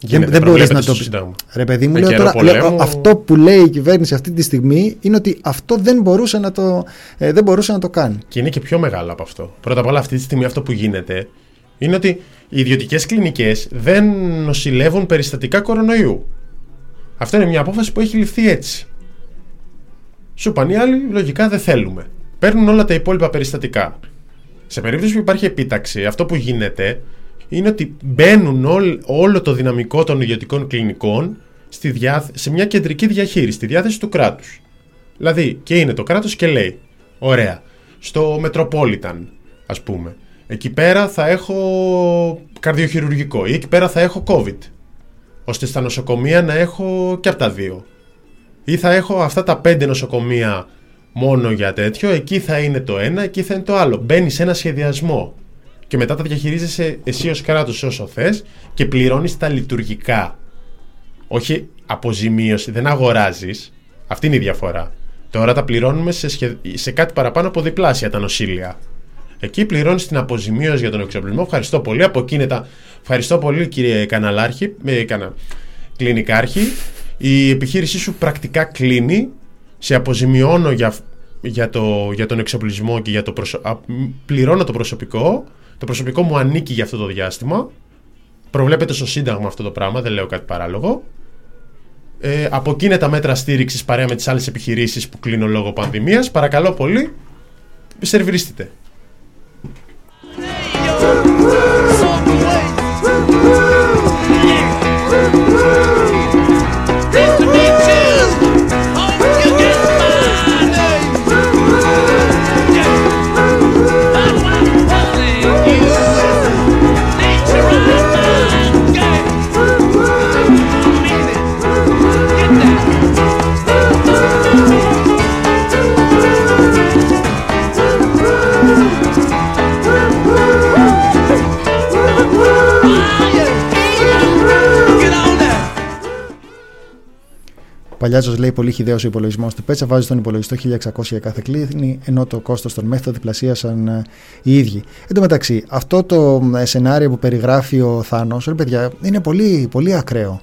Γίνεται, δεν μπορείς να προβλέπεται το στο πεις. Σύνταγμα. Ρε παιδί μου, Με λέω καιρό τώρα, πολέμου- λέω, αυτό που λέει η κυβέρνηση αυτή τη στιγμή είναι ότι αυτό δεν μπορούσε να το, ε, δεν μπορούσε να το κάνει. Και είναι και πιο μεγάλο από αυτό. Πρώτα απ' όλα, αυτή τη στιγμή αυτό που γίνεται είναι ότι οι ιδιωτικές κλινικές δεν νοσηλεύουν περιστατικά κορονοϊού. Αυτό είναι μια απόφαση που έχει ληφθεί έτσι. Σου είπαν οι άλλοι, λογικά δεν θέλουμε. Παίρνουν όλα τα υπόλοιπα περιστατικά. Σε περίπτωση που υπάρχει επίταξη, αυτό που γίνεται είναι ότι μπαίνουν όλ- όλο το δυναμικό των ιδιωτικών κλινικών στη διάθ- σε μια κεντρική διαχείριση, στη διάθεση του κράτους. Δηλαδή, και είναι το κράτος και λέει, ωραία, στο Metropolitan, ας πούμε, εκεί πέρα θα έχω καρδιοχειρουργικό ή εκεί πέρα θα έχω COVID, ώστε στα νοσοκομεία να έχω και από τα δύο. Ή θα έχω αυτά τα πέντε νοσοκομεία μόνο για τέτοιο, εκεί θα είναι το ένα, εκεί θα είναι το άλλο. Μπαίνει σε ένα σχεδιασμό και μετά τα διαχειρίζεσαι εσύ ως κράτος όσο θες και πληρώνεις τα λειτουργικά. Όχι αποζημίωση, δεν αγοράζεις. Αυτή είναι η διαφορά. Τώρα τα πληρώνουμε σε, σχε- σε κάτι παραπάνω από διπλάσια τα νοσήλια. Εκεί πληρώνεις την αποζημίωση για τον εξοπλισμό. Ευχαριστώ πολύ. Από εκεί είναι τα. Ευχαριστώ πολύ, κύριε Καναλάρχη, ε, κανα... κλινικάρχη. Η επιχείρησή σου πρακτικά κλείνει. Σε αποζημιώνω για, για, το, για τον εξοπλισμό και για το προσω... α, μ, πληρώνω το προσωπικό. Το προσωπικό μου ανήκει για αυτό το διάστημα. Προβλέπεται στο Σύνταγμα αυτό το πράγμα, δεν λέω κάτι παράλογο. Ε, από εκεί είναι τα μέτρα στήριξης παρέα με τις άλλες επιχειρήσεις που κλείνουν λόγω πανδημίας. Παρακαλώ πολύ, σερβιριστείτε. Παλιάτζο λέει πολύ χιδαίος ο υπολογισμός του Πέτσα. Βάζει τον υπολογιστό 1600 για κάθε κλίνη, ενώ το κόστος των μέθοδων διπλασίασαν ε, οι ίδιοι. Εν τω μεταξύ, αυτό το ε, σενάριο που περιγράφει ο Θάνος, ρε παιδιά, είναι πολύ, πολύ ακραίο.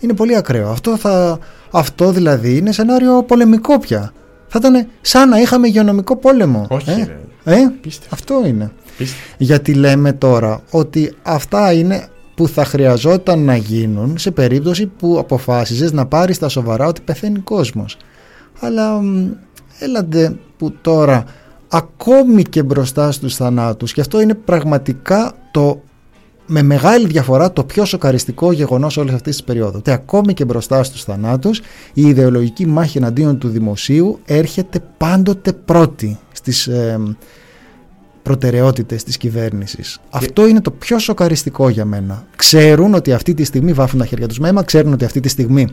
Είναι πολύ ακραίο. Αυτό, θα, αυτό δηλαδή είναι σενάριο πολεμικό πια. Θα ήταν σαν να είχαμε υγειονομικό πόλεμο. Όχι, ε; ρε. Ε; Πίστευτο. Αυτό είναι. Πίστευτο. Γιατί λέμε τώρα ότι αυτά είναι που θα χρειαζόταν να γίνουν σε περίπτωση που αποφάσιζες να πάρεις τα σοβαρά ότι πεθαίνει κόσμος. Αλλά μ, έλατε που τώρα ακόμη και μπροστά στους θανάτους και αυτό είναι πραγματικά το με μεγάλη διαφορά το πιο σοκαριστικό γεγονός όλης αυτής της περίοδου. Ότι ακόμη και μπροστά στους θανάτους η ιδεολογική μάχη εναντίον του δημοσίου έρχεται πάντοτε πρώτη στις ε, προτεραιότητες της κυβέρνησης. Αυτό είναι το πιο σοκαριστικό για μένα. Ξέρουν ότι αυτή τη στιγμή βάφουν τα χέρια τους με αίμα, ξέρουν ότι αυτή τη στιγμή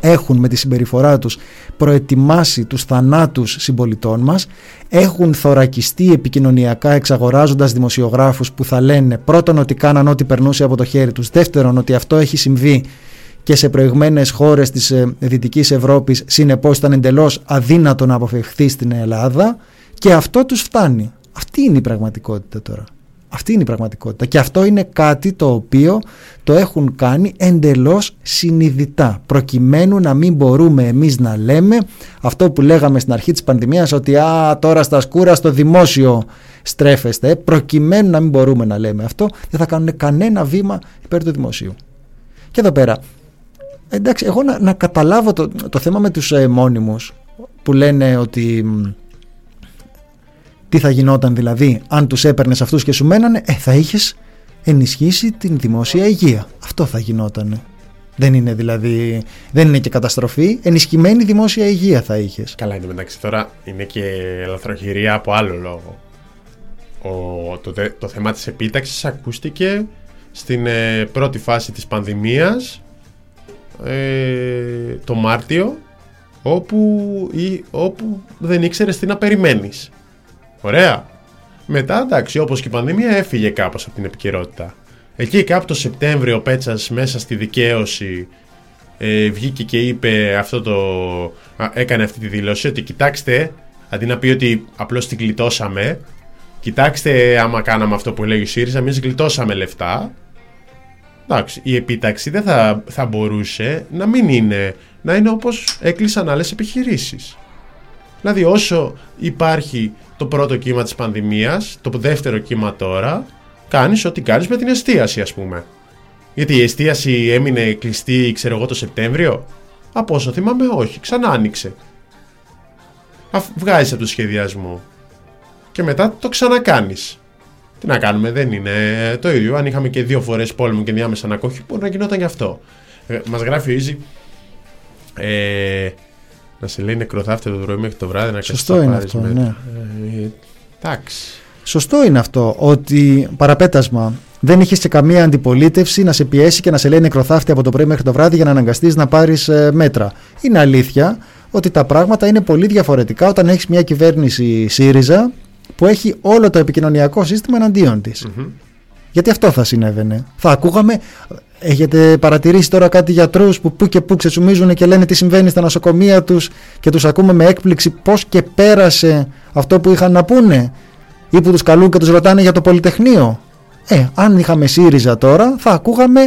έχουν με τη συμπεριφορά τους προετοιμάσει τους θανάτους συμπολιτών μας, έχουν θωρακιστεί επικοινωνιακά εξαγοράζοντας δημοσιογράφους που θα λένε πρώτον ότι κάναν ό,τι περνούσε από το χέρι τους, δεύτερον ότι αυτό έχει συμβεί και σε προηγμένες χώρες της ε, Δυτικής Ευρώπης συνεπώς ήταν εντελώς αδύνατο να αποφευχθεί στην Ελλάδα και αυτό τους φτάνει. Αυτή είναι η πραγματικότητα τώρα. Αυτή είναι η πραγματικότητα. Και αυτό είναι κάτι το οποίο το έχουν κάνει εντελώς συνειδητά. Προκειμένου να μην μπορούμε εμείς να λέμε αυτό που λέγαμε στην αρχή της πανδημίας ότι α, τώρα στα σκούρα στο δημόσιο στρέφεστε. Προκειμένου να μην μπορούμε να λέμε αυτό δεν θα κάνουν κανένα βήμα υπέρ του δημοσίου. Και εδώ πέρα, εντάξει, εγώ να, να καταλάβω το, το θέμα με τους ε, μόνιμους που λένε ότι μ, τι θα γινόταν δηλαδή αν τους έπαιρνες αυτούς και σου μένανε, ε, θα είχες ενισχύσει την δημόσια υγεία. Αυτό θα γινόταν. Δεν είναι δηλαδή, δεν είναι και καταστροφή, ενισχυμένη δημόσια υγεία θα είχες. Καλά είναι μεταξύ τώρα είναι και ελαφροχειρία από άλλο λόγο. Ο, το, τε- το θέμα της επίταξης ακούστηκε στην ε, πρώτη φάση της πανδημίας ε, το Μάρτιο όπου, ή, όπου δεν ήξερες τι να περιμένεις. Ωραία. Μετά εντάξει όπως και η πανδημία έφυγε κάπως από την επικαιρότητα. Εκεί κάπου το Σεπτέμβριο ο Πέτσας μέσα στη δικαίωση ε, βγήκε και είπε αυτό το. α, έκανε αυτή τη δήλωση ότι κοιτάξτε, αντί να πει ότι απλώς την γλιτώσαμε, κοιτάξτε άμα κάναμε αυτό που έλεγε ο ΣΥΡΙΖΑ, εμείς γλιτώσαμε λεφτά. εντάξει, η επίταξη δεν θα, θα μπορούσε να μην είναι, να είναι όπως έκλεισαν άλλες επιχειρήσεις. Δηλαδή όσο υπάρχει το πρώτο κύμα της πανδημίας, το δεύτερο κύμα τώρα, κάνεις ό,τι κάνεις με την εστίαση ας πούμε. Γιατί η εστίαση έμεινε κλειστή, ξέρω εγώ, το Σεπτέμβριο; Από όσο θυμάμαι, όχι. Ξανά άνοιξε. Αφ- Βγάζεις από το σχεδιασμό. Και μετά το ξανακάνεις. Τι να κάνουμε, δεν είναι το ίδιο. Αν είχαμε και δύο φορές πόλεμο και διάμεσα ανακόχη, μπορεί να γινόταν γι' αυτό. Ε, μας γράφει ο Easy. Ε, να σε λέει νεκροθάφτε το πρωί μέχρι το βράδυ να Σωστό κάτσεις να είναι πάρεις αυτό, μέτρα. ναι. Ε, εντάξει. Σωστό είναι αυτό ότι παραπέτασμα δεν είχες και καμία αντιπολίτευση να σε πιέσει και να σε λέει νεκροθάφτη από το πρωί μέχρι το βράδυ για να αναγκαστείς να πάρεις μέτρα. Είναι αλήθεια ότι τα πράγματα είναι πολύ διαφορετικά όταν έχεις μια κυβέρνηση ΣΥΡΙΖΑ που έχει όλο το επικοινωνιακό σύστημα εναντίον της. Γιατί αυτό θα συνέβαινε. Θα ακούγαμε. Έχετε παρατηρήσει τώρα κάτι γιατρούς που που και που ξετσουμίζουν και λένε τι συμβαίνει στα νοσοκομεία τους και τους ακούμε με έκπληξη πώς και πέρασε αυτό που είχαν να πούνε ή που τους καλούν και τους ρωτάνε για το Πολυτεχνείο; Ε, αν είχαμε ΣΥΡΙΖΑ τώρα θα ακούγαμε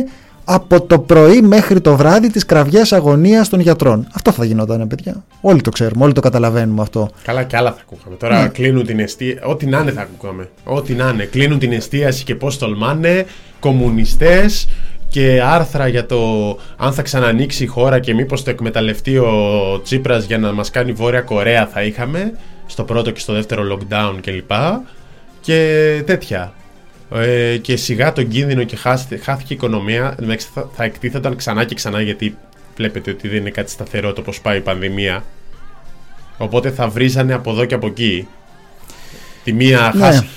από το πρωί μέχρι το βράδυ τις κραυγές αγωνίας των γιατρών. Αυτό θα γινόταν παιδιά. Όλοι το ξέρουμε, όλοι το καταλαβαίνουμε αυτό. Καλά και άλλα θα ακούγαμε. Τώρα Ναι. κλείνουν την εστίαση. Ό,τι να είναι θα ακούγαμε. Ό,τι να είναι. Κλείνουν την εστίαση και πώς τολμάνε. Κομμουνιστές και άρθρα για το αν θα ξανανοίξει η χώρα και μήπως το εκμεταλλευτεί ο Τσίπρας για να μας κάνει Βόρεια Κορέα θα είχαμε στο πρώτο και στο δεύτερο lockdown κλπ. Και τέτοια. Ε, και σιγά τον κίνδυνο και χάθηκε, χάθηκε η οικονομία. Εντάξει, Θα, θα εκτίθεταν ξανά και ξανά γιατί βλέπετε ότι δεν είναι κάτι σταθερό το πώς πάει η πανδημία. Οπότε θα βρίζανε από εδώ και από εκεί. Τη μία Ναι. χάσει.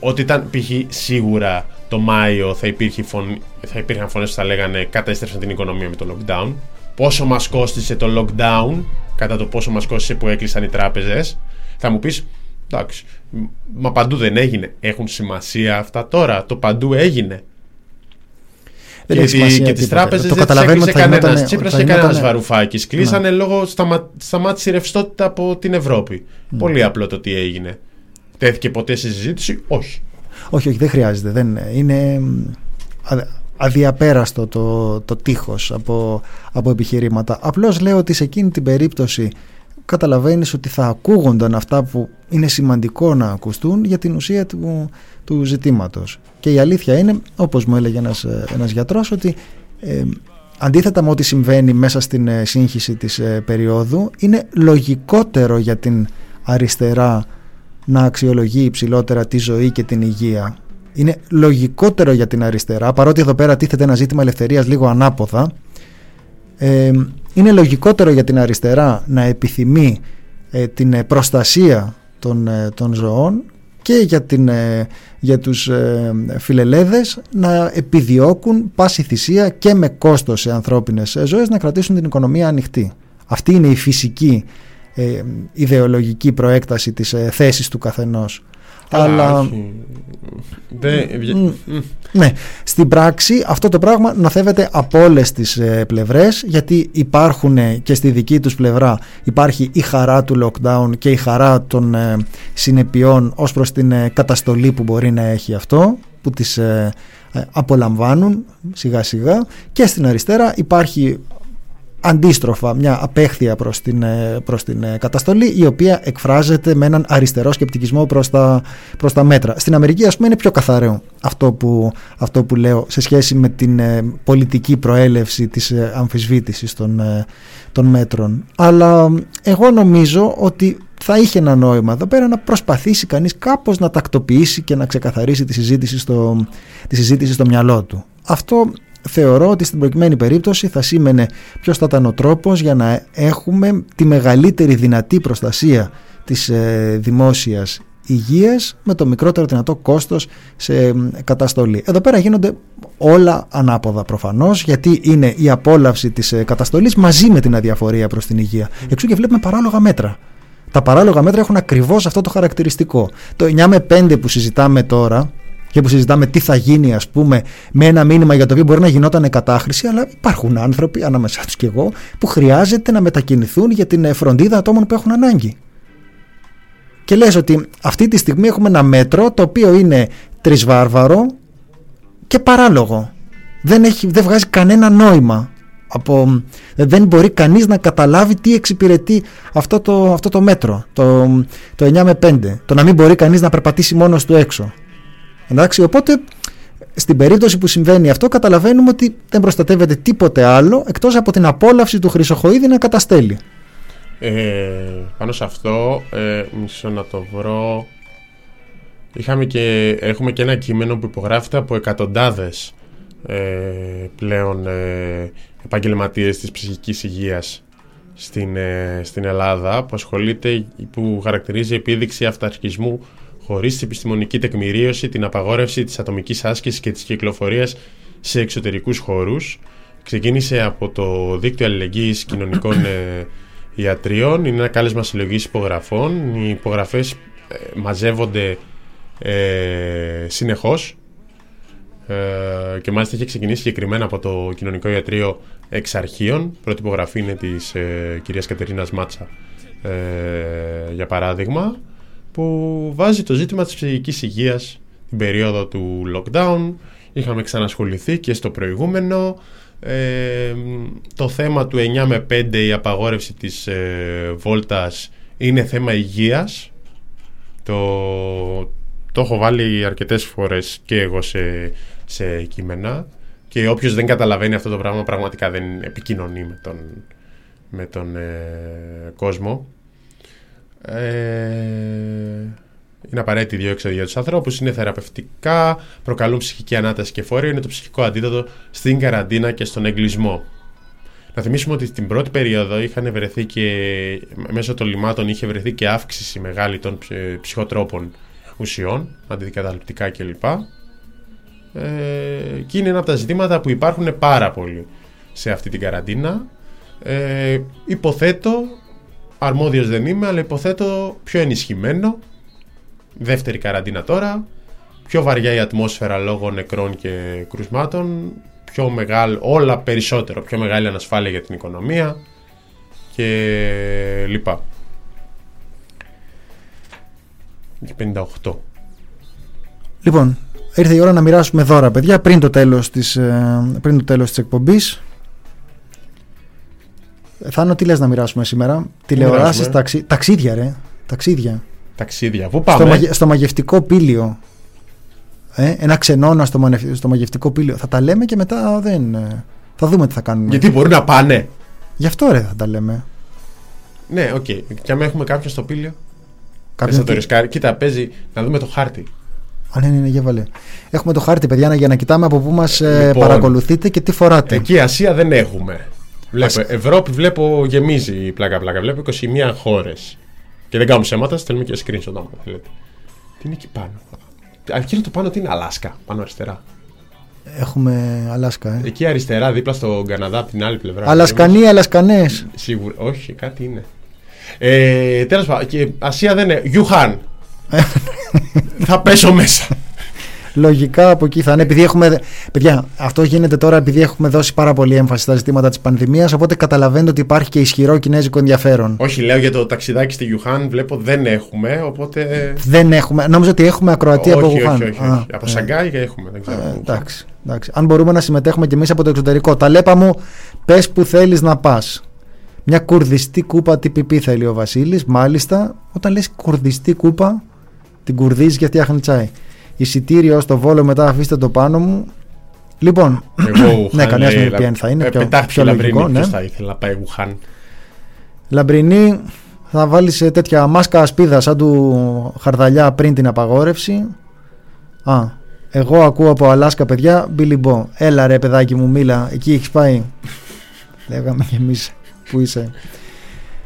Ότι ήταν π.χ. σίγουρα το Μάιο θα, υπήρχε φων... θα υπήρχαν φωνές που θα λέγανε κατέστρεψαν την οικονομία με το lockdown. Πόσο μας κόστισε το lockdown κατά το πόσο μας κόστισε που έκλεισαν οι τράπεζες. Θα μου πεις, εντάξει, μ- μα παντού δεν έγινε. Έχουν σημασία αυτά τώρα. Το παντού έγινε. Δεν και έχει τη- σημασία και τις τίποτα. τράπεζες Το δεν τις καταλαβαίνουμε έκλεισε ότι θα κανένας. γινότανε- Τσίπρας θα και κανένας γινότανε- Βαρουφάκη. Κλείσανε λόγω σταμα... σταμάτησε η ρευστότητα από την Ευρώπη. Πολύ απλό το τι έγινε. Τέθηκε ποτέ σε συζήτηση, όχι. Όχι, όχι, δεν χρειάζεται. Δεν, είναι μ, α- αδιαπέραστο το, το τείχος από, από επιχειρήματα. Απλώς λέω ότι σε εκείνη την περίπτωση καταλαβαίνεις ότι θα ακούγονταν αυτά που είναι σημαντικό να ακουστούν για την ουσία του, του ζητήματος. Και η αλήθεια είναι, όπως μου έλεγε ένας, ε, ένας γιατρός, ότι ε, αντίθετα με ό,τι συμβαίνει μέσα στην ε, σύγχυση της ε, περίοδου, είναι λογικότερο για την αριστερά να αξιολογεί υψηλότερα τη ζωή και την υγεία. Είναι λογικότερο για την αριστερά, παρότι εδώ πέρα τίθεται ένα ζήτημα ελευθερίας λίγο ανάποδα, ε, είναι λογικότερο για την αριστερά να επιθυμεί ε, την ε, προστασία των, ε, των ζωών και για, την, ε, για τους ε, φιλελέδες να επιδιώκουν πάση θυσία και με κόστος σε ανθρώπινες ε, ζωές να κρατήσουν την οικονομία ανοιχτή. Αυτή είναι η φυσική ε, ιδεολογική προέκταση της ε, θέσης του καθενός. Αλλά όχι. Δεν... Μ, ναι, στην πράξη αυτό το πράγμα νοθεύεται από όλες τις ε, πλευρές, γιατί υπάρχουν ε, και στη δική τους πλευρά υπάρχει η χαρά του lockdown και η χαρά των ε, συνεπειών ως προς την ε, καταστολή που μπορεί να έχει αυτό, που τις ε, ε, απολαμβάνουν σιγά σιγά και στην αριστερά υπάρχει αντίστροφα μια απέχθεια προς την, ε, προς την ε, καταστολή η οποία εκφράζεται με έναν αριστερό σκεπτικισμό προς τα, προς τα μέτρα. Στην Αμερική ας πούμε είναι πιο καθαρό αυτό που, αυτό που λέω σε σχέση με την ε, πολιτική προέλευση της ε, αμφισβήτησης των, ε, των μέτρων. Αλλά εγώ νομίζω ότι θα είχε ένα νόημα εδώ πέρα να προσπαθήσει κανείς κάπως να τακτοποιήσει και να ξεκαθαρίσει τη συζήτηση στο, τη συζήτηση στο μυαλό του. Αυτό θεωρώ ότι στην προκειμένη περίπτωση θα σήμαινε ποιος θα ήταν ο τρόπος για να έχουμε τη μεγαλύτερη δυνατή προστασία της ε, δημόσιας υγείας με το μικρότερο δυνατό κόστος σε ε, καταστολή. Εδώ πέρα γίνονται όλα ανάποδα προφανώς γιατί είναι η απόλαυση της ε, καταστολής μαζί με την αδιαφορία προς την υγεία. Εξού και βλέπουμε παράλογα μέτρα. Τα παράλογα μέτρα έχουν ακριβώς αυτό το χαρακτηριστικό. Το 9 με 5 που συζητάμε τώρα και που συζητάμε τι θα γίνει ας πούμε με ένα μήνυμα για το οποίο μπορεί να γινόταν κατάχρηση αλλά υπάρχουν άνθρωποι ανάμεσά τους και εγώ που χρειάζεται να μετακινηθούν για την ε, φροντίδα ατόμων που έχουν ανάγκη. Και λες ότι αυτή τη στιγμή έχουμε ένα μέτρο το οποίο είναι τρισβάρβαρο και παράλογο. δεν, έχει, δεν βγάζει κανένα νόημα. Από, δεν μπορεί κανείς να καταλάβει τι εξυπηρετεί αυτό το, αυτό το μέτρο, το, το 9 με 5. Το να μην μπορεί κανείς να περπατήσει μόνος του έξω. Εντάξει, οπότε στην περίπτωση που συμβαίνει αυτό καταλαβαίνουμε ότι δεν προστατεύεται τίποτε άλλο εκτός από την απόλαυση του χρυσοχοίδη να καταστέλει. Ε, πάνω σε αυτό, ε, μισό να το βρω. Είχαμε και, έχουμε και ένα κείμενο που υπογράφεται από εκατοντάδες ε, πλέον ε, επαγγελματίες της ψυχικής υγείας στην, ε, στην Ελλάδα που ασχολείται, που χαρακτηρίζει επίδειξη αυταρχισμού χωρίς επιστημονική τεκμηρίωση, την απαγόρευση της ατομικής άσκησης και της κυκλοφορίας σε εξωτερικούς χώρους. Ξεκίνησε από το δίκτυο αλληλεγγύης κοινωνικών ε, ιατρίων. Είναι ένα κάλεσμα συλλογής υπογραφών. Οι υπογραφές ε, μαζεύονται ε, συνεχώς ε, και μάλιστα έχει ξεκινήσει συγκεκριμένα από το κοινωνικό ιατρείο εξ αρχείων. Πρώτη υπογραφή είναι της ε, κυρίας Κατερίνας Μάτσα ε, για παράδειγμα που βάζει το ζήτημα της ψυχικής υγείας την περίοδο του lockdown. Είχαμε ξανασχοληθεί και στο προηγούμενο. Ε, το θέμα του 9 με 5 η απαγόρευση της ε, βόλτας είναι θέμα υγείας. Το, το έχω βάλει αρκετές φορές και εγώ σε, σε κείμενα και όποιος δεν καταλαβαίνει αυτό το πράγμα πραγματικά δεν επικοινωνεί με τον, με τον ε, κόσμο. Ε, είναι απαραίτητη η διώξη για τους ανθρώπους, είναι θεραπευτικά, προκαλούν ψυχική ανάταση και φόριο, είναι το ψυχικό αντίδοτο στην καραντίνα και στον εγκλισμό. Να θυμίσουμε ότι στην πρώτη περίοδο είχαν βρεθεί και μέσω των λιμάτων είχε βρεθεί και αύξηση μεγάλη των ψ- ψυχοτρόπων ουσιών, αντιδικαταληπτικά κλπ. Ε, και είναι ένα από τα ζητήματα που υπάρχουν πάρα πολύ σε αυτή την καραντίνα. Ε, υποθέτω, αρμόδιος δεν είμαι, αλλά υποθέτω πιο ενισχυμένο. Δεύτερη καραντίνα τώρα. Πιο βαριά η ατμόσφαιρα λόγω νεκρών και κρουσμάτων. Πιο μεγάλο, όλα περισσότερο. Πιο μεγάλη ανασφάλεια για την οικονομία και λοιπά. Και 58. Λοιπόν, ήρθε η ώρα να μοιράσουμε δώρα, παιδιά, πριν το τέλος της, ε, πριν το τέλος της εκπομπής. Ε, Θάνο, τι λες να μοιράσουμε σήμερα; Τηλεοράσεις, μοιράσουμε; ταξι... ταξίδια ρε. Ταξίδια. Ταξίδια. Πού Στο, πάμε. μαγε- στο μαγευτικό πύλιο. Ε, ένα ξενώνα στο, μανε- στο μαγευτικό πύλιο. Θα τα λέμε και μετά δεν... ε, Θα δούμε τι θα κάνουμε. Γιατί μπορούν να πάνε; Γι' αυτό ρε θα τα λέμε. Ναι, οκ. Και αν έχουμε κάποιον στο Πήλιο. Κάποιον Κάποιον το τι- ρισκάρει. Κοίτα, παίζει να δούμε το χάρτη. Α, ναι, ναι, ναι, για βάλε. Έχουμε το χάρτη, παιδιά, να- για να κοιτάμε από πού μας ε, Λοιπόν. παρακολουθείτε και τι φοράτε. Εκεί Ασία δεν έχουμε. Βλέπω, Ας- Ευρώπη βλέπω γεμίζει πλάκα-πλάκα. Βλέπω 21 χώρες. Και δεν κάνουμε ψέματα, στέλνουμε και screenshot άμα θέλετε. Τι είναι εκεί πάνω; Α, Εκείνο το πάνω τι είναι, Αλάσκα, πάνω αριστερά. Έχουμε Αλάσκα, ε. Εκεί αριστερά, δίπλα στον Καναδά, από την άλλη πλευρά. Αλασκανοί, Αλασκανές. Σίγουρα, όχι, κάτι είναι. Ε, Τέλος πάντων, και Ασία δεν είναι. Γιουχάν. Θα πέσω μέσα. Λογικά από εκεί θα είναι. Επειδή έχουμε. Παιδιά, αυτό γίνεται τώρα επειδή έχουμε δώσει πάρα πολύ έμφαση στα ζητήματα της πανδημίας. Οπότε καταλαβαίνετε ότι υπάρχει και ισχυρό κινέζικο ενδιαφέρον. όχι, λέω για το ταξιδάκι στη Γιουχάν, βλέπω δεν έχουμε, οπότε. Δεν έχουμε. Νόμιζα ότι έχουμε ακροατή από όχι, Γουχάν. όχι, όχι, όχι. Α, Από ε, Σαγκάη έχουμε, δεν ξέρω. ε, εντάξει, εντάξει. Αν μπορούμε να συμμετέχουμε κι εμείς από το εξωτερικό. Τα λέπα μου, πες που θέλεις να πας. Μια κουρδιστή κούπα TPP θέλει ο Βασίλης. Μάλιστα, όταν λες κουρδιστή κούπα, την κουρδίζεις και φτιάχνει τσάι. Εισιτήριο στο βόλο μετά αφήστε το πάνω μου. Λοιπόν, Εγώ, Ουχάν, ναι, κανένα λέει, με VPN θα είναι. Ε, πιο, πετάχτηκε πιο η Λαμπρινή, λογικό, ναι. ποιος θα ήθελε να πάει Ουχάν. Λαμπρινή, θα βάλεις τέτοια μάσκα ασπίδα σαν του χαρδαλιά πριν την απαγόρευση. Α, εγώ ακούω από Αλάσκα, παιδιά, Billy Bo. Έλα ρε, παιδάκι μου, μίλα. Εκεί έχεις πάει. Λέγαμε κι εμείς που είσαι.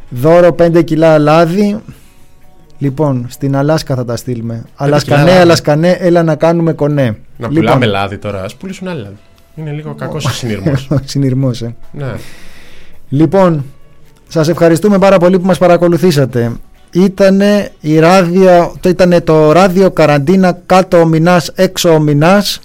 Δώρο 5 κιλά λάδι. Λοιπόν, στην Αλάσκα θα τα στείλουμε. κιλά Αλασκανέ, λάδι. Αλασκανέ, έλα να κάνουμε κονέ. Να Λοιπόν. πουλάμε λάδι τώρα, ας πουλήσουν άλλη λάδι. Είναι λίγο κακός ο συνειρμός. Συνειρμός, ε. ναι. Λοιπόν, σας ευχαριστούμε πάρα πολύ που μας παρακολουθήσατε. Ήτανε, η ράδιο, το, ήτανε το ράδιο καραντίνα κάτω ο Μινάς, έξω ο Μινάς.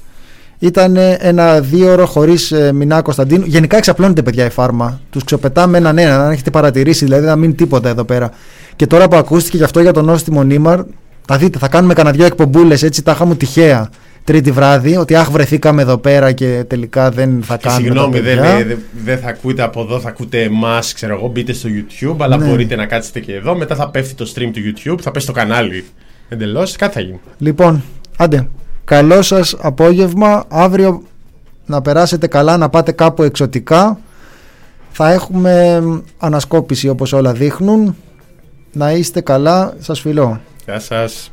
Ήτανε ένα δύο ώρο χωρίς ε, Μινά Κωνσταντίνου. Γενικά εξαπλώνεται παιδιά η φάρμα. Τους ξοπετάμε έναν έναν, αν έχετε παρατηρήσει, δηλαδή να μην τίποτα εδώ πέρα. Και τώρα που ακούστηκε γι' αυτό για τον νόστιμο Νίμαρ, θα δείτε, θα κάνουμε κανένα δυο εκπομπούλες έτσι, τα είχαμε τυχαία. τρίτη βράδυ ότι αχ βρεθήκαμε εδώ πέρα και τελικά δεν θα Και κάνουμε συγγνώμη, τα δεν, παιδιά. δεν, δεν θα ακούτε από εδώ, θα ακούτε εμάς. Ξέρω εγώ, μπείτε στο YouTube, αλλά Ναι. μπορείτε να κάτσετε και εδώ. Μετά θα πέφτει το stream του YouTube, θα πέσει το κανάλι εντελώς. Κάτι θα γίνει. Λοιπόν, άντε, καλό σας απόγευμα. Αύριο να περάσετε καλά, να πάτε κάπου εξωτικά. Θα έχουμε μ, ανασκόπηση όπως όλα δείχνουν. Να είστε καλά, σας φιλώ. Γεια σας.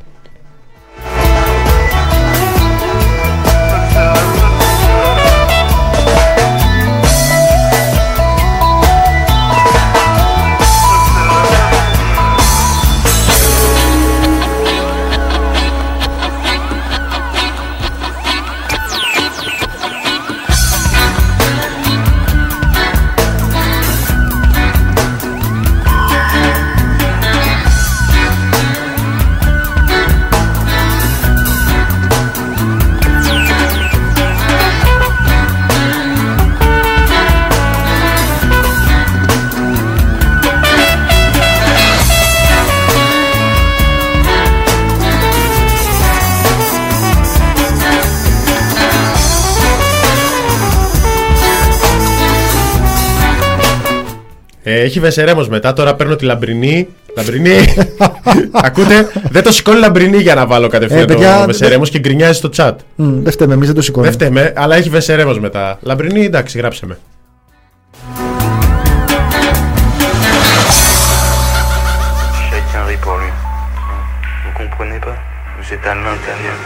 Ε, έχει βεσερέμος μετά, τώρα παίρνω τη λαμπρινή. Λαμπρινή! Ακούτε, δεν το σηκώνει λαμπρινή για να βάλω κατευθείαν Ε, παιδιά, το βεσερέμος και γκρινιάζει στο chat. Μ, δεν φταίμε, εμείς δεν το Δεν σηκώνουμε. φταίμε, αλλά έχει βεσερέμος μετά. Λαμπρινή, εντάξει, γράψε με. Chacun rit pour lui. Vous comprenez pas; Vous êtes à l'intérieur.